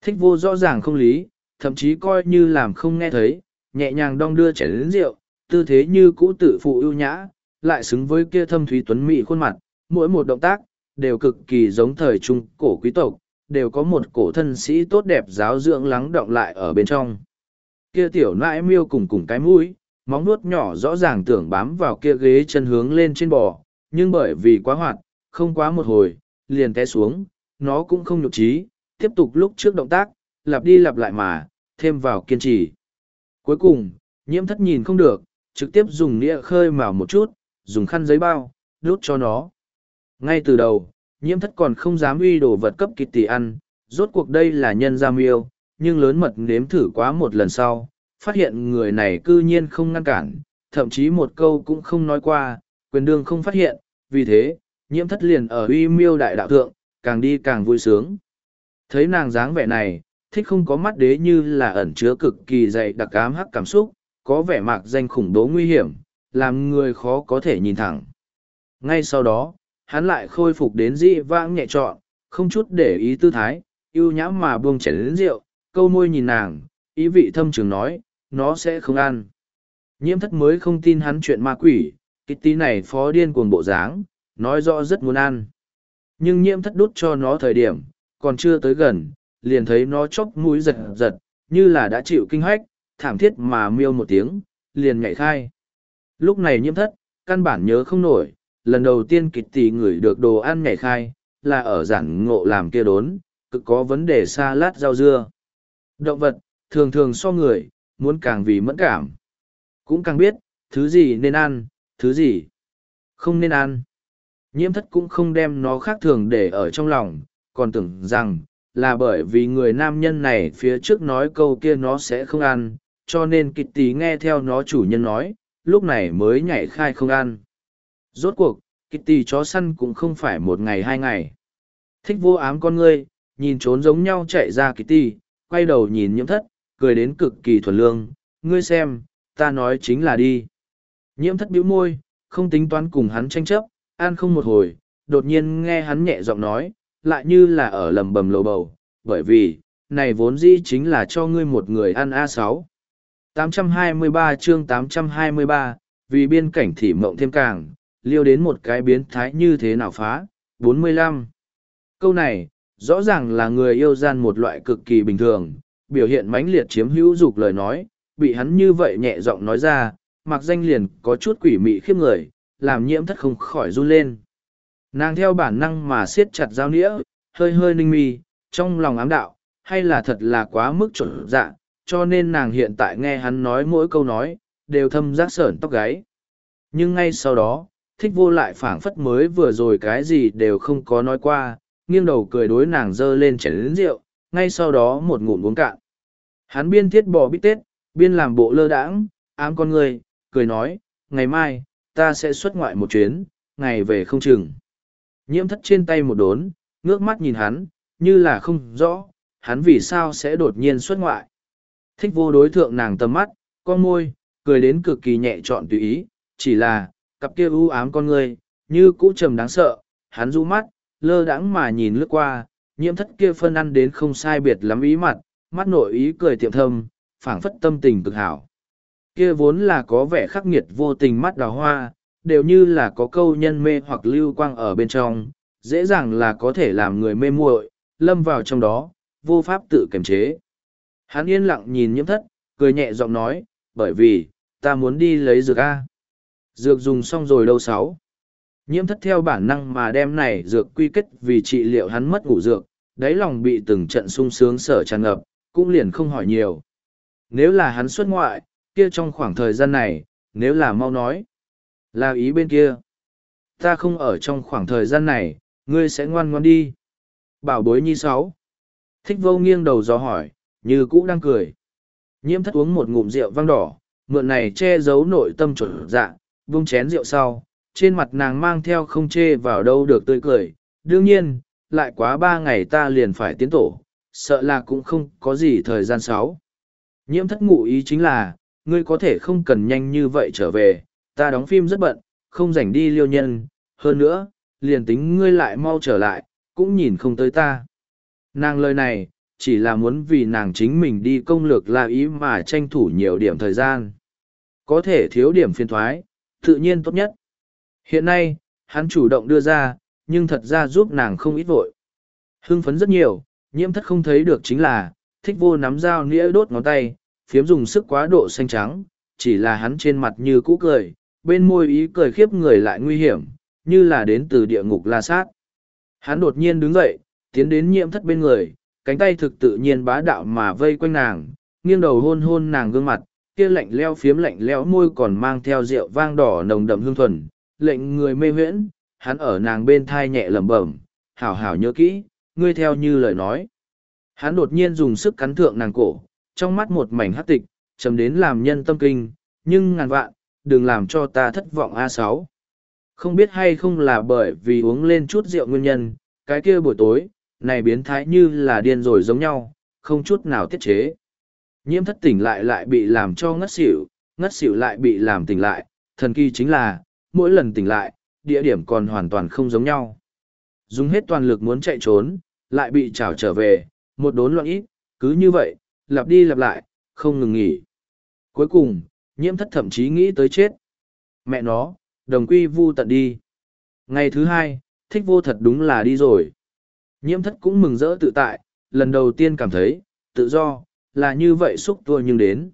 Thích vô rõ ràng không lý, thậm chí coi như làm không nghe thấy, nhẹ nhàng đong đưa chảy đến rượu, tư thế như cũ tự phụ ưu nhã, lại xứng với kia thâm thúy tuấn mỹ khuôn mặt, mỗi một động tác, đều cực kỳ giống thời trung cổ quý tộc, đều có một cổ thân sĩ tốt đẹp giáo dưỡng lắng động lại ở bên trong. Kia tiểu nãi miêu cùng cùng cái mũi, móng nuốt nhỏ rõ ràng tưởng bám vào kia ghế chân hướng lên trên bò, nhưng bởi vì quá hoạt, không quá một hồi, liền té xuống, nó cũng không nhục trí, tiếp tục lúc trước động tác, lặp đi lặp lại mà, thêm vào kiên trì. Cuối cùng, nhiễm thất nhìn không được, trực tiếp dùng nĩa khơi mào một chút, dùng khăn giấy bao, đút cho nó. Ngay từ đầu, nhiễm thất còn không dám uy đồ vật cấp kịch tỷ ăn, rốt cuộc đây là nhân gia miêu, nhưng lớn mật nếm thử quá một lần sau, phát hiện người này cư nhiên không ngăn cản, thậm chí một câu cũng không nói qua, quyền đương không phát hiện, vì thế, nhiễm thất liền ở uy miêu đại đạo thượng, càng đi càng vui sướng. Thấy nàng dáng vẻ này, thích không có mắt đế như là ẩn chứa cực kỳ dày đặc ám hắc cảm xúc, có vẻ mạc danh khủng bố nguy hiểm, làm người khó có thể nhìn thẳng. Ngay sau đó, hắn lại khôi phục đến dị vãng nhẹ trọn, không chút để ý tư thái, yêu nhã mà buông chảy đến rượu, câu môi nhìn nàng, ý vị thâm trường nói, nó sẽ không ăn. Nhiễm thất mới không tin hắn chuyện ma quỷ, cái tí này phó điên cuồng bộ dáng, nói rõ rất muốn ăn. Nhưng nhiễm thất đút cho nó thời điểm, còn chưa tới gần, liền thấy nó chốc mũi giật giật, như là đã chịu kinh hách, thảm thiết mà miêu một tiếng, liền nhảy khai. Lúc này nhiễm thất, căn bản nhớ không nổi, lần đầu tiên kịch tỷ ngửi được đồ ăn nhảy khai, là ở giản ngộ làm kia đốn, cực có vấn đề xa lát rau dưa. Động vật, thường thường so người, muốn càng vì mẫn cảm. Cũng càng biết, thứ gì nên ăn, thứ gì không nên ăn. Nhiễm thất cũng không đem nó khác thường để ở trong lòng, còn tưởng rằng, là bởi vì người nam nhân này phía trước nói câu kia nó sẽ không ăn, cho nên kịch tí nghe theo nó chủ nhân nói, lúc này mới nhảy khai không ăn. Rốt cuộc, Kitty chó săn cũng không phải một ngày hai ngày. Thích vô ám con ngươi, nhìn trốn giống nhau chạy ra Kitty, quay đầu nhìn nhiễm thất, cười đến cực kỳ thuần lương, ngươi xem, ta nói chính là đi. Nhiễm thất bĩu môi, không tính toán cùng hắn tranh chấp, an không một hồi, đột nhiên nghe hắn nhẹ giọng nói, lại như là ở lầm bầm lầu bầu, bởi vì, này vốn dĩ chính là cho ngươi một người ăn A6. 823 chương 823, vì biên cảnh thì mộng thêm càng, liêu đến một cái biến thái như thế nào phá, 45. Câu này, rõ ràng là người yêu gian một loại cực kỳ bình thường, biểu hiện mãnh liệt chiếm hữu dục lời nói, bị hắn như vậy nhẹ giọng nói ra, mặc danh liền có chút quỷ mị khiếp người, làm nhiễm thất không khỏi run lên. Nàng theo bản năng mà siết chặt dao nĩa, hơi hơi ninh mi, trong lòng ám đạo, hay là thật là quá mức chuẩn dạ, cho nên nàng hiện tại nghe hắn nói mỗi câu nói, đều thâm giác sởn tóc gáy. Nhưng ngay sau đó, thích vô lại phảng phất mới vừa rồi cái gì đều không có nói qua, nghiêng đầu cười đối nàng dơ lên chảy lớn rượu, ngay sau đó một ngụm uống cạn. Hắn biên thiết bò bít tết, biên làm bộ lơ đãng, ám con người, cười nói, ngày mai, ta sẽ xuất ngoại một chuyến, ngày về không chừng. Nhiễm thất trên tay một đốn, ngước mắt nhìn hắn, như là không rõ, hắn vì sao sẽ đột nhiên xuất ngoại. Thích vô đối thượng nàng tầm mắt, con môi, cười đến cực kỳ nhẹ trọn tùy ý, chỉ là, cặp kia u ám con người, như cũ trầm đáng sợ, hắn du mắt, lơ đãng mà nhìn lướt qua, nhiễm thất kia phân ăn đến không sai biệt lắm ý mặt, mắt nội ý cười tiệm thâm, phảng phất tâm tình cực hảo. Kia vốn là có vẻ khắc nghiệt vô tình mắt đào hoa, đều như là có câu nhân mê hoặc lưu quang ở bên trong, dễ dàng là có thể làm người mê muội, lâm vào trong đó, vô pháp tự kiềm chế. Hắn yên lặng nhìn nhiễm thất, cười nhẹ giọng nói, bởi vì, ta muốn đi lấy dược A. Dược dùng xong rồi đâu sáu. Nhiễm thất theo bản năng mà đem này dược quy kết vì trị liệu hắn mất ngủ dược, đáy lòng bị từng trận sung sướng sở tràn ngập, cũng liền không hỏi nhiều. Nếu là hắn xuất ngoại, kia trong khoảng thời gian này, nếu là mau nói, là ý bên kia. Ta không ở trong khoảng thời gian này, ngươi sẽ ngoan ngoan đi. Bảo bối nhi sáu. Thích vô nghiêng đầu gió hỏi, như cũ đang cười. Nhiễm thất uống một ngụm rượu vang đỏ, mượn này che giấu nội tâm chuẩn dạ, vung chén rượu sau, trên mặt nàng mang theo không chê vào đâu được tươi cười. Đương nhiên, lại quá ba ngày ta liền phải tiến tổ, sợ là cũng không có gì thời gian sáu. Nhiễm thất ngụ ý chính là, ngươi có thể không cần nhanh như vậy trở về, ta đóng phim rất bận, không rảnh đi liêu nhân, hơn nữa, liền tính ngươi lại mau trở lại, cũng nhìn không tới ta. Nàng lời này, chỉ là muốn vì nàng chính mình đi công lược là ý mà tranh thủ nhiều điểm thời gian. Có thể thiếu điểm phiền thoái, tự nhiên tốt nhất. Hiện nay, hắn chủ động đưa ra, nhưng thật ra giúp nàng không ít vội. Hưng phấn rất nhiều, nhiễm thất không thấy được chính là, thích vô nắm dao nĩa đốt ngón tay, phiếm dùng sức quá độ xanh trắng, chỉ là hắn trên mặt như cũ cười, bên môi ý cười khiếp người lại nguy hiểm, như là đến từ địa ngục la sát. Hắn đột nhiên đứng dậy, tiến đến nhiễm thất bên người, cánh tay thực tự nhiên bá đạo mà vây quanh nàng, nghiêng đầu hôn hôn nàng gương mặt, kia lạnh leo phiếm lạnh lẽo môi còn mang theo rượu vang đỏ nồng đậm hương thuần, lệnh người mê huyễn, hắn ở nàng bên thai nhẹ lẩm bẩm, hảo hảo nhớ kỹ, ngươi theo như lời nói. Hắn đột nhiên dùng sức cắn thượng nàng cổ, trong mắt một mảnh hắc tịch, chấm đến làm nhân tâm kinh, nhưng ngàn vạn, đừng làm cho ta thất vọng a sáu. Không biết hay không là bởi vì uống lên chút rượu nguyên nhân cái kia buổi tối này biến thái như là điên rồi giống nhau không chút nào tiết chế. Nhiễm thất tỉnh lại lại bị làm cho ngất xỉu ngất xỉu lại bị làm tỉnh lại thần kỳ chính là mỗi lần tỉnh lại địa điểm còn hoàn toàn không giống nhau. Dùng hết toàn lực muốn chạy trốn lại bị trảo trở về một đốn loạn ít cứ như vậy lặp đi lặp lại không ngừng nghỉ cuối cùng nhiễm thất thậm chí nghĩ tới chết. Mẹ nó, đồng quy vu tận đi. Ngày thứ hai, thích vô thật đúng là đi rồi. Nhiễm thất cũng mừng rỡ tự tại, lần đầu tiên cảm thấy, tự do, là như vậy xúc tua nhưng đến.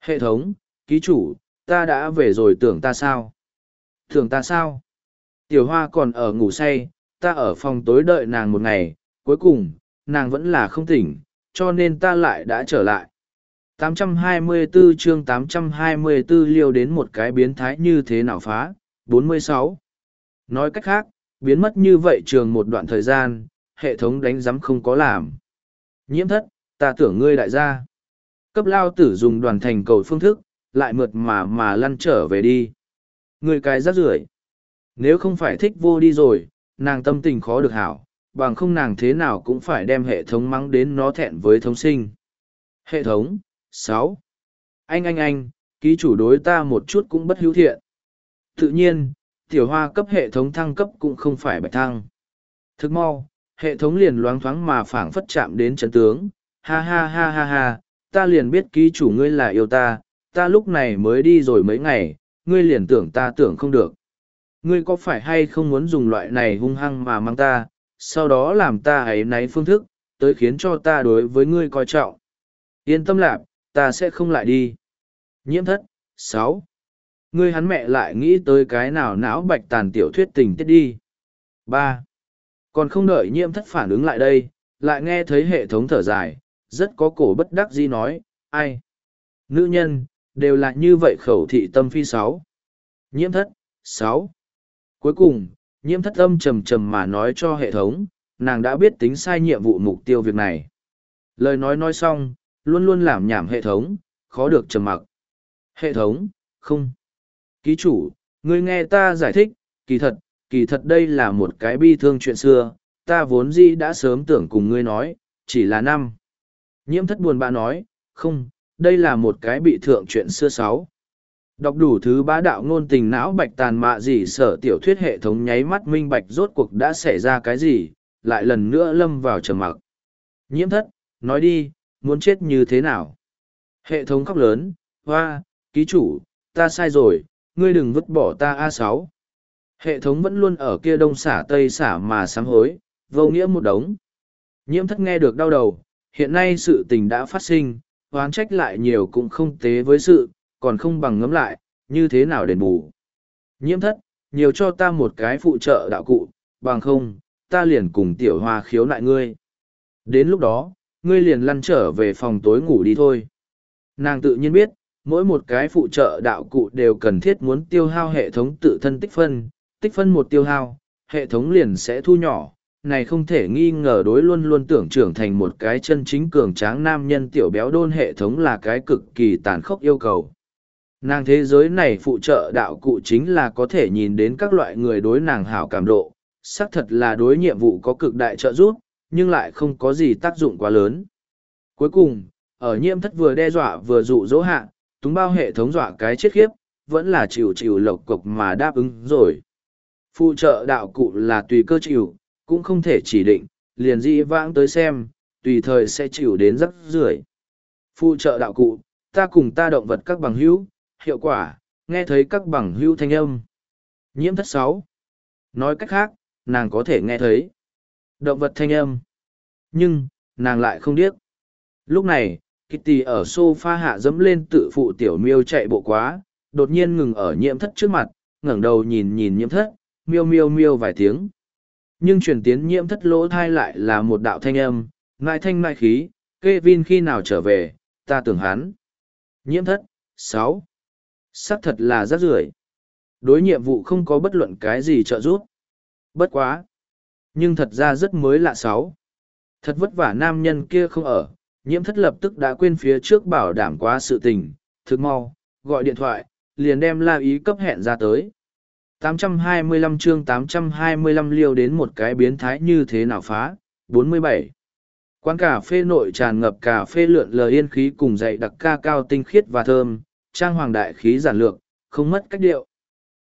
Hệ thống, ký chủ, ta đã về rồi tưởng ta sao? Tưởng ta sao? Tiểu hoa còn ở ngủ say, ta ở phòng tối đợi nàng một ngày, cuối cùng, nàng vẫn là không tỉnh, cho nên ta lại đã trở lại. 824 chương 824 liêu đến một cái biến thái như thế nào phá. 46. Nói cách khác, biến mất như vậy trường một đoạn thời gian, hệ thống đánh giám không có làm. Nhiễm thất, ta tưởng ngươi đại gia. Cấp lao tử dùng đoàn thành cầu phương thức, lại mượt mà mà lăn trở về đi. Người cái rắc rưởi Nếu không phải thích vô đi rồi, nàng tâm tình khó được hảo, bằng không nàng thế nào cũng phải đem hệ thống mắng đến nó thẹn với thống sinh. Hệ thống, sáu. Anh anh anh ký chủ đối ta một chút cũng bất hữu thiện. Tự nhiên tiểu hoa cấp hệ thống thăng cấp cũng không phải bạch thăng. Thực mau hệ thống liền loáng thoáng mà phảng phất chạm đến trận tướng. Ha ha ha ha ha ta liền biết ký chủ ngươi là yêu ta. Ta lúc này mới đi rồi mấy ngày ngươi liền tưởng ta tưởng không được. Ngươi có phải hay không muốn dùng loại này hung hăng mà mang ta? Sau đó làm ta ấy náy phương thức tới khiến cho ta đối với ngươi coi trọng Yên tâm lạp, ta sẽ không lại đi. Nhiễm thất, sáu. Ngươi hắn mẹ lại nghĩ tới cái nào não bạch tàn tiểu thuyết tình tiết đi. ba. Còn không đợi nhiễm thất phản ứng lại đây, lại nghe thấy hệ thống thở dài, rất có cổ bất đắc dĩ nói, ai? Nữ nhân, đều là như vậy khẩu thị tâm phi sáu. Nhiễm thất, sáu. Cuối cùng, nhiễm thất âm trầm trầm mà nói cho hệ thống, nàng đã biết tính sai nhiệm vụ mục tiêu việc này. Lời nói nói xong, luôn luôn làm nhảm hệ thống, khó được trầm mặc. Hệ thống, không. Ký chủ, ngươi nghe ta giải thích, kỳ thật, kỳ thật đây là một cái bi thương chuyện xưa, ta vốn dĩ đã sớm tưởng cùng ngươi nói, chỉ là năm. Nhiễm thất buồn bã nói, không, đây là một cái bị thượng chuyện xưa sáu. Đọc đủ thứ bá đạo ngôn tình não bạch tàn mạ gì sở tiểu thuyết hệ thống nháy mắt minh bạch rốt cuộc đã xảy ra cái gì, lại lần nữa lâm vào trầm mặc. Nhiễm thất, nói đi, muốn chết như thế nào? Hệ thống khóc lớn, hoa, ký chủ, ta sai rồi, ngươi đừng vứt bỏ ta a sáu hệ thống vẫn luôn ở kia đông xả tây xả mà sám hối vô nghĩa một đống nhiễm thất nghe được đau đầu hiện nay sự tình đã phát sinh oán trách lại nhiều cũng không tế với sự còn không bằng ngấm lại, như thế nào đền bù. Nhiễm thất, nhiều cho ta một cái phụ trợ đạo cụ, bằng không, ta liền cùng tiểu hoa khiếu nại ngươi. Đến lúc đó, ngươi liền lăn trở về phòng tối ngủ đi thôi. Nàng tự nhiên biết, mỗi một cái phụ trợ đạo cụ đều cần thiết muốn tiêu hao hệ thống tự thân tích phân tích phân một tiêu hao, hệ thống liền sẽ thu nhỏ. Này không thể nghi ngờ đối luôn luôn tưởng trưởng thành một cái chân chính cường tráng nam nhân tiểu béo đôn hệ thống là cái cực kỳ tàn khốc yêu cầu nàng thế giới này phụ trợ đạo cụ chính là có thể nhìn đến các loại người đối nàng hảo cảm độ xác thật là đối nhiệm vụ có cực đại trợ giúp nhưng lại không có gì tác dụng quá lớn cuối cùng ở nhiễm thất vừa đe dọa vừa dụ dỗ hạ túng bao hệ thống dọa cái chết khiếp, vẫn là chịu chịu lộc cộc mà đáp ứng rồi. Phụ trợ đạo cụ là tùy cơ chịu, cũng không thể chỉ định, liền dĩ vãng tới xem, tùy thời sẽ chịu đến rất rưởi. Phụ trợ đạo cụ, ta cùng ta động vật các bằng hữu, hiệu quả, nghe thấy các bằng hưu thanh âm. Nhiễm thất sáu. Nói cách khác, nàng có thể nghe thấy động vật thanh âm. Nhưng, nàng lại không điếc. Lúc này, Kitty ở sofa hạ dẫm lên tự phụ tiểu miêu chạy bộ quá, đột nhiên ngừng ở nhiễm thất trước mặt, ngẩng đầu nhìn nhìn nhiễm thất, miêu miêu miêu vài tiếng. Nhưng truyền tiến nhiễm thất lỗ thai lại là một đạo thanh âm, ngại thanh ngại khí, Kevin khi nào trở về, ta tưởng hắn. Nhiễm thất, sáu, xác thật là rất rưởi. Đối nhiệm vụ không có bất luận cái gì trợ giúp. Bất quá. Nhưng thật ra rất mới lạ sáu. Thật vất vả nam nhân kia không ở, nhiễm thất lập tức đã quên phía trước bảo đảm quá sự tình, thực mau, gọi điện thoại, liền đem la ý cấp hẹn ra tới. 825 chương 825 liêu đến một cái biến thái như thế nào phá, 47. Quán cà phê nội tràn ngập cà phê lượn lờ yên khí cùng dậy đặc ca cao tinh khiết và thơm, trang hoàng đại khí giản lược, không mất cách điệu.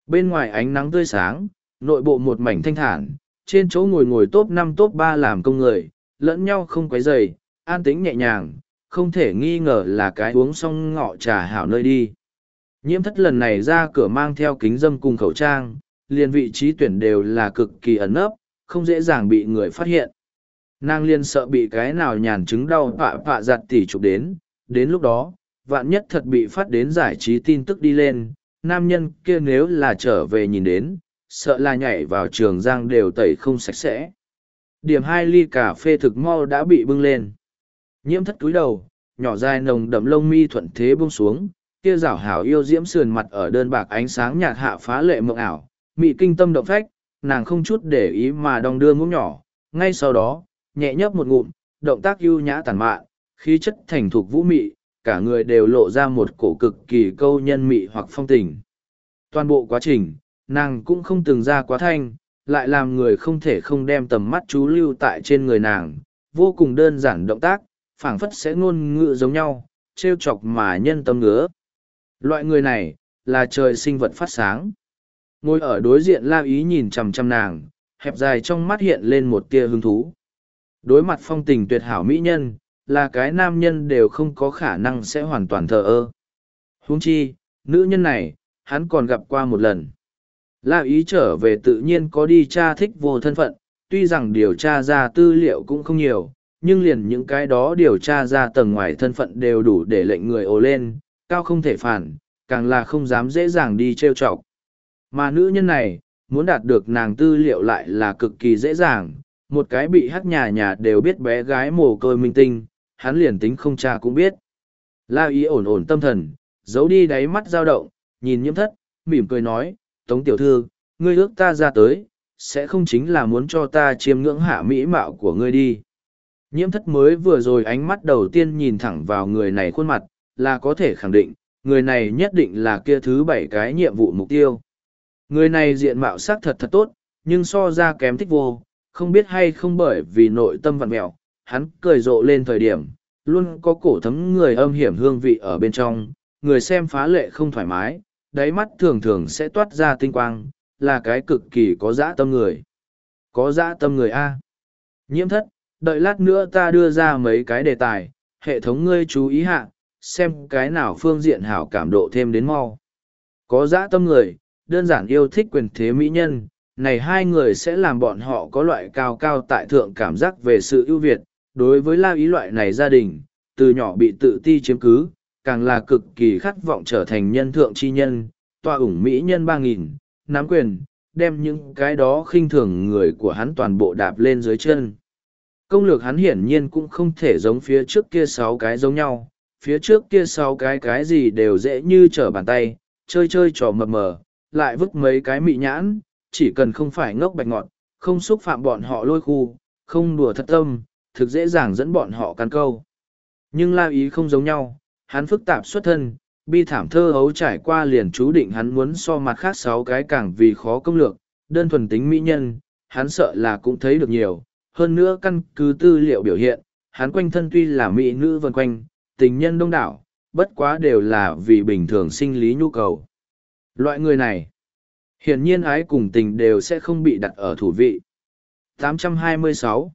Bên ngoài ánh nắng tươi sáng, nội bộ một mảnh thanh thản, trên chỗ ngồi ngồi top năm top ba làm công người, lẫn nhau không quấy rầy, an tĩnh nhẹ nhàng, không thể nghi ngờ là cái uống xong ngọ trà hảo nơi đi. Nhiễm thất lần này ra cửa mang theo kính dâm cùng khẩu trang, liền vị trí tuyển đều là cực kỳ ẩn ấp, không dễ dàng bị người phát hiện. Nàng liên sợ bị cái nào nhàn chứng đau phạ phạ giặt tỉ chụp đến, đến lúc đó, vạn nhất thật bị phát đến giải trí tin tức đi lên, nam nhân kia nếu là trở về nhìn đến, sợ là nhảy vào trường giang đều tẩy không sạch sẽ. Điểm hai ly cà phê thực mau đã bị bưng lên. Nhiễm thất túi đầu, nhỏ dài nồng đậm lông mi thuận thế buông xuống, kia rảo hảo yêu diễm sườn mặt ở đơn bạc ánh sáng nhạt hạ phá lệ mộng ảo, mị kinh tâm động phách, nàng không chút để ý mà đong đưa ngũ nhỏ, ngay sau đó, nhẹ nhấp một ngụm, động tác ưu nhã tàn mạn, khí chất thành thục vũ mị, cả người đều lộ ra một cổ cực kỳ câu nhân mị hoặc phong tình. Toàn bộ quá trình, nàng cũng không từng ra quá thanh, lại làm người không thể không đem tầm mắt chú lưu tại trên người nàng, vô cùng đơn giản động tác, phảng phất sẽ ngôn ngữ giống nhau, trêu chọc mà nhân tâm ngứa. Loại người này, là trời sinh vật phát sáng. Ngồi ở đối diện la ý nhìn chằm chằm nàng, hẹp dài trong mắt hiện lên một tia hứng thú. Đối mặt phong tình tuyệt hảo mỹ nhân, là cái nam nhân đều không có khả năng sẽ hoàn toàn thờ ơ. Huống chi, nữ nhân này, hắn còn gặp qua một lần. La ý trở về tự nhiên có đi tra thích vô thân phận, tuy rằng điều tra ra tư liệu cũng không nhiều, nhưng liền những cái đó điều tra ra tầng ngoài thân phận đều đủ để lệnh người ồ lên, cao không thể phản, càng là không dám dễ dàng đi trêu chọc. Mà nữ nhân này, muốn đạt được nàng tư liệu lại là cực kỳ dễ dàng, một cái bị hắc nhà nhà đều biết bé gái mồ côi minh tinh, hắn liền tính không cha cũng biết. La ý ổn ổn tâm thần, giấu đi đáy mắt dao động, nhìn nhiễm thất, mỉm cười nói, Tống tiểu thư, ngươi ước ta ra tới, sẽ không chính là muốn cho ta chiêm ngưỡng hạ mỹ mạo của ngươi đi. Nhiễm thất mới vừa rồi ánh mắt đầu tiên nhìn thẳng vào người này khuôn mặt, là có thể khẳng định, người này nhất định là kia thứ bảy cái nhiệm vụ mục tiêu. Người này diện mạo sắc thật thật tốt, nhưng so ra kém thích vô, không biết hay không bởi vì nội tâm vặn mẹo, hắn cười rộ lên thời điểm, luôn có cổ thấm người âm hiểm hương vị ở bên trong, người xem phá lệ không thoải mái, đáy mắt thường thường sẽ toát ra tinh quang, là cái cực kỳ có dã tâm người. Có dã tâm người A. Nhiễm thất, đợi lát nữa ta đưa ra mấy cái đề tài, hệ thống ngươi chú ý hạ, xem cái nào phương diện hảo cảm độ thêm đến mau. Có dã tâm người, đơn giản yêu thích quyền thế mỹ nhân, này hai người sẽ làm bọn họ có loại cao cao tại thượng cảm giác về sự ưu việt. Đối với la ý loại này gia đình, từ nhỏ bị tự ti chiếm cứ, càng là cực kỳ khát vọng trở thành nhân thượng chi nhân, tòa ủng mỹ nhân ba nghìn nắm quyền, đem những cái đó khinh thường người của hắn toàn bộ đạp lên dưới chân. Công lược hắn hiển nhiên cũng không thể giống phía trước kia sáu cái giống nhau, phía trước kia sáu cái cái gì đều dễ như trở bàn tay, chơi chơi trò mập mờ, lại vứt mấy cái mị nhãn, chỉ cần không phải ngốc bạch ngọt, không xúc phạm bọn họ lôi khu, không đùa thật tâm, thực dễ dàng dẫn bọn họ căn câu. Nhưng la ý không giống nhau, hắn phức tạp xuất thân, bi thảm thơ hấu trải qua liền chú định hắn muốn so mặt khác sáu cái càng vì khó công lược, đơn thuần tính mỹ nhân, hắn sợ là cũng thấy được nhiều, hơn nữa căn cứ tư liệu biểu hiện, hắn quanh thân tuy là mỹ nữ vần quanh, tình nhân đông đảo, bất quá đều là vì bình thường sinh lý nhu cầu. Loại người này, hiển nhiên ái cùng tình đều sẽ không bị đặt ở thủ vị. 826